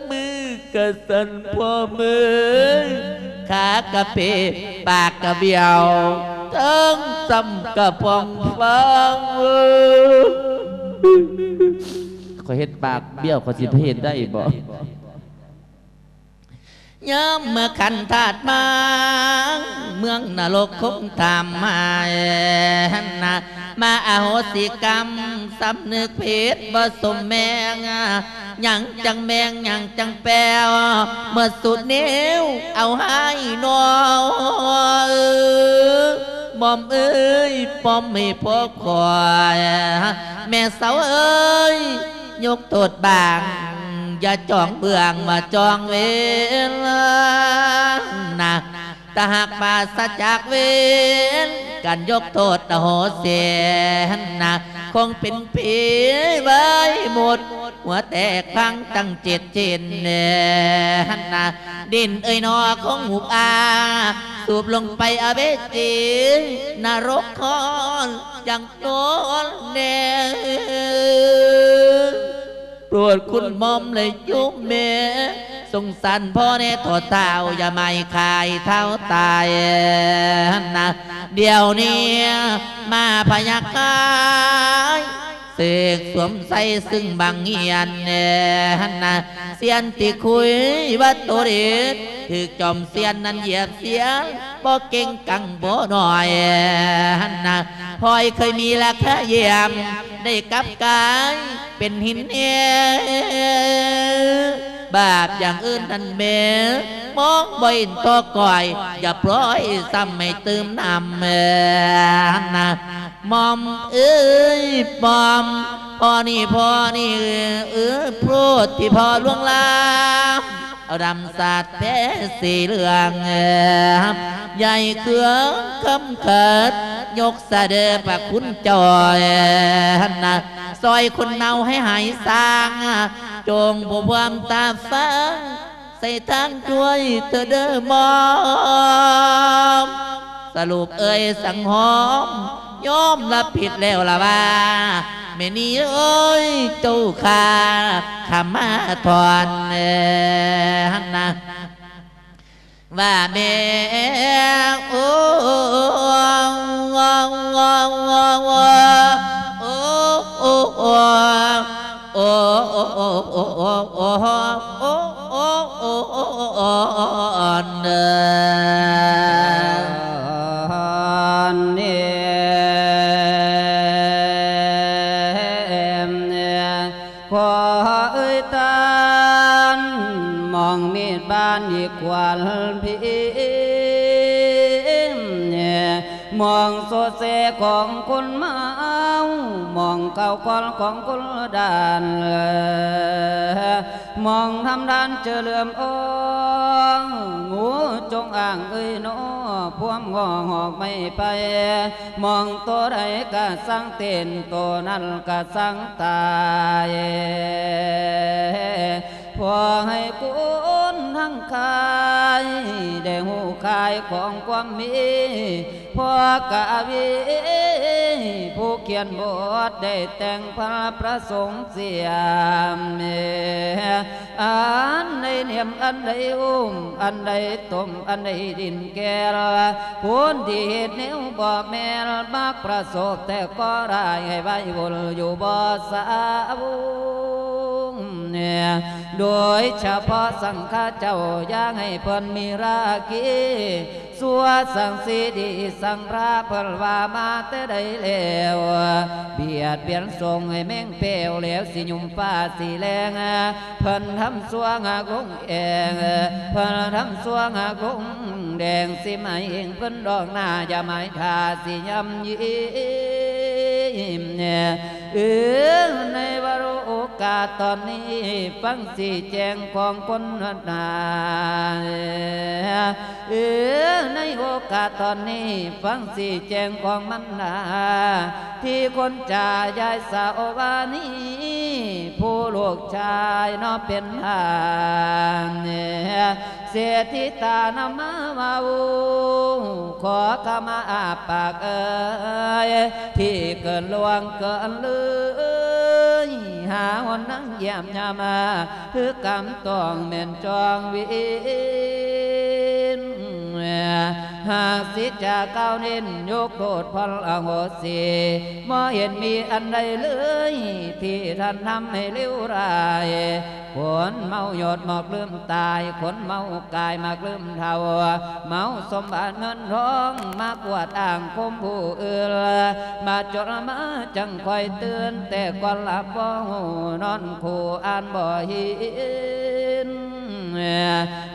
C: มือกระสันพ่อมือขากระเพปากกระเบียวทั้งจำกระพองฟังขอเห็ดปากเบี้ยวขอสิเห็ดได้บ่ ยามเมื่อขันธาตุมาเมืองนรกคงทำมานะมาอาโหสิกรรมสำนึกผิดบ่สมแมงยังจังแมงยังจังแปวเมื่อสุดเนิ้วเอาให้นอมอมเอ้ยปอมไม่พอคอย แม่เสาเอ้ย ยกโทษบาง อย่าจองเบื้องมาจองเวลานะถ้าหากปราศจากเวรการยกโทษอโหเสียนะคงเป็นผีไว้หมด หัวแตกพังตั้งเจ็ดเจนเนนะดินเอ้ยนอของหุบอาสูบลงไปอาเบจีนรกคอนอย่างโนนเน โปรดคุณมอมเลยยุบเมสงสารพ่อในถอดเท้าอย่าไม่ขายเท้าตายนะเดี๋ยวนี้มาพยักขาย เสกสวมใส่ซึ่งบางเงียนเนนนะเสียนติคุยวัดโตเดถือจอมเสียนนั้นเหยียบเสียงบ่เก่งกังบ่หน่อยนะพลอยเคยมีราคาเยี่ยมได้กับกายเป็นหินเอ บาปอย่างอื่นนั้นเมมองบ่เห็นตัวก่อย อย่าปล่อยซ้ำไม่ตืมนำเอ่อนะมอมเอ้ยมอมพอนี่พอนี่เออพูดที่พอล่วงลาม รำสาดแพ้สีเหลืองใหญ่เครื่องคำเกิด ยกเสดอปะคุณจอยนะซอยคนเนาให้หายสร้าง จงผู้ความตาฟ้าใส่ทางช่วยเธอเด้อมอม สรุปเอ่ยสังหอมยอมรับผิดแล้วละว่าแม่นี่เอ้ยเจ้าขาขมาทอนเอ่อนะว่าแม่โอ้โอ้โอ้โบ้า
A: นอีกกวันพี่มองโซเซของคนเมามองเก่าก่อนของคนดานมองทำดานเจอเหลื่อมโองงูจงอ่างเอ้ยโนพวมงอหอกไม่ไป มองตัวใดก็สั่งเต้นตัวนั้นก็สั่งตาย พอให้คุณทั้งกายได้หูกายของความมีพอกะวีผู้เขียนบทได้แต่งพระประสงค์เสียมอันใดเนียมอันใดอุ้มอันใดต้มอันใดดินแก่ผู้ที่เหตุนิ้วบอกแม่มักประสบแต่ก็ได้ให้ไว้วนอยู่บ่สาวเนี่ยโดยเฉพาะสังฆาเจ้าย่างให้เพิ่นมีราคี สัวสังสีดีสังพระเพิ่นว่ามาแต่ใดแล้วเบียดเบียนทรงให้แม่งเปลวแล้วสิยุ่มฟ้าสีแรงเพิ่นทำสัวงากงเองเพิ่นทำสัวงากงแดงสิไหมเองเพิ่นดอกหน้าอย่าหมายทาสิยำยิ้มเนี่ยเออในวาระโอกาสตอนนี้ ฟังสีแจงของคนนาเออในโอกาสตอนนี้ฟังสีแจงของมันนาที่คนจ่ายายสาววานีผู้ลูกชายนอเป็นทานเสียทิตานำมามาอูขอขมาอาปากเอ่ยที่เกินลวงเกินเลยหาวันนั่งเยี่ยมยามาคือกำต้องเม่นจองวินหากสิจะก้าวเน้นยกโทษพลอโหสีบ่เห็นมีอันใดเลย ที่ท่านทำให้เลวรายคนเมาหยดหมอกลืมตายคนเมากายมากลืมเทาเมาสมบัติเงินทองมากวาดอ่างคมผู้อื่นมาจดมาจังคอยเตือนแต่ก่อนหลับบ่หูนอนคู่อ่านบ่หิน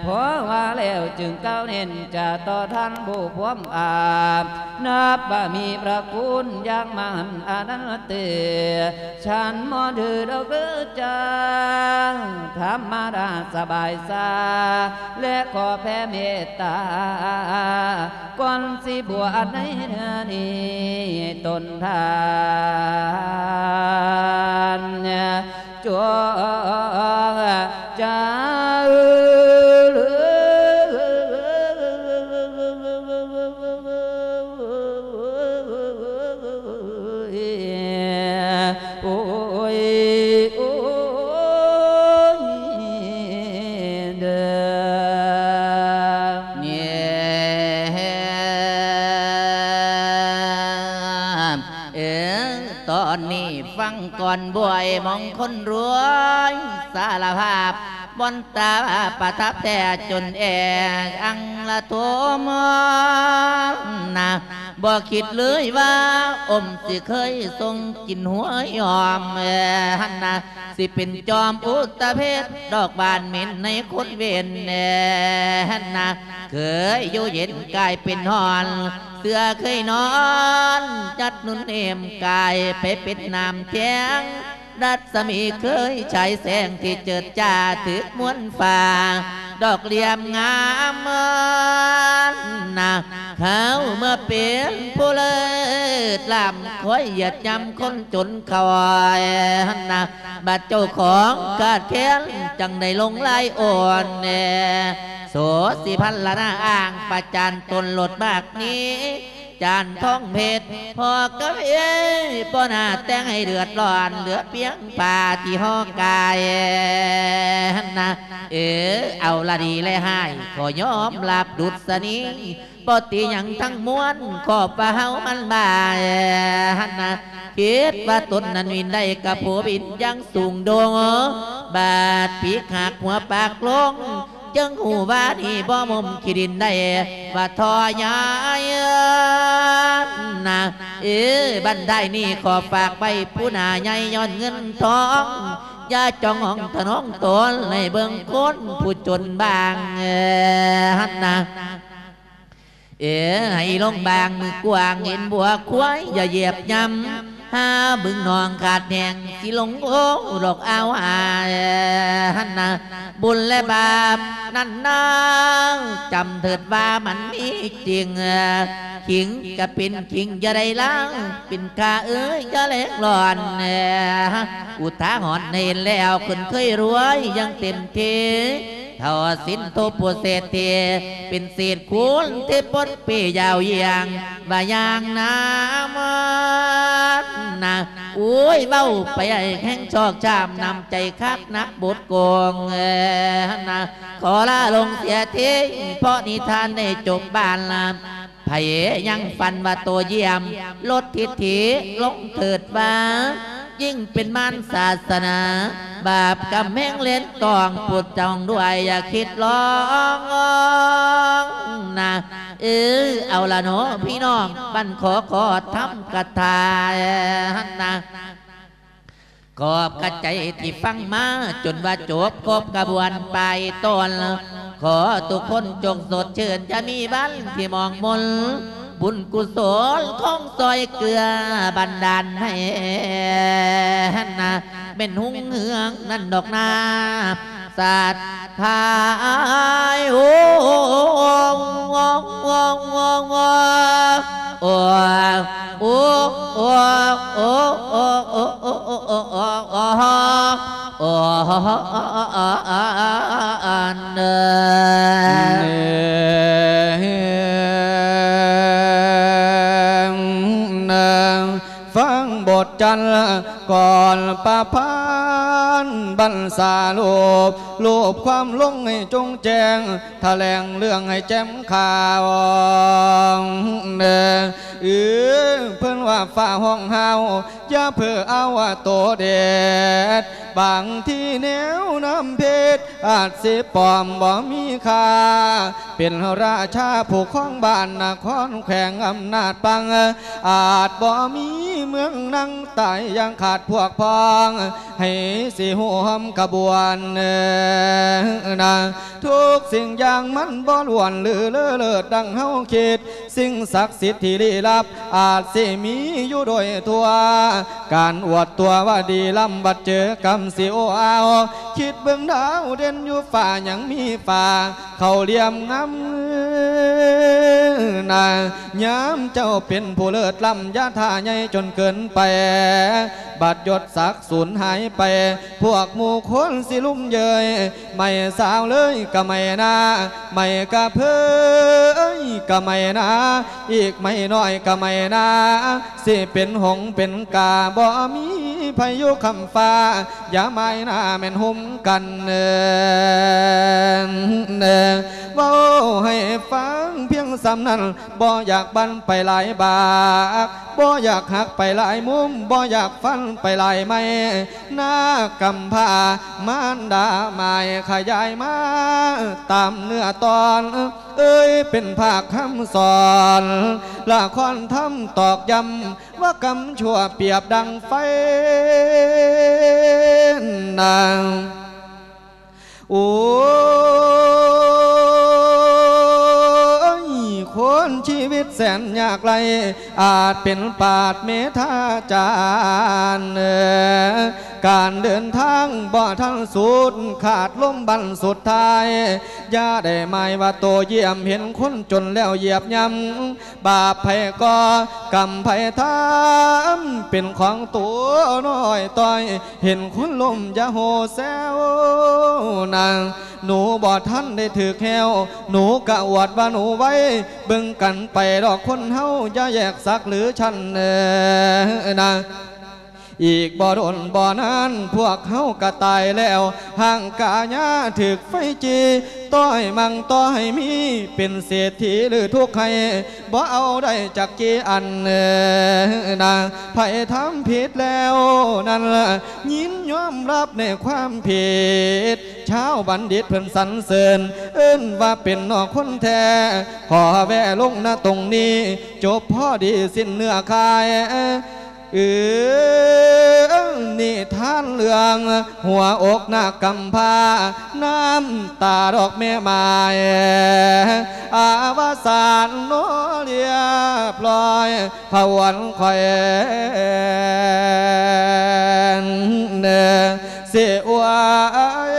A: พราะว่าแล้วจึงก้าวเน้นจะต่อท่านผู้พวมอาบนับว่ามีพระคุณย่างมันอนันเตฉันมอดือดอกเลือจาธรรมดาสบายสาและขอแผ่เมตตาก่อนสิบวชในเดือนนี้ตนทานจวง ออ
C: ตอนนี้ฟังก่อนบวยมองคนรวยสารภาพบนตาประทับแต่จนแอกอังละโทมนะ บ่คิดเลยว่า อมสิเคยทรงกินหัวยอมเอ่อหันนะสิเป็นจอมอุตเพชรดอกบานเหม็นในคนเวนเอ่อหันนะเคยอยู่เย็นกายเป็นหอน เสื้อเคยนอน จัดนุ่นเอมกายไปเป็นน้ำแจ้งรัศมีเคยฉายแสงที่เจิดจ้าถึกมวนฟ้า ดอกเหลี่ยมงามนะเขาเมื่อเปลี่ยนผู้เลิศลำคอยเหยียดยำคนจนคอยนะบัดเจ้าของกาดแค้นจังในลงไล่อ่อนแน่โสสิพันละนาอ่างประจานตนหลดมากนี้ จานทองเพชรพอกับเอ้ยป้อนาแต่งให้เดือดร้อน เหลือเพียงป่าที่ห้องกายนะเออเอาละดีเลยให้ขอยอมหลาบดุษณีปติยังทั้งมวลขอบปะเฮามันบายนะคิดว่าตนนั้นวินได้กับผัวบินยังสูงโดงบาดปีกหักหัวปากลง จึงหูว่านี่บ่มุมขีดินได้ว่าทอยายนะเอ้ยบันไดนี่ขอฝากไปผู้หนาใหญ่ย้อนเงินทองอย่าจองห้องถนองตนในเบื้องคนผู้จนบางเอ่อฮันนะเอ๋ให้ลงบางมือกว้างเห็นบัวควายอย่าเหยียบยำ ห้าบึงนองขาดแหงสิลงโอ้ดอกเอาหาหันนะบุญและบาปนั่นนางจำเถิดว่ามันมีจริงขิงก็เป็นขิงอย่าได้ล้างเป็นกาเอ้ยอย่าเล็กหลอนอุทาหอนเนนแล้วคนเคยรวยยังเต็มทีเท่าสินโทปุเศรษฐีเป็นเศษคูณที่ปนปียาวเยียงว่ายางน้ำมันะโอ้ยเบ้าไปไอ้แข้งชอกชามนำใจคักนักบทโกงเอนะขอลาลงเสียทีเพราะนิทานได้จบบ้านละไผยังฟันว่าตัวเยี่ยม ลดทิฐิลงเถิดบ้า ยิ่งเป็นมารศาสนา บาปกำแพงเล่นตองปุดจองด้วยอย่าคิดลองนะเออเอาละเนาะพี่น้องบันขอขอทำกระทายนะขอบกระใจที่ฟังมาจนว่าจบครบกระบวนไปต้นขอทุกคนจงสดเชื่นจะมีบ้านที่มองมน บุญกุศลของซอยเกลือบันดาลให้นะเป็นหุงเหืองนั่นดอกนาศาสตร์ทายโอ้งงงงงงโอ้โอ้โอ้โอ้โอ้โอ้โอ้โอ้โอ้โอ้โอ้โอ้อันเด
B: น ก่อนประพั บรรษาลูบลูบความลงให้จงแจ้งแถลงเรื่องให้แจ่มข่าวเด้อเออเพิ่นว่าฝ่าห้องเฮาอย่าเพื่อเอาว่าโตเด็ดบางที่แนวน้ำเพชรอาจสิปอมบ่มีค่าเป็นราชาผู้ครองบ้านนครแขวงอำนาจปัง อาจบ่มีเมืองนั่งตายยังขาดพวกพอง ให้สิหวมขบวนนะทุกสิ่งอย่างมันบ่ล้วนหรือเลือเลิศดังเฮาคิด สิ่งศักดิ์สิทธิ์ที่ลี้ลับ อาจสิมีอยู่โดยทั่ว การอวดตัวว่าดีล้ำบัดเจอกำสิโอเอาคิดเบิ่งดาวเด่นอยู่ฝ่ายังมีฝ่า เขาเลี่ยมงำนาย้ำเจ้าเป็นผู้เลิศล้ำยาท่าใหญ่จนเกินไปบัดยศศักดิ์สูญหายไป พวกหมู่คนสิลุ่มเยยไม่สาวเลยก็ไม่นาไม่กะเพยก็ไม่นาอีกไม่น้อยก็ไม่นาสิเป็นหงเป็นกาบ่มีพายุคำฟ้าอย่าไม่นาแม่นหุ่มกันเนอเนว้าให้ฟังเพียงสำนั้นบ่อยากบันไปหลายบากบ่อยากหักไปหลายมุมบ่อยากฟันไปหลายไม่หน้ากำพร้ามารดาหมายขยายมาตามเนื้อตอน เอ้ยเป็นภาคคำสอนละครทำตอกย้ำว่ากำชั่วเปียบดังไฟนาง โอ้ยคนชีวิตแสนยากไรอาจเป็นปาดเมธาจารย์การเดินทางบ่ทั้งสุดขาดลมบันสุดท้ายย่าได้หมายว่าโตเยี่ยมเห็นคนจนแล้วเหยียบยำบาปไผก็กรรมไผทำเป็นของตัวน้อยต้อย เห็นคนลมย่าโหแซวนาง หนูบ่ท่านได้ถือแควหนูกะอวดว่าหนูไว้ บึ่งกันไปดอกคนเฮาอย่าแยกสักหรือฉันเออนะ อีกบ่โดนบ่นานพวกเขาก็ตายแล้วห่างกาญาถึกไฟจีต้อยมังต้อยมีเป็นเศรษฐีหรือทุกข์ให้บ่เอาได้จากกีอันเออนะไผทำผิดแล้วนั่นละยินยอมรับในความผิดเช้าบัณฑิตเพิ่นสรรเสริญ เอิ้นว่าเป็นนอกคนแท้ขอแวะลงหน้าตรงนี้ จบพ่อดีสิ้นเนื้อคาย เออนี่ท่านเรื่อง หัวอกหน้ากำพาน้ำตาดอกแม่ไม้อาวสานโนเรียบร้อยพวันคอยเนเสียวย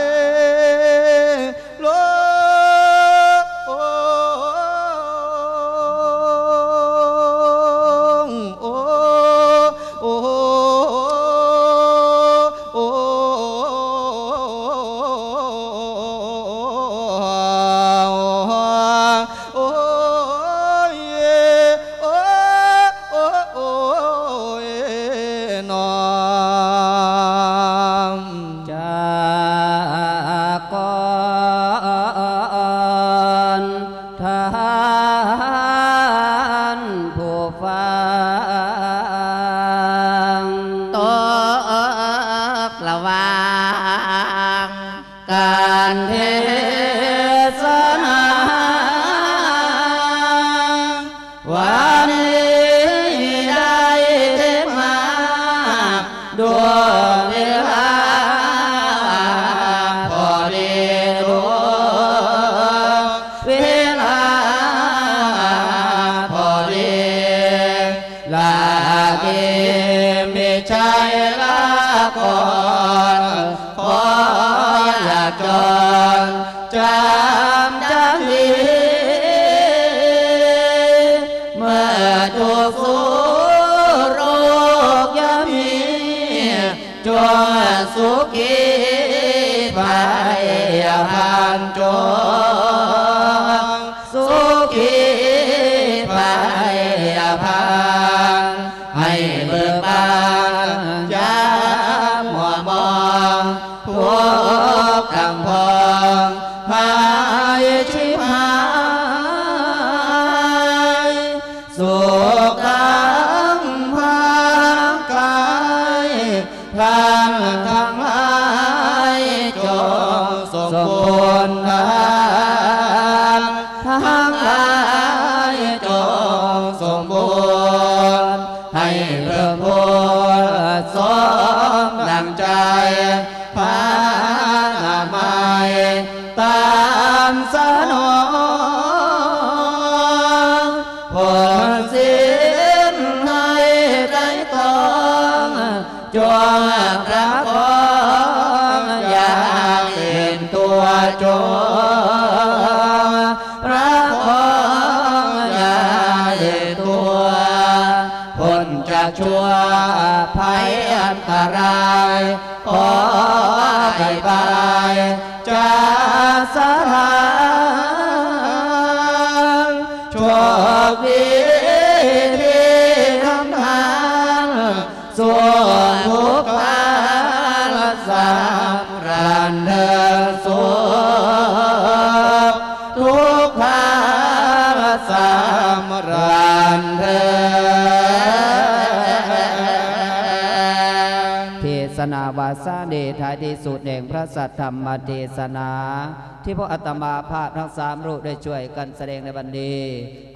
A: ที่พระอัตมาภาพทั้งสามรูปได้ช่วยกันแสดงในบันดี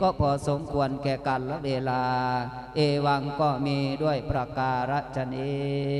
A: ก็พอสมควรแก่กันและเวลา เอวังก็มีด้วยประการฉนี้